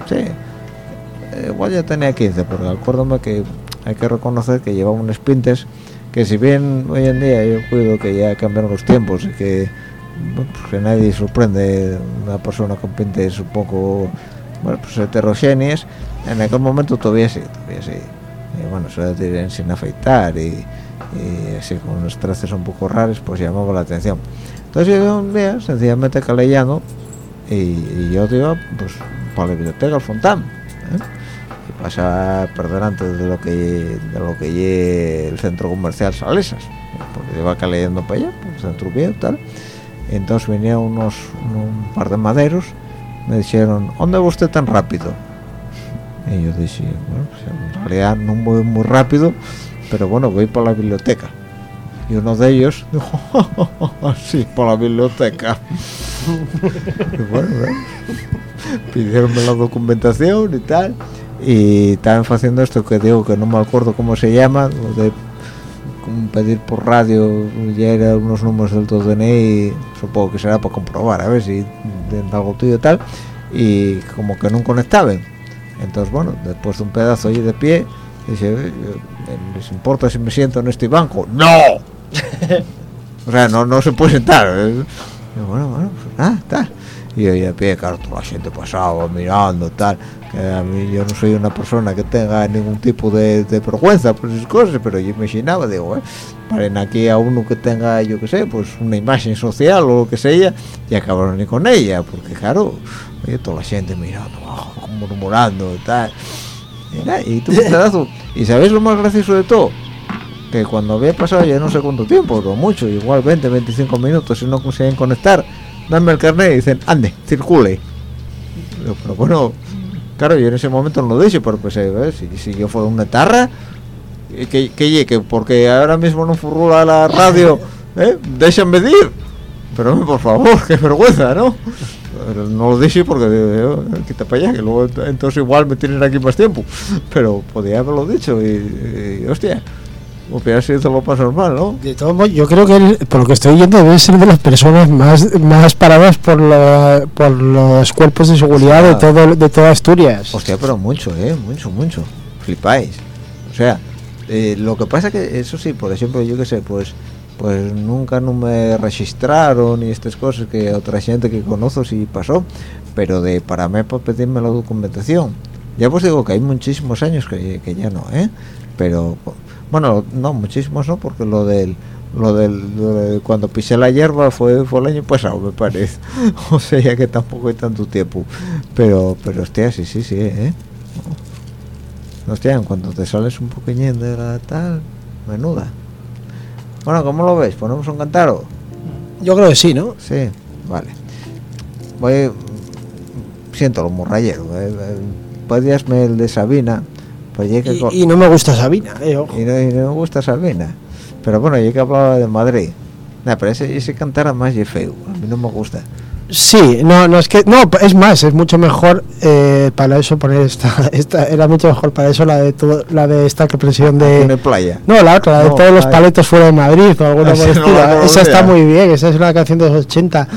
Sí. Eh, igual ya tenía 15, porque acuérdame que hay que reconocer que llevaba unos pintes que si bien hoy en día yo cuido que ya cambiaron los tiempos y que, pues nadie sorprende una persona con pintes un poco bueno, pues heterogéneas, en aquel momento todavía sí, todavía sí. Y bueno, eso de ir sin afeitar y, y así con unos traces un poco raros, pues llamaba la atención. Entonces yo un día sencillamente calellando y, y yo iba pues para la biblioteca al Fontán. ¿eh? Y pasa por delante de lo que de lo que lle el centro comercial Salesas porque iba acá leyendo para allá por el centro viejo tal entonces venían unos un par de maderos me dijeron ¿dónde va usted tan rápido? y yo dije bueno pues en realidad no voy muy rápido pero bueno voy por la biblioteca y uno de ellos dijo sí por la biblioteca y bueno, pidieronme la documentación y tal. Y estaban haciendo esto que digo que no me acuerdo cómo se llama de como pedir por radio ya era unos números del todo DNI supongo que será para comprobar a ver si de algo tuyo tal y como que no conectaban. Entonces bueno después de un pedazo allí de pie dice "Eh, eh, les importa si me siento en este banco no o sea no no se puede sentar ¿eh? Y bueno bueno pues nada está y ahí a pie claro toda la gente pasaba mirando tal que a mí yo no soy una persona que tenga ningún tipo de, de vergüenza por esas cosas pero yo imaginaba digo eh, paren aquí a uno que tenga yo qué sé pues una imagen social o lo que sea y acabaron ni con ella porque claro oye, toda la gente mirando oh, murmurando tal y, nada, y tú pedazo. Y sabéis lo más gracioso de todo que cuando había pasado ya no sé cuánto tiempo, o mucho, igual 20, 25 minutos, y no consiguen conectar, dame el carnet y dicen, ande, circule. Pero bueno, claro, yo en ese momento no lo dije, pero pues, eh, si, si yo fuera una tarra, eh, que, que, porque ahora mismo no furrula la radio, ¿eh? déjenme ir. Pero por favor, qué vergüenza, ¿no? Pero no lo dije porque eh, quita para allá, que luego ent- entonces igual me tienen aquí más tiempo. Pero podía haberlo dicho y, y, hostia, hubiera sido lo más normal, ¿no? De todos modos, yo creo que él, por lo que estoy viendo debe ser de las personas más más paradas por, la- por los cuerpos de seguridad de todo de toda Asturias. Hostia, pero mucho, ¿eh? Mucho, mucho. Flipáis. O sea, eh, lo que pasa que, eso sí, por ejemplo, yo qué sé, pues pues nunca no me registraron y estas cosas que otra gente que conozco sí pasó, pero de para mí para pedirme la documentación. Ya pues digo que hay muchísimos años que, que ya no, ¿eh? Pero, bueno, no, muchísimos no, porque lo del lo del lo cuando pisé la hierba fue fue el año pasado me parece. O sea ya que tampoco hay tanto tiempo. Pero pero hostia sí sí sí eh hostia en cuanto te sales un poquillín de la tal menuda. Bueno cómo lo ves ponemos un cantaro Yo creo que sí, ¿no? sí vale. Voy siento lo morrayero eh, eh, podíasme el de Sabina pues Y, no me gusta Sabina, eh, ojo. y no, y no me gusta Sabina. Pero bueno ya que hablaba de Madrid. Nah, pero ese, ese cantara más y feo a mí no me gusta. Sí, no, no es que no, es más, es mucho mejor eh, para eso poner esta, esta era mucho mejor para eso la de todo, la de esta que presión tiene de playa. No, la otra, la de No, todos los paletos fuera de Madrid o alguna Ah, por no. Esa está muy bien, esa es una canción de los 80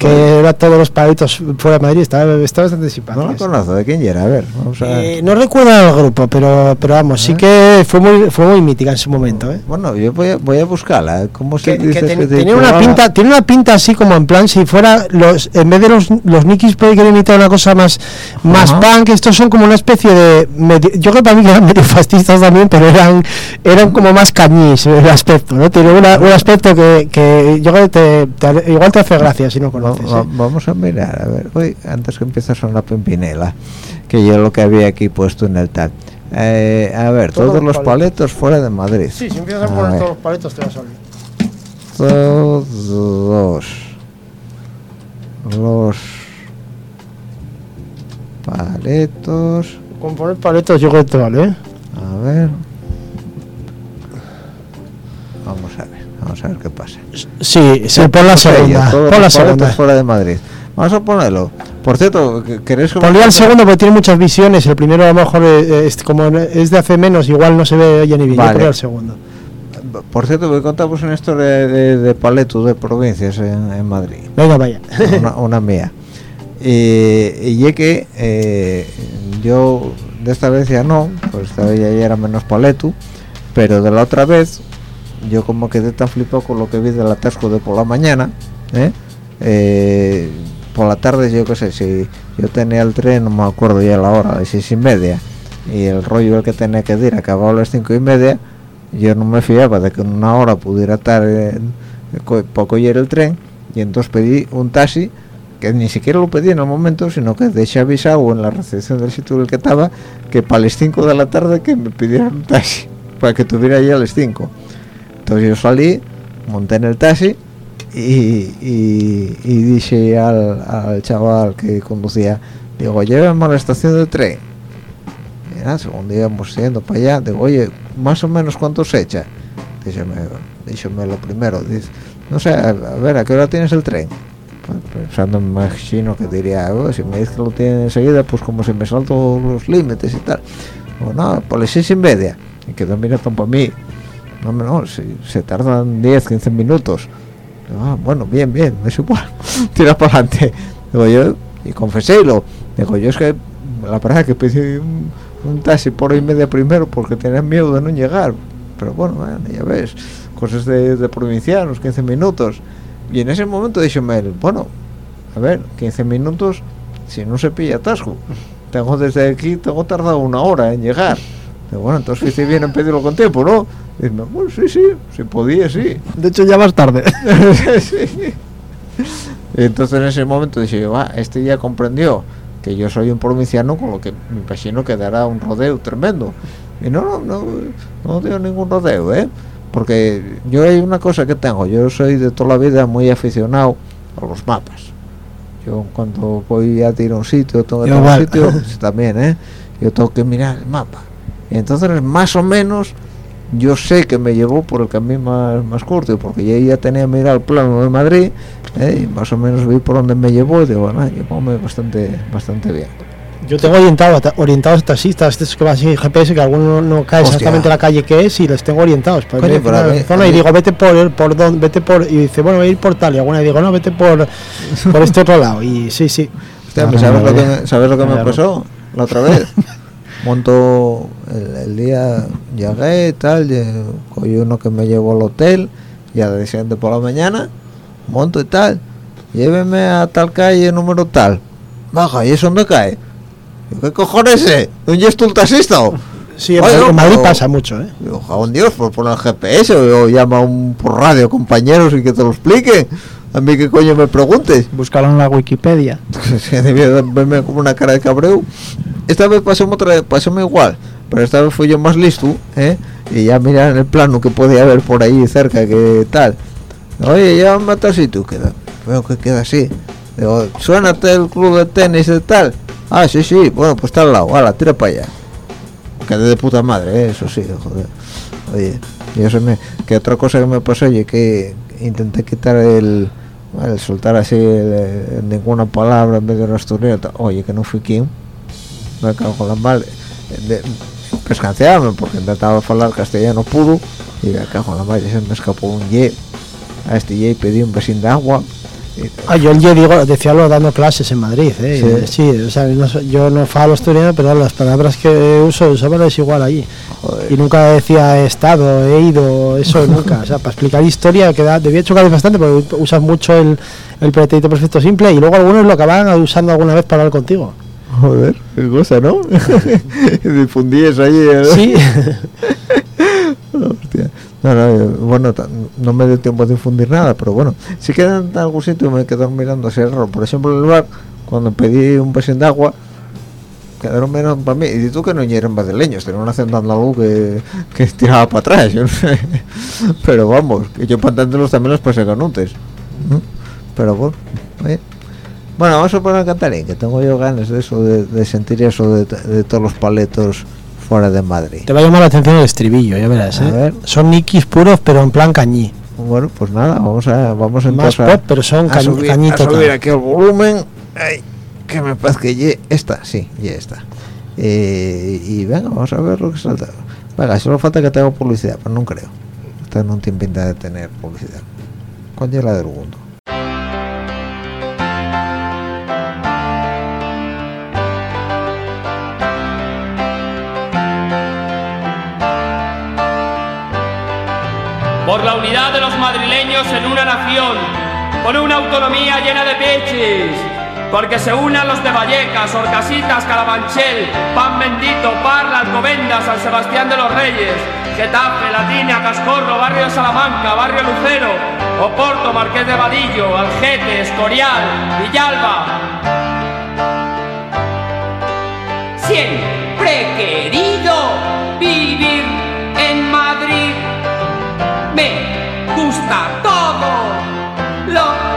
que era todos los paletos fuera de Madrid, está, está bastante simpática. no lo conozco de quién era a ver vamos a Eh, no recuerdo el grupo, pero pero vamos, sí ¿Eh? que fue muy fue muy mítica en su momento, ¿eh? Bueno, yo voy a, voy a buscarla. ¿Cómo se que, dice que ten- que tiene una pinta tiene una pinta así como en plan si fuera los en vez de los los Nikis puede que imitar una cosa más más Ajá. punk estos son como una especie de medio- yo creo que para mí que eran medio fascistas también pero eran eran como más cañís el aspecto no tiene una- un aspecto que, que yo creo que te, te- igual te hace gracia si no Va- va- ¿eh? vamos a mirar, a ver. Uy, antes que empiece a sonar Pimpinela, que yo lo que había aquí puesto en el tal. Eh, a ver, Todos todos, los paletos fuera de Madrid. sí si empiezas a poner todos los paletos te vas a Todos los paletos. con poner paletos yo creo que te vale ¿eh? A ver. Vamos a ver, vamos a ver qué pasa. sí sí pon la segunda todos pon la segunda fuera de Madrid. Vamos a ponerlo. Por cierto, ¿que- ¿queréis que Pondría el segundo porque tiene muchas visiones. El primero a lo mejor es, como es de hace menos, igual no se ve oye ni bien. Vale. el segundo. Por cierto, voy a contaros una historia de, de, de paletos de provincias en, en Madrid. Venga, vaya. una, una mía. Y, y es que eh, yo de esta vez ya no, pues esta vez ya era menos paleto, pero de la otra vez yo como quedé tan flipado con lo que vi del atasco de por la mañana, ¿eh? Eh, por la tarde yo qué sé, si yo tenía el tren, no me acuerdo ya la hora, de seis y media, y el rollo el que tenía que ir acababa a las cinco y media, yo no me fiaba de que en una hora pudiera estar co- para coger el tren, y entonces pedí un taxi que ni siquiera lo pedí en el momento, sino que dejé avisado en la recepción del sitio en el que estaba que para las 5 de la tarde que me pidieran un taxi, para que tuviera allí a las 5. Entonces yo salí, monté en el taxi y, y, dije al, al chaval que conducía, digo, llévame a la estación de tren. Según yendo para allá, digo, oye, más o menos cuánto se echa. Díxeme, díxeme lo primero, dice, no sé, a, ver, ¿a qué hora tienes el tren? Pues, Pensando, me imagino que diría, "Oh, si me dices que lo tiene enseguida, pues como si me salto los límites y tal. O no, por las seis y media. Y que también es para mí. No, no, si se tardan 10, 15 minutos. Ah, bueno, bien, bien, es igual. Tira para adelante. Digo yo, y confesélo. Digo yo, es que la verdad que pedí un, un taxi por y media primero porque tenía miedo de no llegar. Pero bueno, ya ves, cosas de, de provincianos, 15 minutos. Y en ese momento dije, bueno, a ver, 15 minutos, si no se pilla atasco. Tengo desde aquí, tengo tardado una hora en llegar. Bueno, entonces hice bien en pedirlo con tiempo, ¿no? Y dice, bueno, sí, sí, si podía, sí. De hecho, ya vas tarde. Sí. Entonces en ese momento dije yo, ah, este ya comprendió que yo soy un provinciano con lo que me imagino que dará un rodeo tremendo. Y no, no, no, no dio ningún rodeo, ¿eh? Porque yo hay una cosa que tengo, yo soy de toda la vida muy aficionado a los mapas. Yo cuando voy a ir a un sitio, tengo que un sitio, también, ¿eh? Yo tengo que mirar el mapa. Y entonces más o menos yo sé que me llevó por el camino más, más corto porque ya, ya tenía mirado el plano de Madrid ¿eh? y más o menos vi por dónde me llevó y digo, bueno, llevóme bastante bastante bien Yo tengo orientado, orientados taxistas, estos que van sin GPS, que alguno no cae Hostia. exactamente la calle que es y les tengo orientados. Para Coño, que pero a la mí- zona y digo, vete por, por donde, vete por, y dice, bueno, voy a ir por tal, y alguna digo, no, vete por, por este otro lado. Y sí, sí. Hostia, pues ¿sabes, no, lo que ¿sabes lo que me pasó la otra vez? monto el, el día llegué y tal cogí uno que me llevó al hotel ya de siguiente por la mañana monto y tal lléveme a tal calle número tal baja y eso dónde cae Yo, ¿qué cojones es? ¿dónde es taxista? Sí, en Oye, Madrid, pasa mucho, ¿eh? Digo, jabón Dios, por poner el GPS o, o llama a un por radio compañeros y que te lo expliquen. A mí qué coño me preguntes. Búscalo en la Wikipedia. debía verme como una cara de cabreo. Esta vez pasó otra igual, pero esta vez fui yo más listo, ¿eh? Y ya mirar el plano que podía haber por ahí cerca, que tal. Oye, ya me tal sitio, queda. Veo que queda así. Digo, suénate el club de tenis de tal. Ah, sí, sí, bueno, pues está al lado, ala, tira para allá. Quedé de puta madre, ¿eh? eso sí, joder. Oye, y eso me, que otra cosa que me pasó, oye, que intenté quitar el, el soltar así el- ninguna palabra en vez de tal. Oye, que no fui quien. En la mal. De, pescancearme porque intentaba hablar castellano puro y me cago en la mal, se me escapó un ye. A este ye pedí un besín de agua. y- Ah, yo el día digo, decía lo dando clases en Madrid, ¿eh? Sí. Sí, o sea, no yo no falo asturiano, pero las palabras que uso, es igual allí. joder. Y nunca decía he estado, he ido, eso nunca. O sea, para explicar historia queda, debía chocar bastante porque usas mucho el, el pretérito perfecto simple y luego algunos lo acaban usando alguna vez para hablar contigo. Joder, qué cosa, ¿no? Difundí eso. ¿eh? Sí. No, no, bueno, no me dio tiempo de difundir nada, pero bueno, sí que en algún sitio me quedaron mirando así raro. Por ejemplo, en el bar, cuando pedí un pesín de agua, quedaron mirando para mí. Y tú que no eran madrileños, tenían un acento andaluz que, que tiraba para atrás, yo no sé. Pero vamos, que yo para entenderlos también los pasé canutes. ¿no? Pero bueno, eh. Bueno, vamos a poner a Cantarín, que tengo yo ganas de eso, de, de sentir eso de, de todos los paletos fuera de Madrid. te va a llamar la atención el estribillo, ya verás. A ¿eh? ver. Son nikis puros, pero en plan cañí. Bueno, pues nada, vamos a vamos Más a- pop, pero son a subir, a subir aquí el volumen. Ay, que me parece que ye esta, sí, ya está. Eh, y venga, vamos a ver lo que salta. Venga, solo falta que tenga publicidad, pero no creo. Esta no tiene pinta de tener publicidad. ¿Cuál es la del mundo? En una nación, con una autonomía llena de peches, porque se unan los de Vallecas, Orcasitas, Calabanchel, Pan Bendito, Parla, Alcobendas, San Sebastián de los Reyes, Getafe, Latina, Cascorro, Barrio de Salamanca, Barrio Lucero, Oporto, Marqués de Vadillo, Algete, Escorial, Villalba. Siempre he querido vivir en Madrid. Me gusta todo lo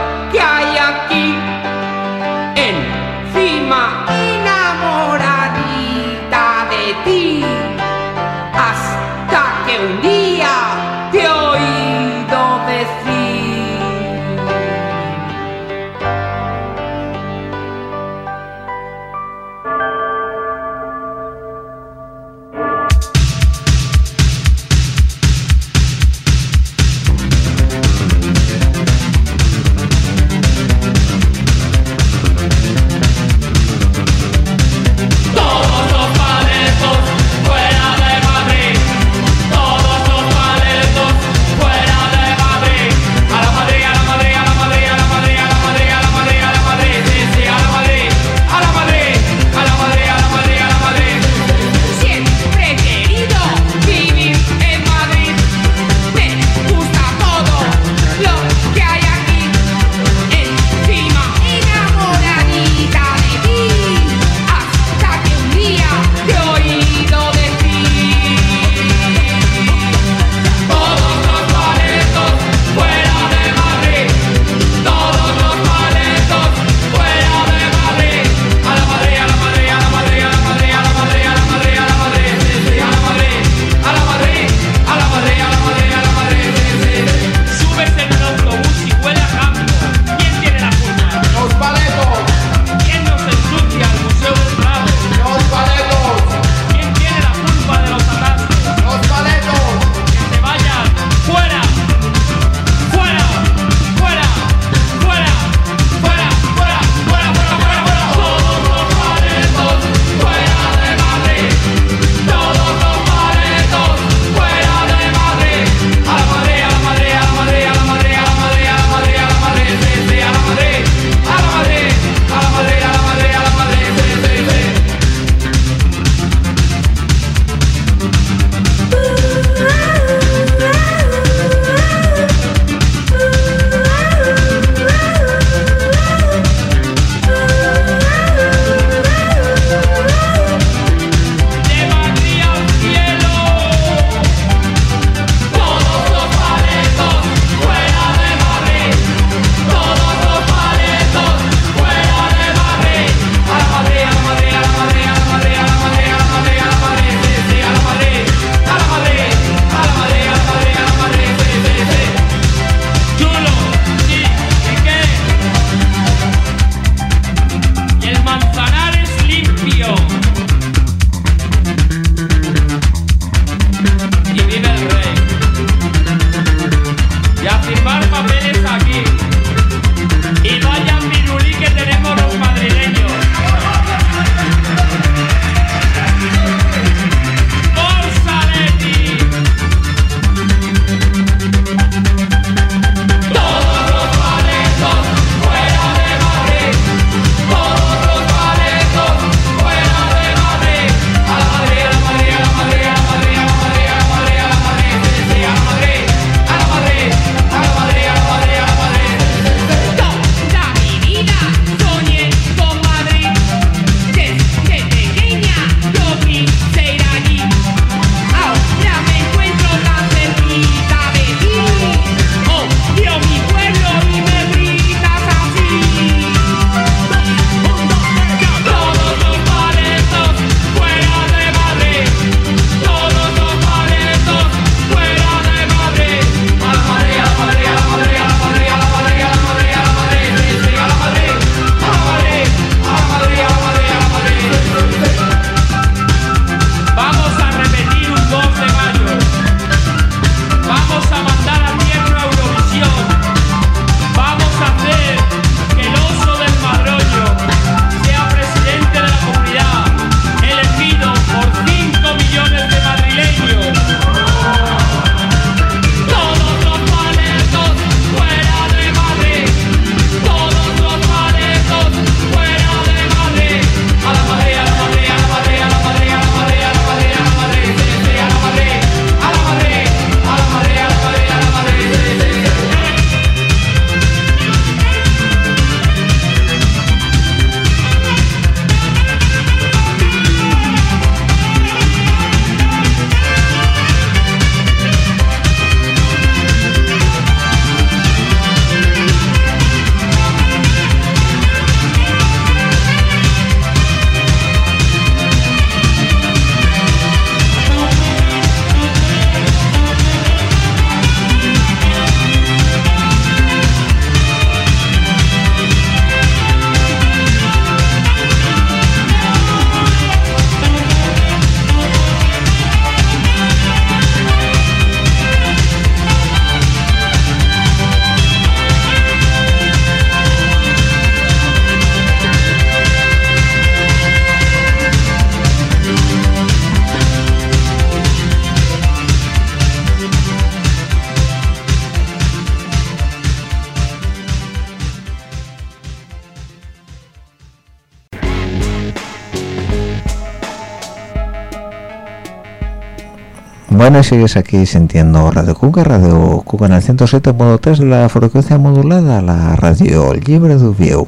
Bueno, sigues aquí sintiendo Radio Cuca, Radio Cuca en el 107.3 de la frecuencia modulada, la radio libre de Vieu.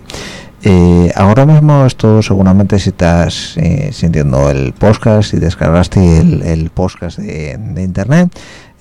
Eh, ahora mismo esto seguramente si estás eh, sintiendo el podcast, si descargaste el, el podcast de, de internet,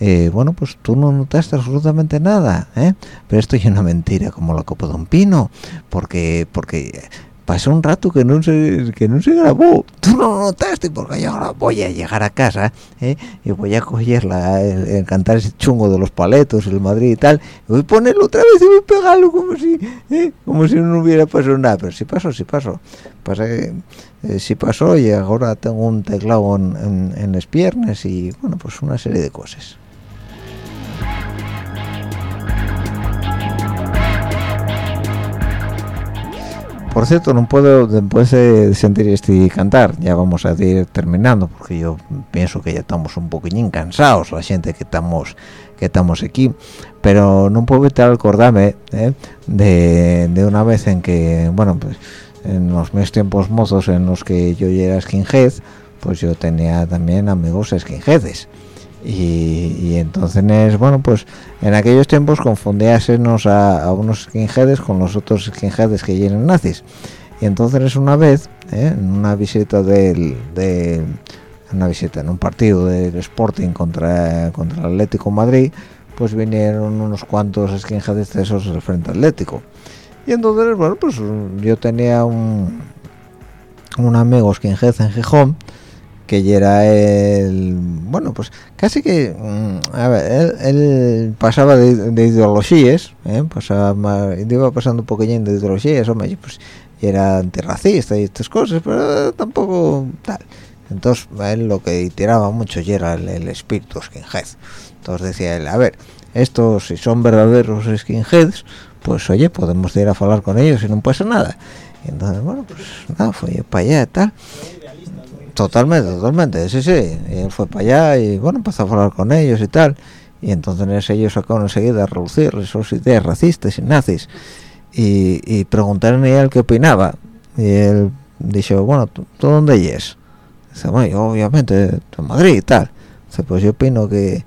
eh, bueno, pues tú no notaste absolutamente nada, ¿eh? Pero esto es una mentira, como la copa de un pino, porque porque pasó un rato que no se que no se grabó tú no lo notaste porque yo ahora voy a llegar a casa ¿eh? y voy a coger la, el, el cantar ese chungo de los paletos el Madrid y tal y voy a ponerlo otra vez y voy a pegarlo como si ¿eh? como si no hubiera pasado nada pero sí pasó sí pasó pasa eh, pasó y ahora tengo un teclado en, en, en las piernas y bueno pues una serie de cosas Por cierto, no puedo después de sentir este cantar, ya vamos a ir terminando, porque yo pienso que ya estamos un poquillín cansados, la gente que estamos que estamos aquí, pero no puedo evitar acordarme ¿eh? de, de una vez en que, bueno, pues en los mis tiempos mozos en los que yo era skinhead, pues yo tenía también amigos skinheads. Y, y entonces, bueno, pues en aquellos tiempos confundíasenos a, a unos skinheads con los otros skinheads que llenan nazis. Y entonces una vez, ¿eh? en una visita del, de una visita en un partido del Sporting contra contra el Atlético Madrid, pues vinieron unos cuantos skinheads de esos del Frente Atlético. Y entonces, bueno, pues yo tenía un un amigo skinhead en Gijón que ya era el bueno pues casi que mm, a ver él, pasaba de, de ideologías ¿eh? pasaba más, iba pasando un poquillín de ideologías hombre pues y era antirracista y estas cosas pero tampoco tal. Entonces él lo que tiraba mucho ya era el, espíritu skinhead. Entonces decía él a ver estos si son verdaderos skinheads pues oye podemos ir a hablar con ellos y no pasa nada y entonces bueno pues nada fue para allá y tal Totalmente, totalmente, sí, sí. Y él fue para allá y bueno, empezó a hablar con ellos y tal. Y entonces ellos sacaron enseguida a reducir sus ideas racistas y nazis. Y, y preguntaron a él qué opinaba. Y él dijo, bueno, ¿tú, tú dónde es? Dice, bueno, yo obviamente de Madrid y tal. Dice, pues yo opino que,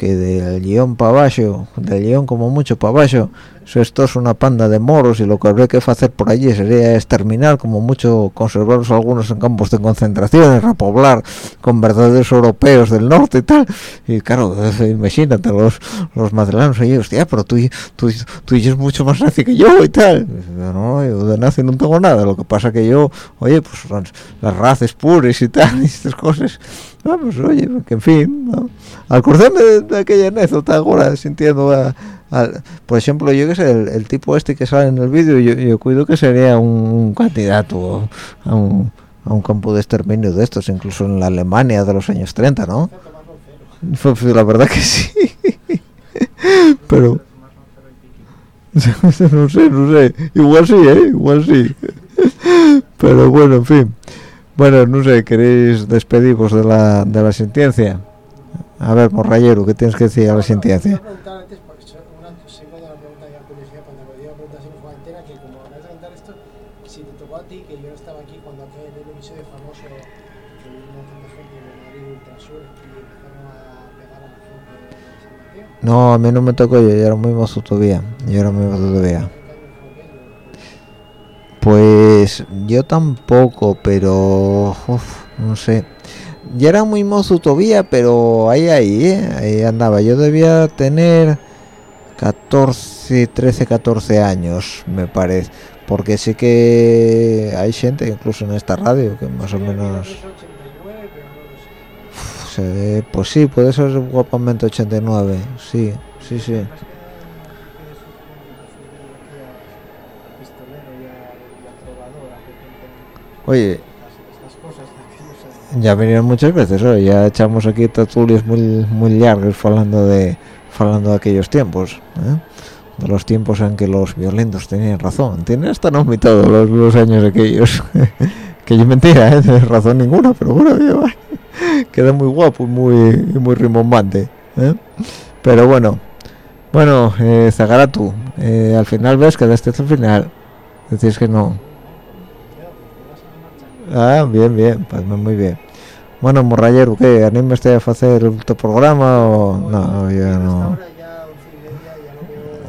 que del guion abajo, del guion como mucho para abajo, esto es una panda de moros y lo que habría que hacer por allí sería exterminar como mucho conservarlos algunos en campos de concentración y repoblar con verdaderos europeos del norte y tal. Y claro imagínate los los madrileños ahí hostia pero tú tú tú eres mucho más nazi que yo y tal no yo de nazi no tengo nada lo que pasa que yo oye pues las razas puras y tal y estas cosas vamos oye que en fin ¿no? acordarme de, de aquella anécdota ahora sintiendo a al, por ejemplo yo que sé el, el, tipo este que sale en el vídeo yo, yo cuido que sería un candidato a un, a un campo de exterminio de estos incluso en la Alemania de los años 30 ¿no? la verdad que sí pero no sé no sé igual sí ¿eh? igual sí pero bueno en fin bueno no sé queréis despediros de la de la sentencia a ver morrayero ¿qué tienes que decir a la sentencia? No, a mí no me tocó, yo, yo era muy mozo todavía. Yo era muy mozo todavía. Pues yo tampoco, pero uf, no sé. Ya era muy mozo todavía, pero ahí, ahí, ¿eh? ahí andaba. Yo debía tener 14, 13, 14 años, me parece. Porque sí que hay gente, incluso en esta radio, que más o menos... Eh, pues sí, puede ser guapamente 89, sí, sí, sí. Oye, ya vinieron muchas veces, ¿eh? ya echamos aquí tertulios muy muy largos hablando de hablando de aquellos tiempos, ¿eh? de los tiempos en que los violentos tenían razón, tienen hasta no todos los, los años aquellos, que yo mentira, ¿eh? no razón ninguna, pero bueno, ya queda muy guapo y muy muy rimbombante ¿eh? pero bueno bueno eh, Zagaratu eh, al final ves quedaste hasta el final decís que no ah bien bien pues muy bien Bueno, morrayero, ¿qué? ¿Anímeste a hacer otro programa o no? Ya no.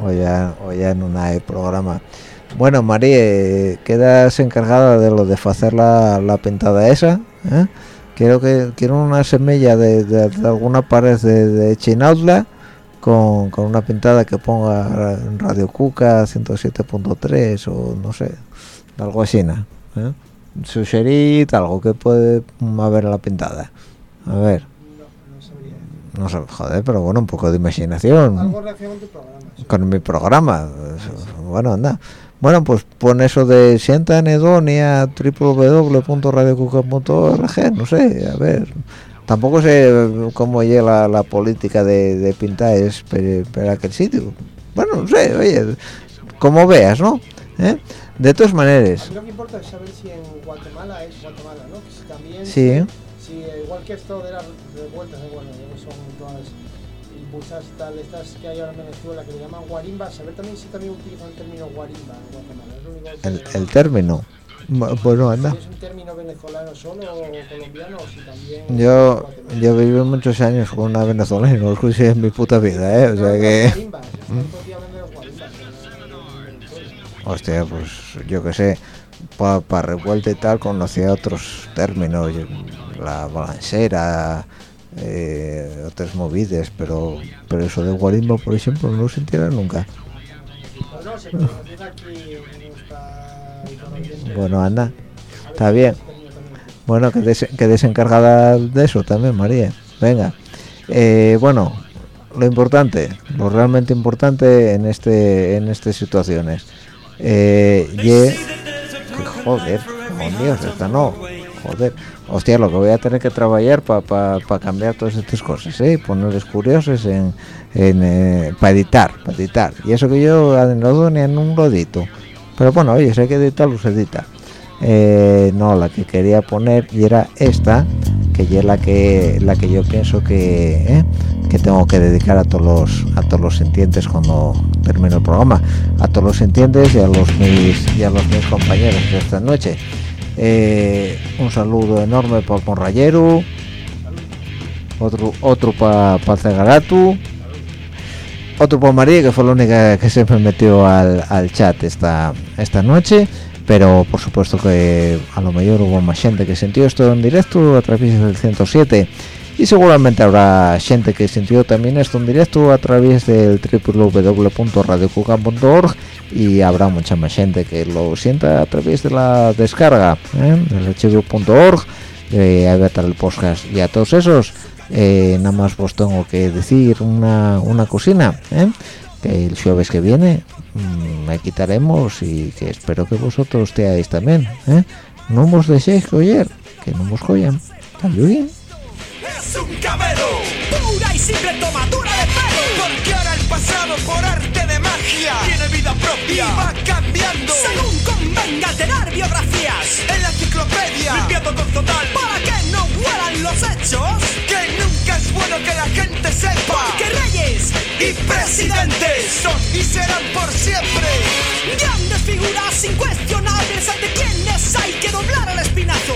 O ya, o ya no hay programa. Bueno, María, quedas encargada de lo de hacer la, la pintada esa. ¿eh? Quiero que quiero una semilla de, de- de alguna pared de, de con, con una pintada que ponga Radio Cuca 107.3 o no sé, algo así. ¿eh? Sugerid algo que puede haber en la pintada. A ver. No sé, joder, pero bueno, un poco de imaginación con mi programa. Bueno, anda. Bueno, pues pon eso de sienta anedonia www.radiocuca.org, no sé, a ver. Tampoco sé cómo llega la, la política de, de pintar es para aquel sitio. Bueno, no sé, oye, como veas, ¿no? ¿Eh? De todas maneras, Lo que importa es saber si en Guatemala es Guatemala, ¿no? Que si también, Sí. si igual que esto de las revueltas, bueno, ya que son todas impulsadas y tal, estas que hay ahora en Venezuela que le llaman guarimba, saber también si también utilizan el término guarimba en Guatemala. Es lo único que el, el término. Bu- Bueno, anda. si es un término venezolano solo o colombiano o si también Yo, yo viví muchos años con una venezolana y no lo escuché en mi puta vida, ¿eh? O sea que... Hostia, pues yo qué sé, para revuelta y tal conocía otros términos, la balancera, eh, otras movidas, pero pero eso de guarimba, por ejemplo, no lo sintiera nunca. Bueno, anda, está bien. Bueno, que des, que desencargada de eso también, María. Venga. Eh, bueno, lo importante, lo realmente importante en este en estas situaciones. Eh, que joder, oh esta no. Joder. Hostia, lo que voy a tener que trabajar para cambiar todas estas cosas, ¿eh? Ponerles curiosos en, en para editar, para editar. Y eso que yo no doy ni en un rodito. Pero bueno, oye, hay que editarlo, se edita. Eh, no, la que quería poner y era esta, que ya es la que la que yo pienso que ¿eh? que tengo que dedicar a todos los a todos los sintientes cuando termine el programa, a todos los sintientes y a los mis y a los mis compañeros de esta noche. Eh, un saludo enorme para Monrayero, otro otro para pa Cegaratu, otro para María que fue la única que se me metió al, al chat esta esta noche pero por supuesto que a lo mejor hubo más gente que sintió esto en directo a través del 107 y seguramente habrá gente que sintió también esto en directo a través del www.radiocucan.org y habrá mucha más gente que lo sienta a través de la descarga ¿eh? del archivo.org eh, ahí a el podcast y a todos esos eh, nada más vos tengo que decir una, una cocina ¿eh? que el jueves que viene me quitaremos y que espero que vosotros estéis también ¿eh? no os dejéis coger que no os tomadura de pelo. Magia tiene vida propia y va cambiando. Según convenga alterar biografías en la enciclopedia, limpiando con total para que no vuelan los hechos. Que nunca es bueno que la gente sepa que reyes y presidentes son y serán por siempre. Grandes figuras incuestionables ante quienes hay que doblar el espinazo.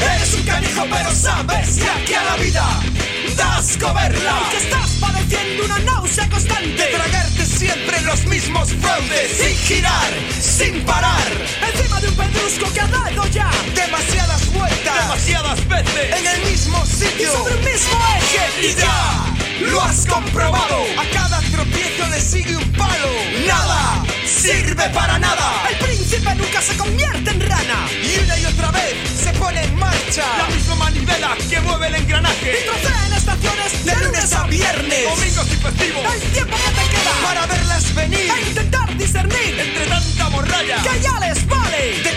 Eres un canijo pero sabes que aquí a la vida das coberla Que estás padeciendo una náusea constante. De tragarte siempre los mismos fraudes. Sin girar, sin parar. Encima de un pedrusco que ha dado ya Demasiadas vueltas. Demasiadas veces. En el mismo sitio. Y sobre el mismo eje. Y ya lo has comprobado. A cada tropiezo le sigue un palo. Nada sirve para nada. El príncipe nunca se convierte en rana. Y una y otra vez se pone en marcha. La misma manivela que mueve el Y engranaje. trocea en estaciones de lunes a viernes. Domingos y festivos. El tiempo que te queda para verlas venir. E intentar discernir Entre tanta morralla. que ya les vale. De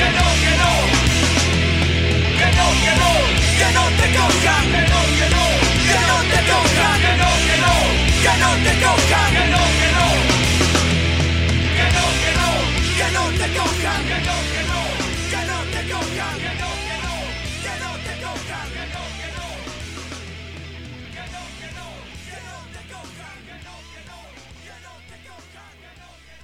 Deus, cara.